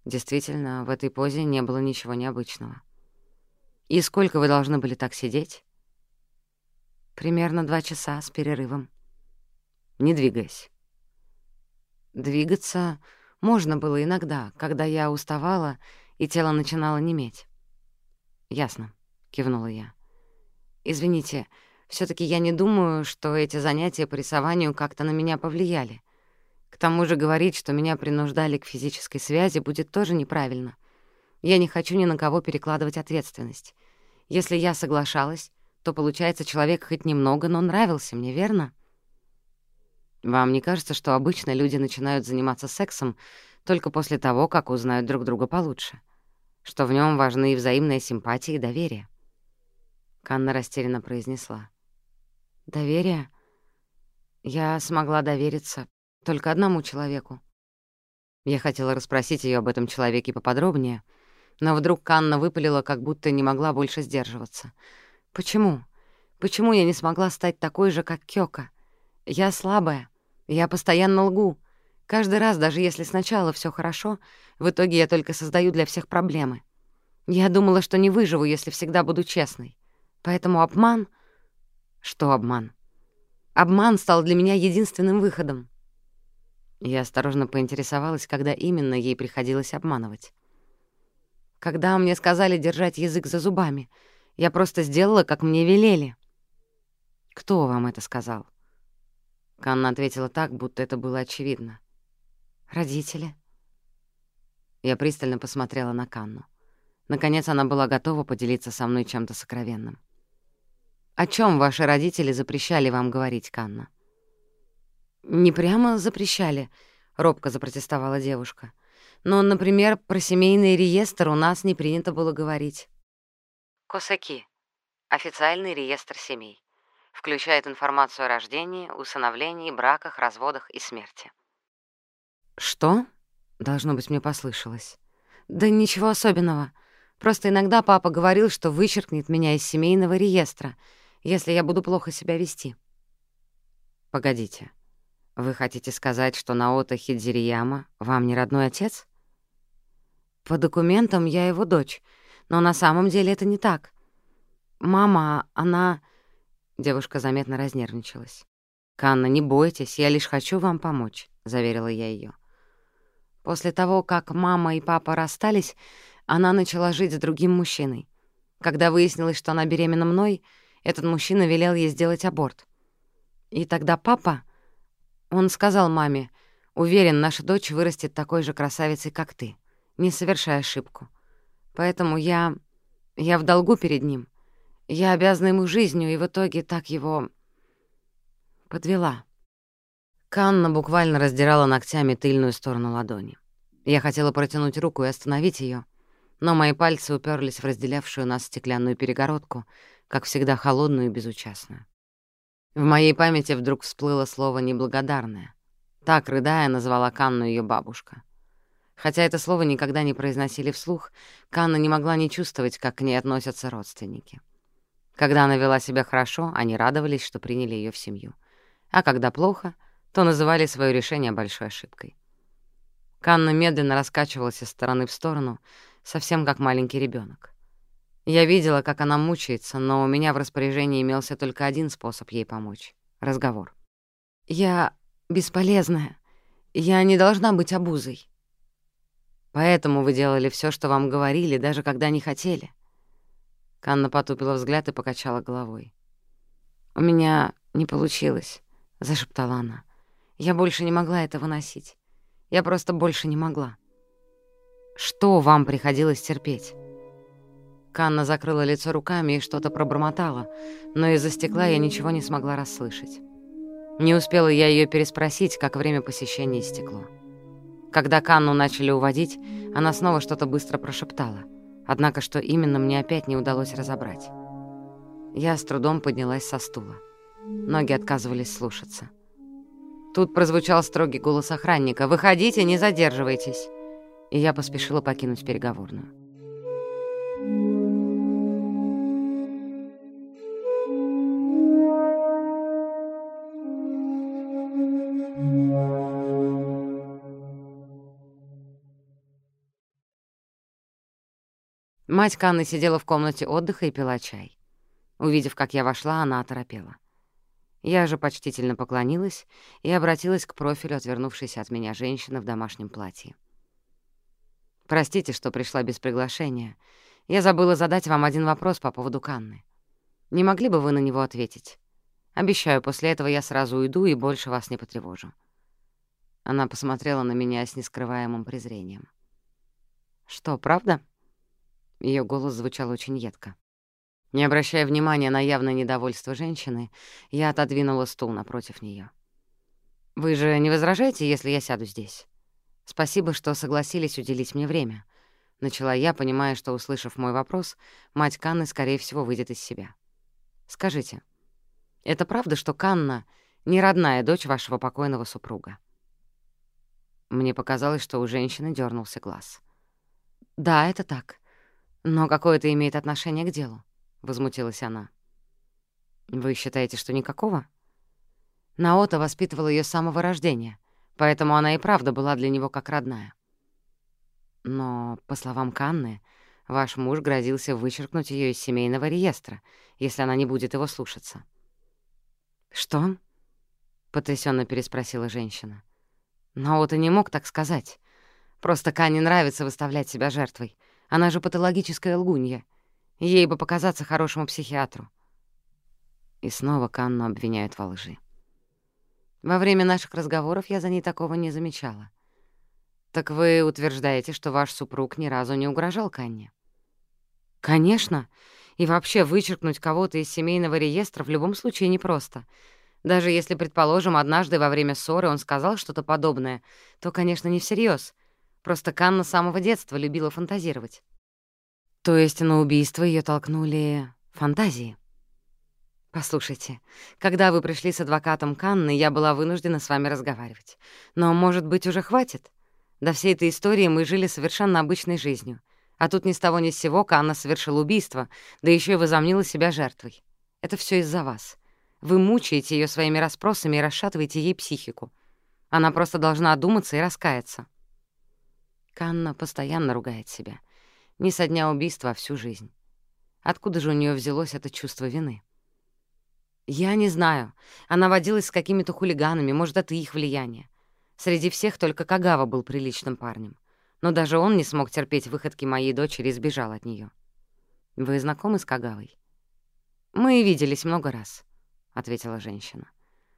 Действительно, в этой позе не было ничего необычного. «И сколько вы должны были так сидеть?» «Примерно два часа с перерывом». «Не двигаясь». Двигаться можно было иногда, когда я уставала, и тело начинало неметь. «Ясно», — кивнула я. «Извините, все таки я не думаю, что эти занятия по рисованию как-то на меня повлияли. К тому же говорить, что меня принуждали к физической связи, будет тоже неправильно. Я не хочу ни на кого перекладывать ответственность. Если я соглашалась, то, получается, человек хоть немного, но нравился мне, верно? Вам не кажется, что обычно люди начинают заниматься сексом только после того, как узнают друг друга получше? Что в нем важны и взаимная симпатия, и доверие? Канна растерянно произнесла. «Доверие? Я смогла довериться только одному человеку». Я хотела расспросить ее об этом человеке поподробнее, но вдруг Канна выпалила, как будто не могла больше сдерживаться. «Почему? Почему я не смогла стать такой же, как Кёка? Я слабая. Я постоянно лгу. Каждый раз, даже если сначала все хорошо, в итоге я только создаю для всех проблемы. Я думала, что не выживу, если всегда буду честной. Поэтому обман... Что обман? Обман стал для меня единственным выходом. Я осторожно поинтересовалась, когда именно ей приходилось обманывать. Когда мне сказали держать язык за зубами, я просто сделала, как мне велели. «Кто вам это сказал?» Канна ответила так, будто это было очевидно. «Родители». Я пристально посмотрела на Канну. Наконец она была готова поделиться со мной чем-то сокровенным. О чем ваши родители запрещали вам говорить, Канна? Не прямо запрещали, робко запротестовала девушка. Но, например, про семейный реестр у нас не принято было говорить. Косаки — официальный реестр семей. Включает информацию о рождении, усыновлении, браках, разводах и смерти. «Что?» — должно быть, мне послышалось. «Да ничего особенного. Просто иногда папа говорил, что вычеркнет меня из семейного реестра, если я буду плохо себя вести». «Погодите, вы хотите сказать, что Наото Хидзирияма вам не родной отец?» «По документам я его дочь, но на самом деле это не так. Мама, она...» Девушка заметно разнервничалась. «Канна, не бойтесь, я лишь хочу вам помочь», — заверила я ее. После того, как мама и папа расстались, она начала жить с другим мужчиной. Когда выяснилось, что она беременна мной, этот мужчина велел ей сделать аборт. И тогда папа... Он сказал маме, «Уверен, наша дочь вырастет такой же красавицей, как ты, не совершая ошибку. Поэтому я... я в долгу перед ним. Я обязана ему жизнью, и в итоге так его... подвела». Канна буквально раздирала ногтями тыльную сторону ладони. Я хотела протянуть руку и остановить ее, но мои пальцы уперлись в разделявшую нас стеклянную перегородку, как всегда холодную и безучастную. В моей памяти вдруг всплыло слово «неблагодарное». Так, рыдая, назвала Канну ее бабушка. Хотя это слово никогда не произносили вслух, Канна не могла не чувствовать, как к ней относятся родственники. Когда она вела себя хорошо, они радовались, что приняли ее в семью. А когда плохо, то называли свое решение большой ошибкой. Канна медленно раскачивалась из стороны в сторону, совсем как маленький ребенок. Я видела, как она мучается, но у меня в распоряжении имелся только один способ ей помочь — разговор. «Я бесполезная. Я не должна быть обузой». «Поэтому вы делали все, что вам говорили, даже когда не хотели». Канна потупила взгляд и покачала головой. «У меня не получилось», — зашептала она. Я больше не могла это выносить. Я просто больше не могла. Что вам приходилось терпеть? Канна закрыла лицо руками и что-то пробормотала, но из-за стекла я ничего не смогла расслышать. Не успела я ее переспросить, как время посещения истекло. Когда Канну начали уводить, она снова что-то быстро прошептала. Однако что именно, мне опять не удалось разобрать. Я с трудом поднялась со стула. Ноги отказывались слушаться. Тут прозвучал строгий голос охранника. «Выходите, не задерживайтесь!» И я поспешила покинуть переговорную. Мать Канны сидела в комнате отдыха и пила чай. Увидев, как я вошла, она оторопела. Я же почтительно поклонилась и обратилась к профилю отвернувшейся от меня женщины в домашнем платье. «Простите, что пришла без приглашения. Я забыла задать вам один вопрос по поводу Канны. Не могли бы вы на него ответить? Обещаю, после этого я сразу уйду и больше вас не потревожу». Она посмотрела на меня с нескрываемым презрением. «Что, правда?» Ее голос звучал очень едко. Не обращая внимания на явное недовольство женщины, я отодвинула стул напротив нее. «Вы же не возражаете, если я сяду здесь? Спасибо, что согласились уделить мне время». Начала я, понимая, что, услышав мой вопрос, мать Канны, скорее всего, выйдет из себя. «Скажите, это правда, что Канна — не родная дочь вашего покойного супруга?» Мне показалось, что у женщины дернулся глаз. «Да, это так. Но какое это имеет отношение к делу?» возмутилась она. «Вы считаете, что никакого?» Наота воспитывала ее с самого рождения, поэтому она и правда была для него как родная. Но, по словам Канны, ваш муж грозился вычеркнуть ее из семейного реестра, если она не будет его слушаться. «Что?» — потрясенно переспросила женщина. Наота не мог так сказать. Просто Кане нравится выставлять себя жертвой. Она же патологическая лгунья. Ей бы показаться хорошему психиатру. И снова Канну обвиняют во лжи. Во время наших разговоров я за ней такого не замечала. Так вы утверждаете, что ваш супруг ни разу не угрожал Канне? Конечно, и вообще вычеркнуть кого-то из семейного реестра в любом случае непросто. Даже если, предположим, однажды во время ссоры он сказал что-то подобное, то, конечно, не всерьез. Просто Канна с самого детства любила фантазировать. То есть на убийство ее толкнули фантазии. «Послушайте, когда вы пришли с адвокатом Канны, я была вынуждена с вами разговаривать. Но, может быть, уже хватит? До всей этой истории мы жили совершенно обычной жизнью. А тут ни с того ни с сего Канна совершила убийство, да еще и возомнила себя жертвой. Это все из-за вас. Вы мучаете ее своими расспросами и расшатываете ей психику. Она просто должна одуматься и раскаяться». Канна постоянно ругает себя. Не со дня убийства, а всю жизнь. Откуда же у нее взялось это чувство вины? Я не знаю. Она водилась с какими-то хулиганами, может, это их влияние. Среди всех только Кагава был приличным парнем. Но даже он не смог терпеть выходки моей дочери и сбежал от нее. Вы знакомы с Кагавой? Мы виделись много раз, — ответила женщина.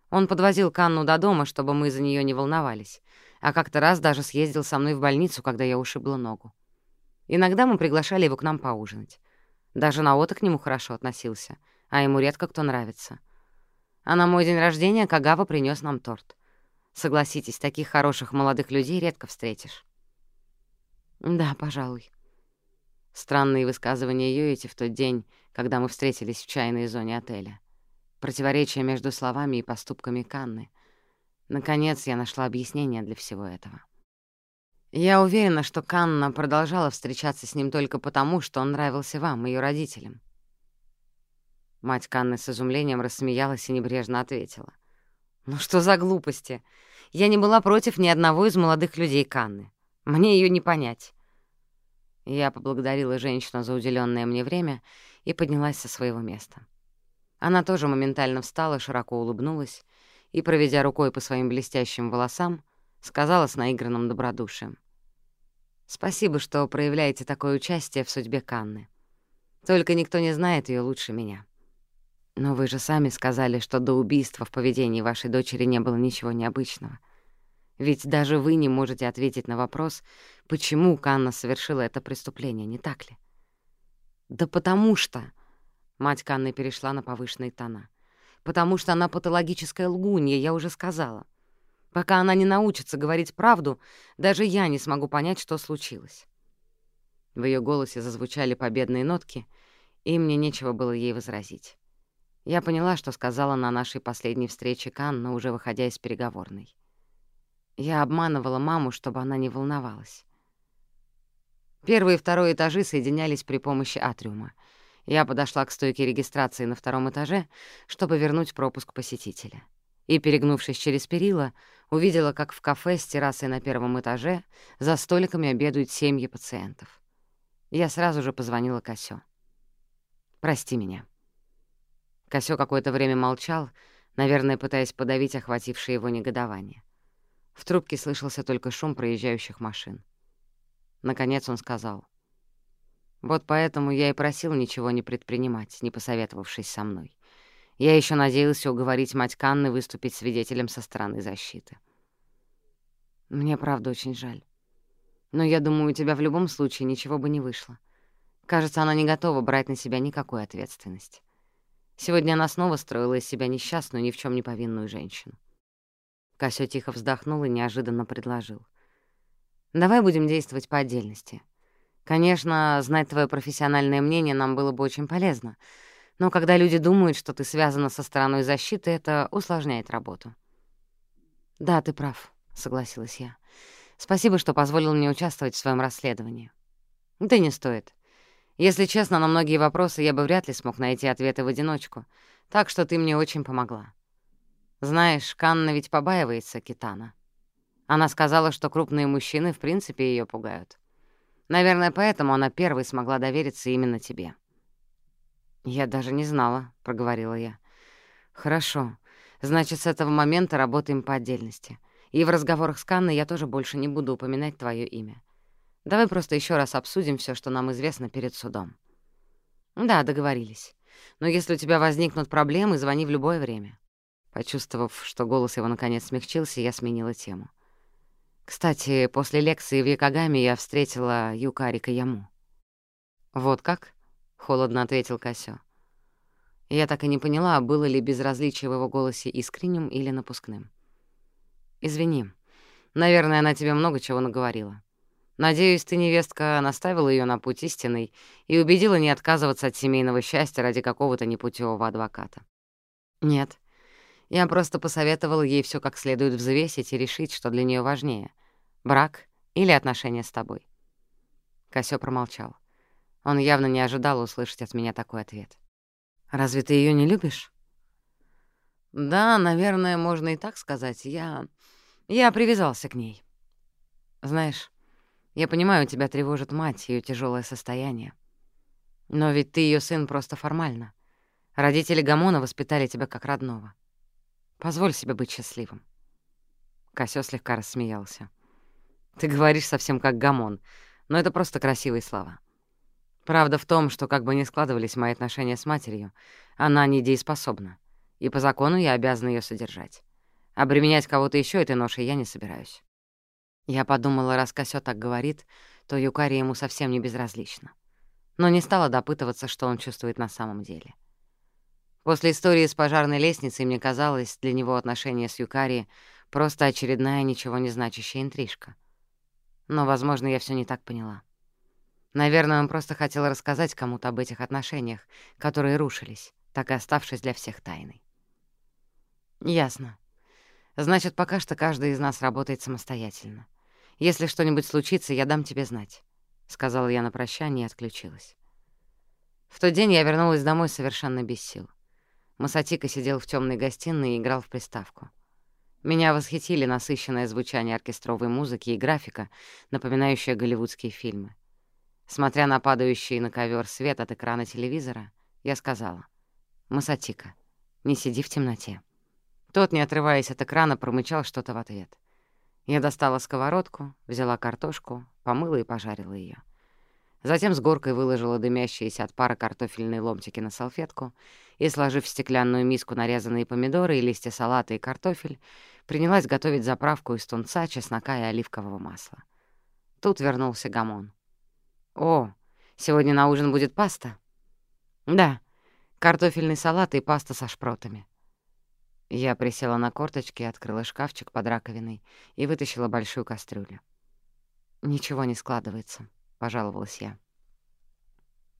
Он подвозил Канну до дома, чтобы мы за нее не волновались, а как-то раз даже съездил со мной в больницу, когда я ушибла ногу. Иногда мы приглашали его к нам поужинать. Даже Наота к нему хорошо относился — а ему редко кто нравится. А на мой день рождения Кагава принес нам торт. Согласитесь, таких хороших молодых людей редко встретишь. Да, пожалуй. Странные высказывания Юити в тот день, когда мы встретились в чайной зоне отеля. Противоречие между словами и поступками Канны. Наконец я нашла объяснение для всего этого. Я уверена, что Канна продолжала встречаться с ним только потому, что он нравился вам, ее родителям. Мать Канны с изумлением рассмеялась и небрежно ответила. «Ну что за глупости? Я не была против ни одного из молодых людей Канны. Мне ее не понять». Я поблагодарила женщину за уделенное мне время и поднялась со своего места. Она тоже моментально встала, широко улыбнулась и, проведя рукой по своим блестящим волосам, сказала с наигранным добродушием. «Спасибо, что проявляете такое участие в судьбе Канны. Только никто не знает ее лучше меня». Но вы же сами сказали, что до убийства в поведении вашей дочери не было ничего необычного. Ведь даже вы не можете ответить на вопрос, почему Канна совершила это преступление, не так ли? Да потому что... Мать Канны перешла на повышенные тона. Потому что она патологическая лгунья, я уже сказала. Пока она не научится говорить правду, даже я не смогу понять, что случилось. В ее голосе зазвучали победные нотки, и мне нечего было ей возразить. Я поняла, что сказала на нашей последней встрече Канна, уже выходя из переговорной. Я обманывала маму, чтобы она не волновалась. Первый и второй этажи соединялись при помощи атриума. Я подошла к стойке регистрации на втором этаже, чтобы вернуть пропуск посетителя. И, перегнувшись через перила, увидела, как в кафе с террасой на первом этаже за столиками обедают семьи пациентов. Я сразу же позвонила Косё. «Прости меня». Косё какое-то время молчал, наверное, пытаясь подавить охватившее его негодование. В трубке слышался только шум проезжающих машин. Наконец он сказал. «Вот поэтому я и просил ничего не предпринимать, не посоветовавшись со мной. Я еще надеялся уговорить мать Канны выступить свидетелем со стороны защиты. Мне правда очень жаль. Но я думаю, у тебя в любом случае ничего бы не вышло. Кажется, она не готова брать на себя никакой ответственности. Сегодня она снова строила из себя несчастную, ни в чем не повинную женщину. Касё тихо вздохнул и неожиданно предложил. «Давай будем действовать по отдельности. Конечно, знать твое профессиональное мнение нам было бы очень полезно, но когда люди думают, что ты связана со стороной защиты, это усложняет работу». «Да, ты прав», — согласилась я. «Спасибо, что позволил мне участвовать в своем расследовании». «Да не стоит. Если честно, на многие вопросы я бы вряд ли смог найти ответы в одиночку, так что ты мне очень помогла. Знаешь, Канна ведь побаивается Китана. Она сказала, что крупные мужчины в принципе ее пугают. Наверное, поэтому она первой смогла довериться именно тебе. «Я даже не знала», — проговорила я. «Хорошо. Значит, с этого момента работаем по отдельности. И в разговорах с Канной я тоже больше не буду упоминать твое имя. Давай просто еще раз обсудим все, что нам известно перед судом». «Да, договорились. Но если у тебя возникнут проблемы, звони в любое время». Почувствовав, что голос его наконец смягчился, я сменила тему. Кстати, после лекции в Якогаме я встретила Юкарика Яму. «Вот как?» — холодно ответил Косё. Я так и не поняла, было ли безразличие в его голосе искренним или напускным. «Извини. Наверное, она тебе много чего наговорила. Надеюсь, ты, невестка, наставила ее на путь истинный и убедила не отказываться от семейного счастья ради какого-то непутевого адвоката». «Нет. Я просто посоветовала ей все как следует взвесить и решить, что для нее важнее — брак или отношения с тобой». Косё промолчал. Он явно не ожидал услышать от меня такой ответ. «Разве ты ее не любишь?» «Да, наверное, можно и так сказать. Я... я привязался к ней. Знаешь, я понимаю, тебя тревожит мать, ее тяжелое состояние. Но ведь ты ее сын просто формально. Родители Гамона воспитали тебя как родного. Позволь себе быть счастливым». Косё слегка рассмеялся. «Ты говоришь совсем как Гамон, но это просто красивые слова. Правда в том, что как бы ни складывались мои отношения с матерью, она недееспособна, и по закону я обязан ее содержать. Обременять кого-то еще этой ношей я не собираюсь. Я подумала, раз Косё так говорит, то Юкари ему совсем не безразлично. Но не стала допытываться, что он чувствует на самом деле. После истории с пожарной лестницей мне казалось, для него отношения с Юкари — просто очередная ничего не значащая интрижка. Но, возможно, я все не так поняла. Наверное, он просто хотел рассказать кому-то об этих отношениях, которые рушились, так и оставшись для всех тайной. «Ясно. Значит, пока что каждый из нас работает самостоятельно. Если что-нибудь случится, я дам тебе знать», — сказала я на прощание и отключилась. В тот день я вернулась домой совершенно без сил. Масатика сидел в темной гостиной и играл в приставку. Меня восхитили насыщенное звучание оркестровой музыки и графика, напоминающая голливудские фильмы. Смотря на падающий на ковер свет от экрана телевизора, я сказала, «Масатика, не сиди в темноте». Тот, не отрываясь от экрана, промычал что-то в ответ. Я достала сковородку, взяла картошку, помыла и пожарила ее. Затем с горкой выложила дымящиеся от пара картофельные ломтики на салфетку и, сложив в стеклянную миску нарезанные помидоры и листья салата и картофель, принялась готовить заправку из тунца, чеснока и оливкового масла. Тут вернулся Гамон. «О, сегодня на ужин будет паста?» «Да, картофельный салат и паста со шпротами». Я присела на корточки, открыла шкафчик под раковиной и вытащила большую кастрюлю. «Ничего не складывается», — пожаловалась я.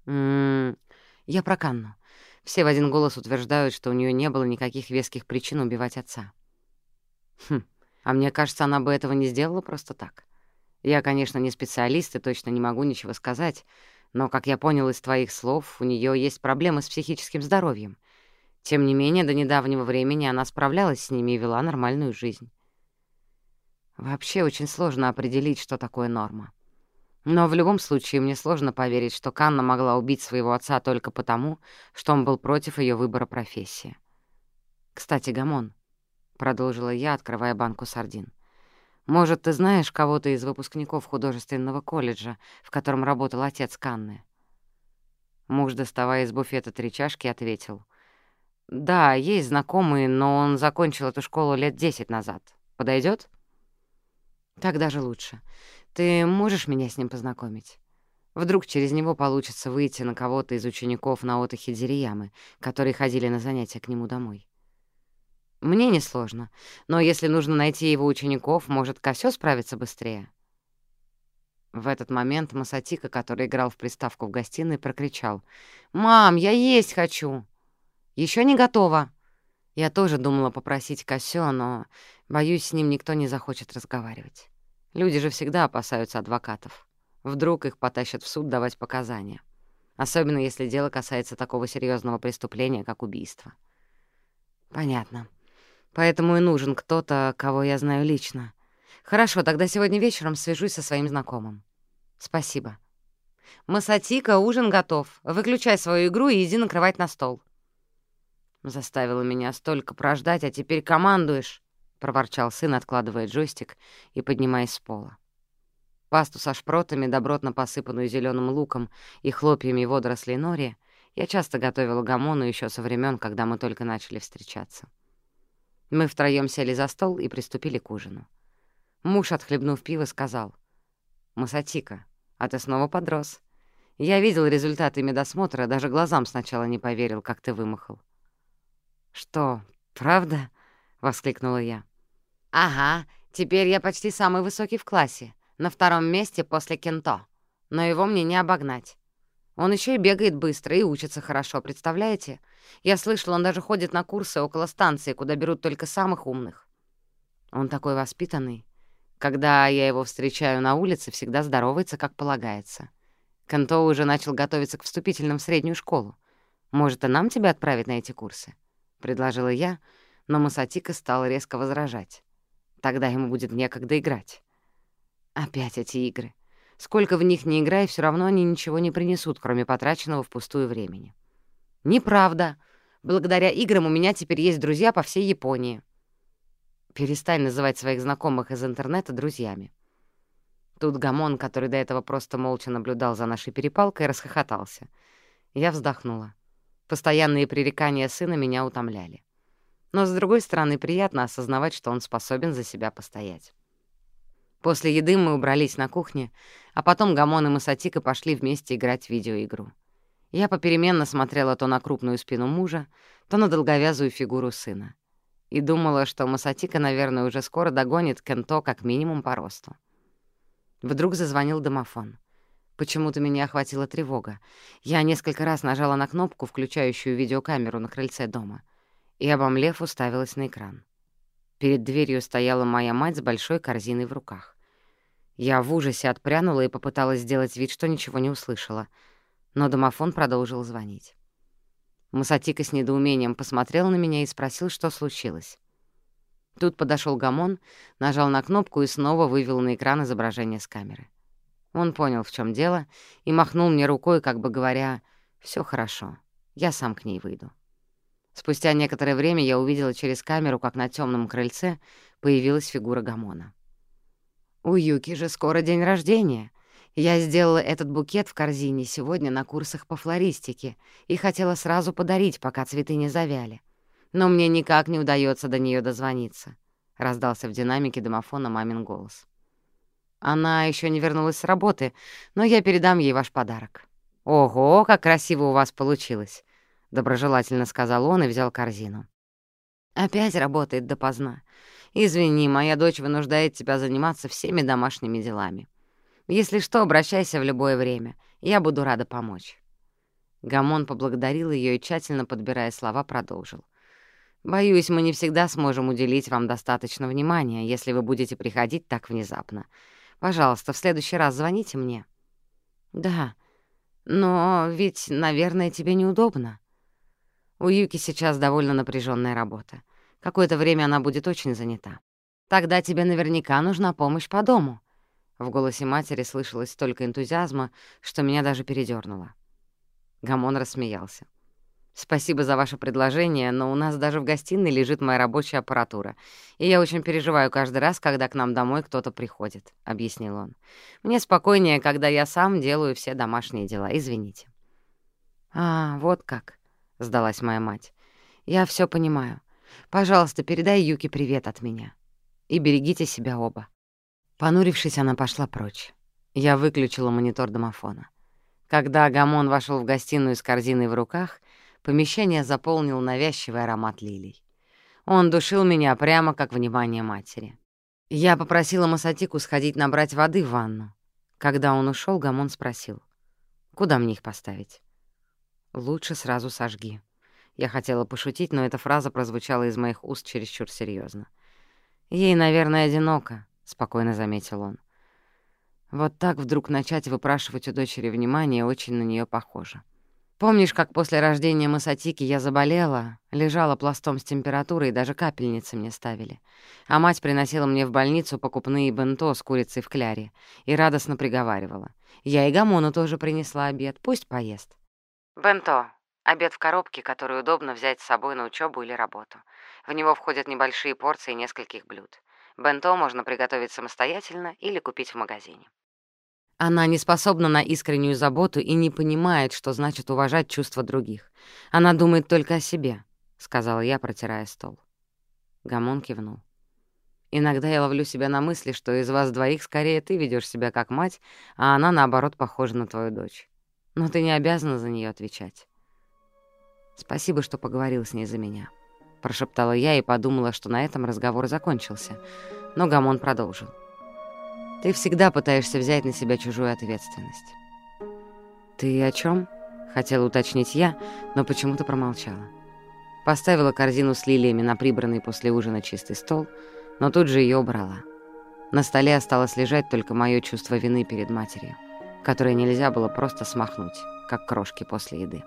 «М-м, я про Канну. Все в один голос утверждают, что у нее не было никаких веских причин убивать отца». «Хм, а мне кажется, она бы этого не сделала просто так. Я, конечно, не специалист и точно не могу ничего сказать, но, как я понял из твоих слов, у нее есть проблемы с психическим здоровьем. Тем не менее, до недавнего времени она справлялась с ними и вела нормальную жизнь. Вообще очень сложно определить, что такое норма. Но в любом случае мне сложно поверить, что Канна могла убить своего отца только потому, что он был против ее выбора профессии. «Кстати, Гамон», — продолжила я, открывая банку сардин, — может, ты знаешь кого-то из выпускников художественного колледжа, в котором работал отец Канны?» Муж, доставая из буфета три чашки, ответил. «Да, есть знакомый, но он закончил эту школу лет десять назад. Подойдет? «Так даже лучше. Ты можешь меня с ним познакомить? Вдруг через него получится выйти на кого-то из учеников Наота Хидзириямы, которые ходили на занятия к нему домой». Мне несложно, но если нужно найти его учеников, может, Косё справится быстрее?» В этот момент Масатика, который играл в приставку в гостиной, прокричал. «Мам, я есть хочу!» Еще не готова!» Я тоже думала попросить Косё, но, боюсь, с ним никто не захочет разговаривать. Люди же всегда опасаются адвокатов. Вдруг их потащат в суд давать показания. Особенно если дело касается такого серьезного преступления, как убийство. «Понятно», Поэтому и нужен кто-то, кого я знаю лично. Хорошо, тогда сегодня вечером свяжусь со своим знакомым. Спасибо. Масатика, ужин готов. Выключай свою игру и иди накрывать на стол. Заставила меня столько прождать, а теперь командуешь, — проворчал сын, откладывая джойстик и поднимаясь с пола. Пасту со шпротами, добротно посыпанную зеленым луком и хлопьями водорослей нори, я часто готовила гамону еще со времен, когда мы только начали встречаться. Мы втроём сели за стол и приступили к ужину. Муж, отхлебнув пиво, сказал, «Масатика, а ты снова подрос. Я видел результаты медосмотра, даже глазам сначала не поверил, как ты вымахал». «Что, правда?» — воскликнула я. «Ага, теперь я почти самый высокий в классе, на втором месте после Кенто, но его мне не обогнать. Он еще и бегает быстро и учится хорошо, представляете? Я слышал, он даже ходит на курсы около станции, куда берут только самых умных. Он такой воспитанный. Когда я его встречаю на улице, всегда здоровается, как полагается. Канто уже начал готовиться к вступительным в среднюю школу. Может, и нам тебя отправить на эти курсы?» — предложила я, но Масатика стал резко возражать. Тогда ему будет некогда играть. Опять эти игры. Сколько в них не играй, все равно они ничего не принесут, кроме потраченного впустую времени. Неправда. Благодаря играм у меня теперь есть друзья по всей Японии. Перестань называть своих знакомых из интернета друзьями. Тут Гамон, который до этого просто молча наблюдал за нашей перепалкой, расхохотался. Я вздохнула. Постоянные пререкания сына меня утомляли. Но, с другой стороны, приятно осознавать, что он способен за себя постоять. После еды мы убрались на кухне, а потом Гамон и Масатика пошли вместе играть в видеоигру. Я попеременно смотрела то на крупную спину мужа, то на долговязую фигуру сына. И думала, что Масатика, наверное, уже скоро догонит Кенто как минимум по росту. Вдруг зазвонил домофон. Почему-то меня охватила тревога. Я несколько раз нажала на кнопку, включающую видеокамеру на крыльце дома, и, обомлев, уставилась на экран. Перед дверью стояла моя мать с большой корзиной в руках. Я в ужасе отпрянула и попыталась сделать вид, что ничего не услышала, но домофон продолжил звонить. Масатика с недоумением посмотрел на меня и спросил, что случилось. Тут подошел Гамон, нажал на кнопку и снова вывел на экран изображение с камеры. Он понял, в чем дело, и махнул мне рукой, как бы говоря, все хорошо, я сам к ней выйду». Спустя некоторое время я увидела через камеру, как на темном крыльце появилась фигура Гамона. У Юки же скоро день рождения. Я сделала этот букет в корзине сегодня на курсах по флористике и хотела сразу подарить, пока цветы не завяли. Но мне никак не удается до нее дозвониться», — раздался в динамике домофона мамин голос. «Она еще не вернулась с работы, но я передам ей ваш подарок». «Ого, как красиво у вас получилось!» — доброжелательно сказал он и взял корзину. «Опять работает допоздна. «Извини, моя дочь вынуждает тебя заниматься всеми домашними делами. Если что, обращайся в любое время. Я буду рада помочь». Гамон поблагодарил ее и, тщательно подбирая слова, продолжил. «Боюсь, мы не всегда сможем уделить вам достаточно внимания, если вы будете приходить так внезапно. Пожалуйста, в следующий раз звоните мне». «Да, но ведь, наверное, тебе неудобно». У Юки сейчас довольно напряженная работа. Какое-то время она будет очень занята. Тогда тебе наверняка нужна помощь по дому». В голосе матери слышалось столько энтузиазма, что меня даже передёрнуло. Гамон рассмеялся. «Спасибо за ваше предложение, но у нас даже в гостиной лежит моя рабочая аппаратура, и я очень переживаю каждый раз, когда к нам домой кто-то приходит», — объяснил он. «Мне спокойнее, когда я сам делаю все домашние дела, извините». «А, вот как», — сдалась моя мать. «Я всё понимаю. Пожалуйста, передай Юке привет от меня. И берегите себя оба». Понурившись, она пошла прочь. Я выключила монитор домофона. Когда Гамон вошел в гостиную с корзиной в руках, помещение заполнил навязчивый аромат лилий. Он душил меня прямо как внимание матери. Я попросила Масатику сходить набрать воды в ванну. Когда он ушел, Гамон спросил, «Куда мне их поставить?» «Лучше сразу сожги», я хотела пошутить, но эта фраза прозвучала из моих уст чересчур серьезно. «Ей, наверное, одиноко», — спокойно заметил он. Вот так вдруг начать выпрашивать у дочери внимание очень на нее похоже. Помнишь, как после рождения Масатики я заболела, лежала пластом с температурой, и даже капельницы мне ставили. А мать приносила мне в больницу покупные бенто с курицей в кляре и радостно приговаривала. Я и Гамону тоже принесла обед, пусть поест. Бенто Обед в коробке, который удобно взять с собой на учебу или работу. В него входят небольшие порции нескольких блюд. Бенто можно приготовить самостоятельно или купить в магазине. Она не способна на искреннюю заботу и не понимает, что значит уважать чувства других. Она думает только о себе, — сказала я, протирая стол. Гамон кивнул. Иногда я ловлю себя на мысли, что из вас двоих скорее ты ведешь себя как мать, а она, наоборот, похожа на твою дочь. Но ты не обязана за нее отвечать. Спасибо, что поговорил с ней за меня. Прошептала я и подумала, что на этом разговор закончился, но Гамон продолжил. Ты всегда пытаешься взять на себя чужую ответственность. Ты о чем? Хотела уточнить я, но почему-то промолчала. Поставила корзину с лилиями на прибранный после ужина чистый стол, но тут же ее убрала. На столе осталось лежать только мое чувство вины перед матерью, которое нельзя было просто смахнуть, как крошки после еды.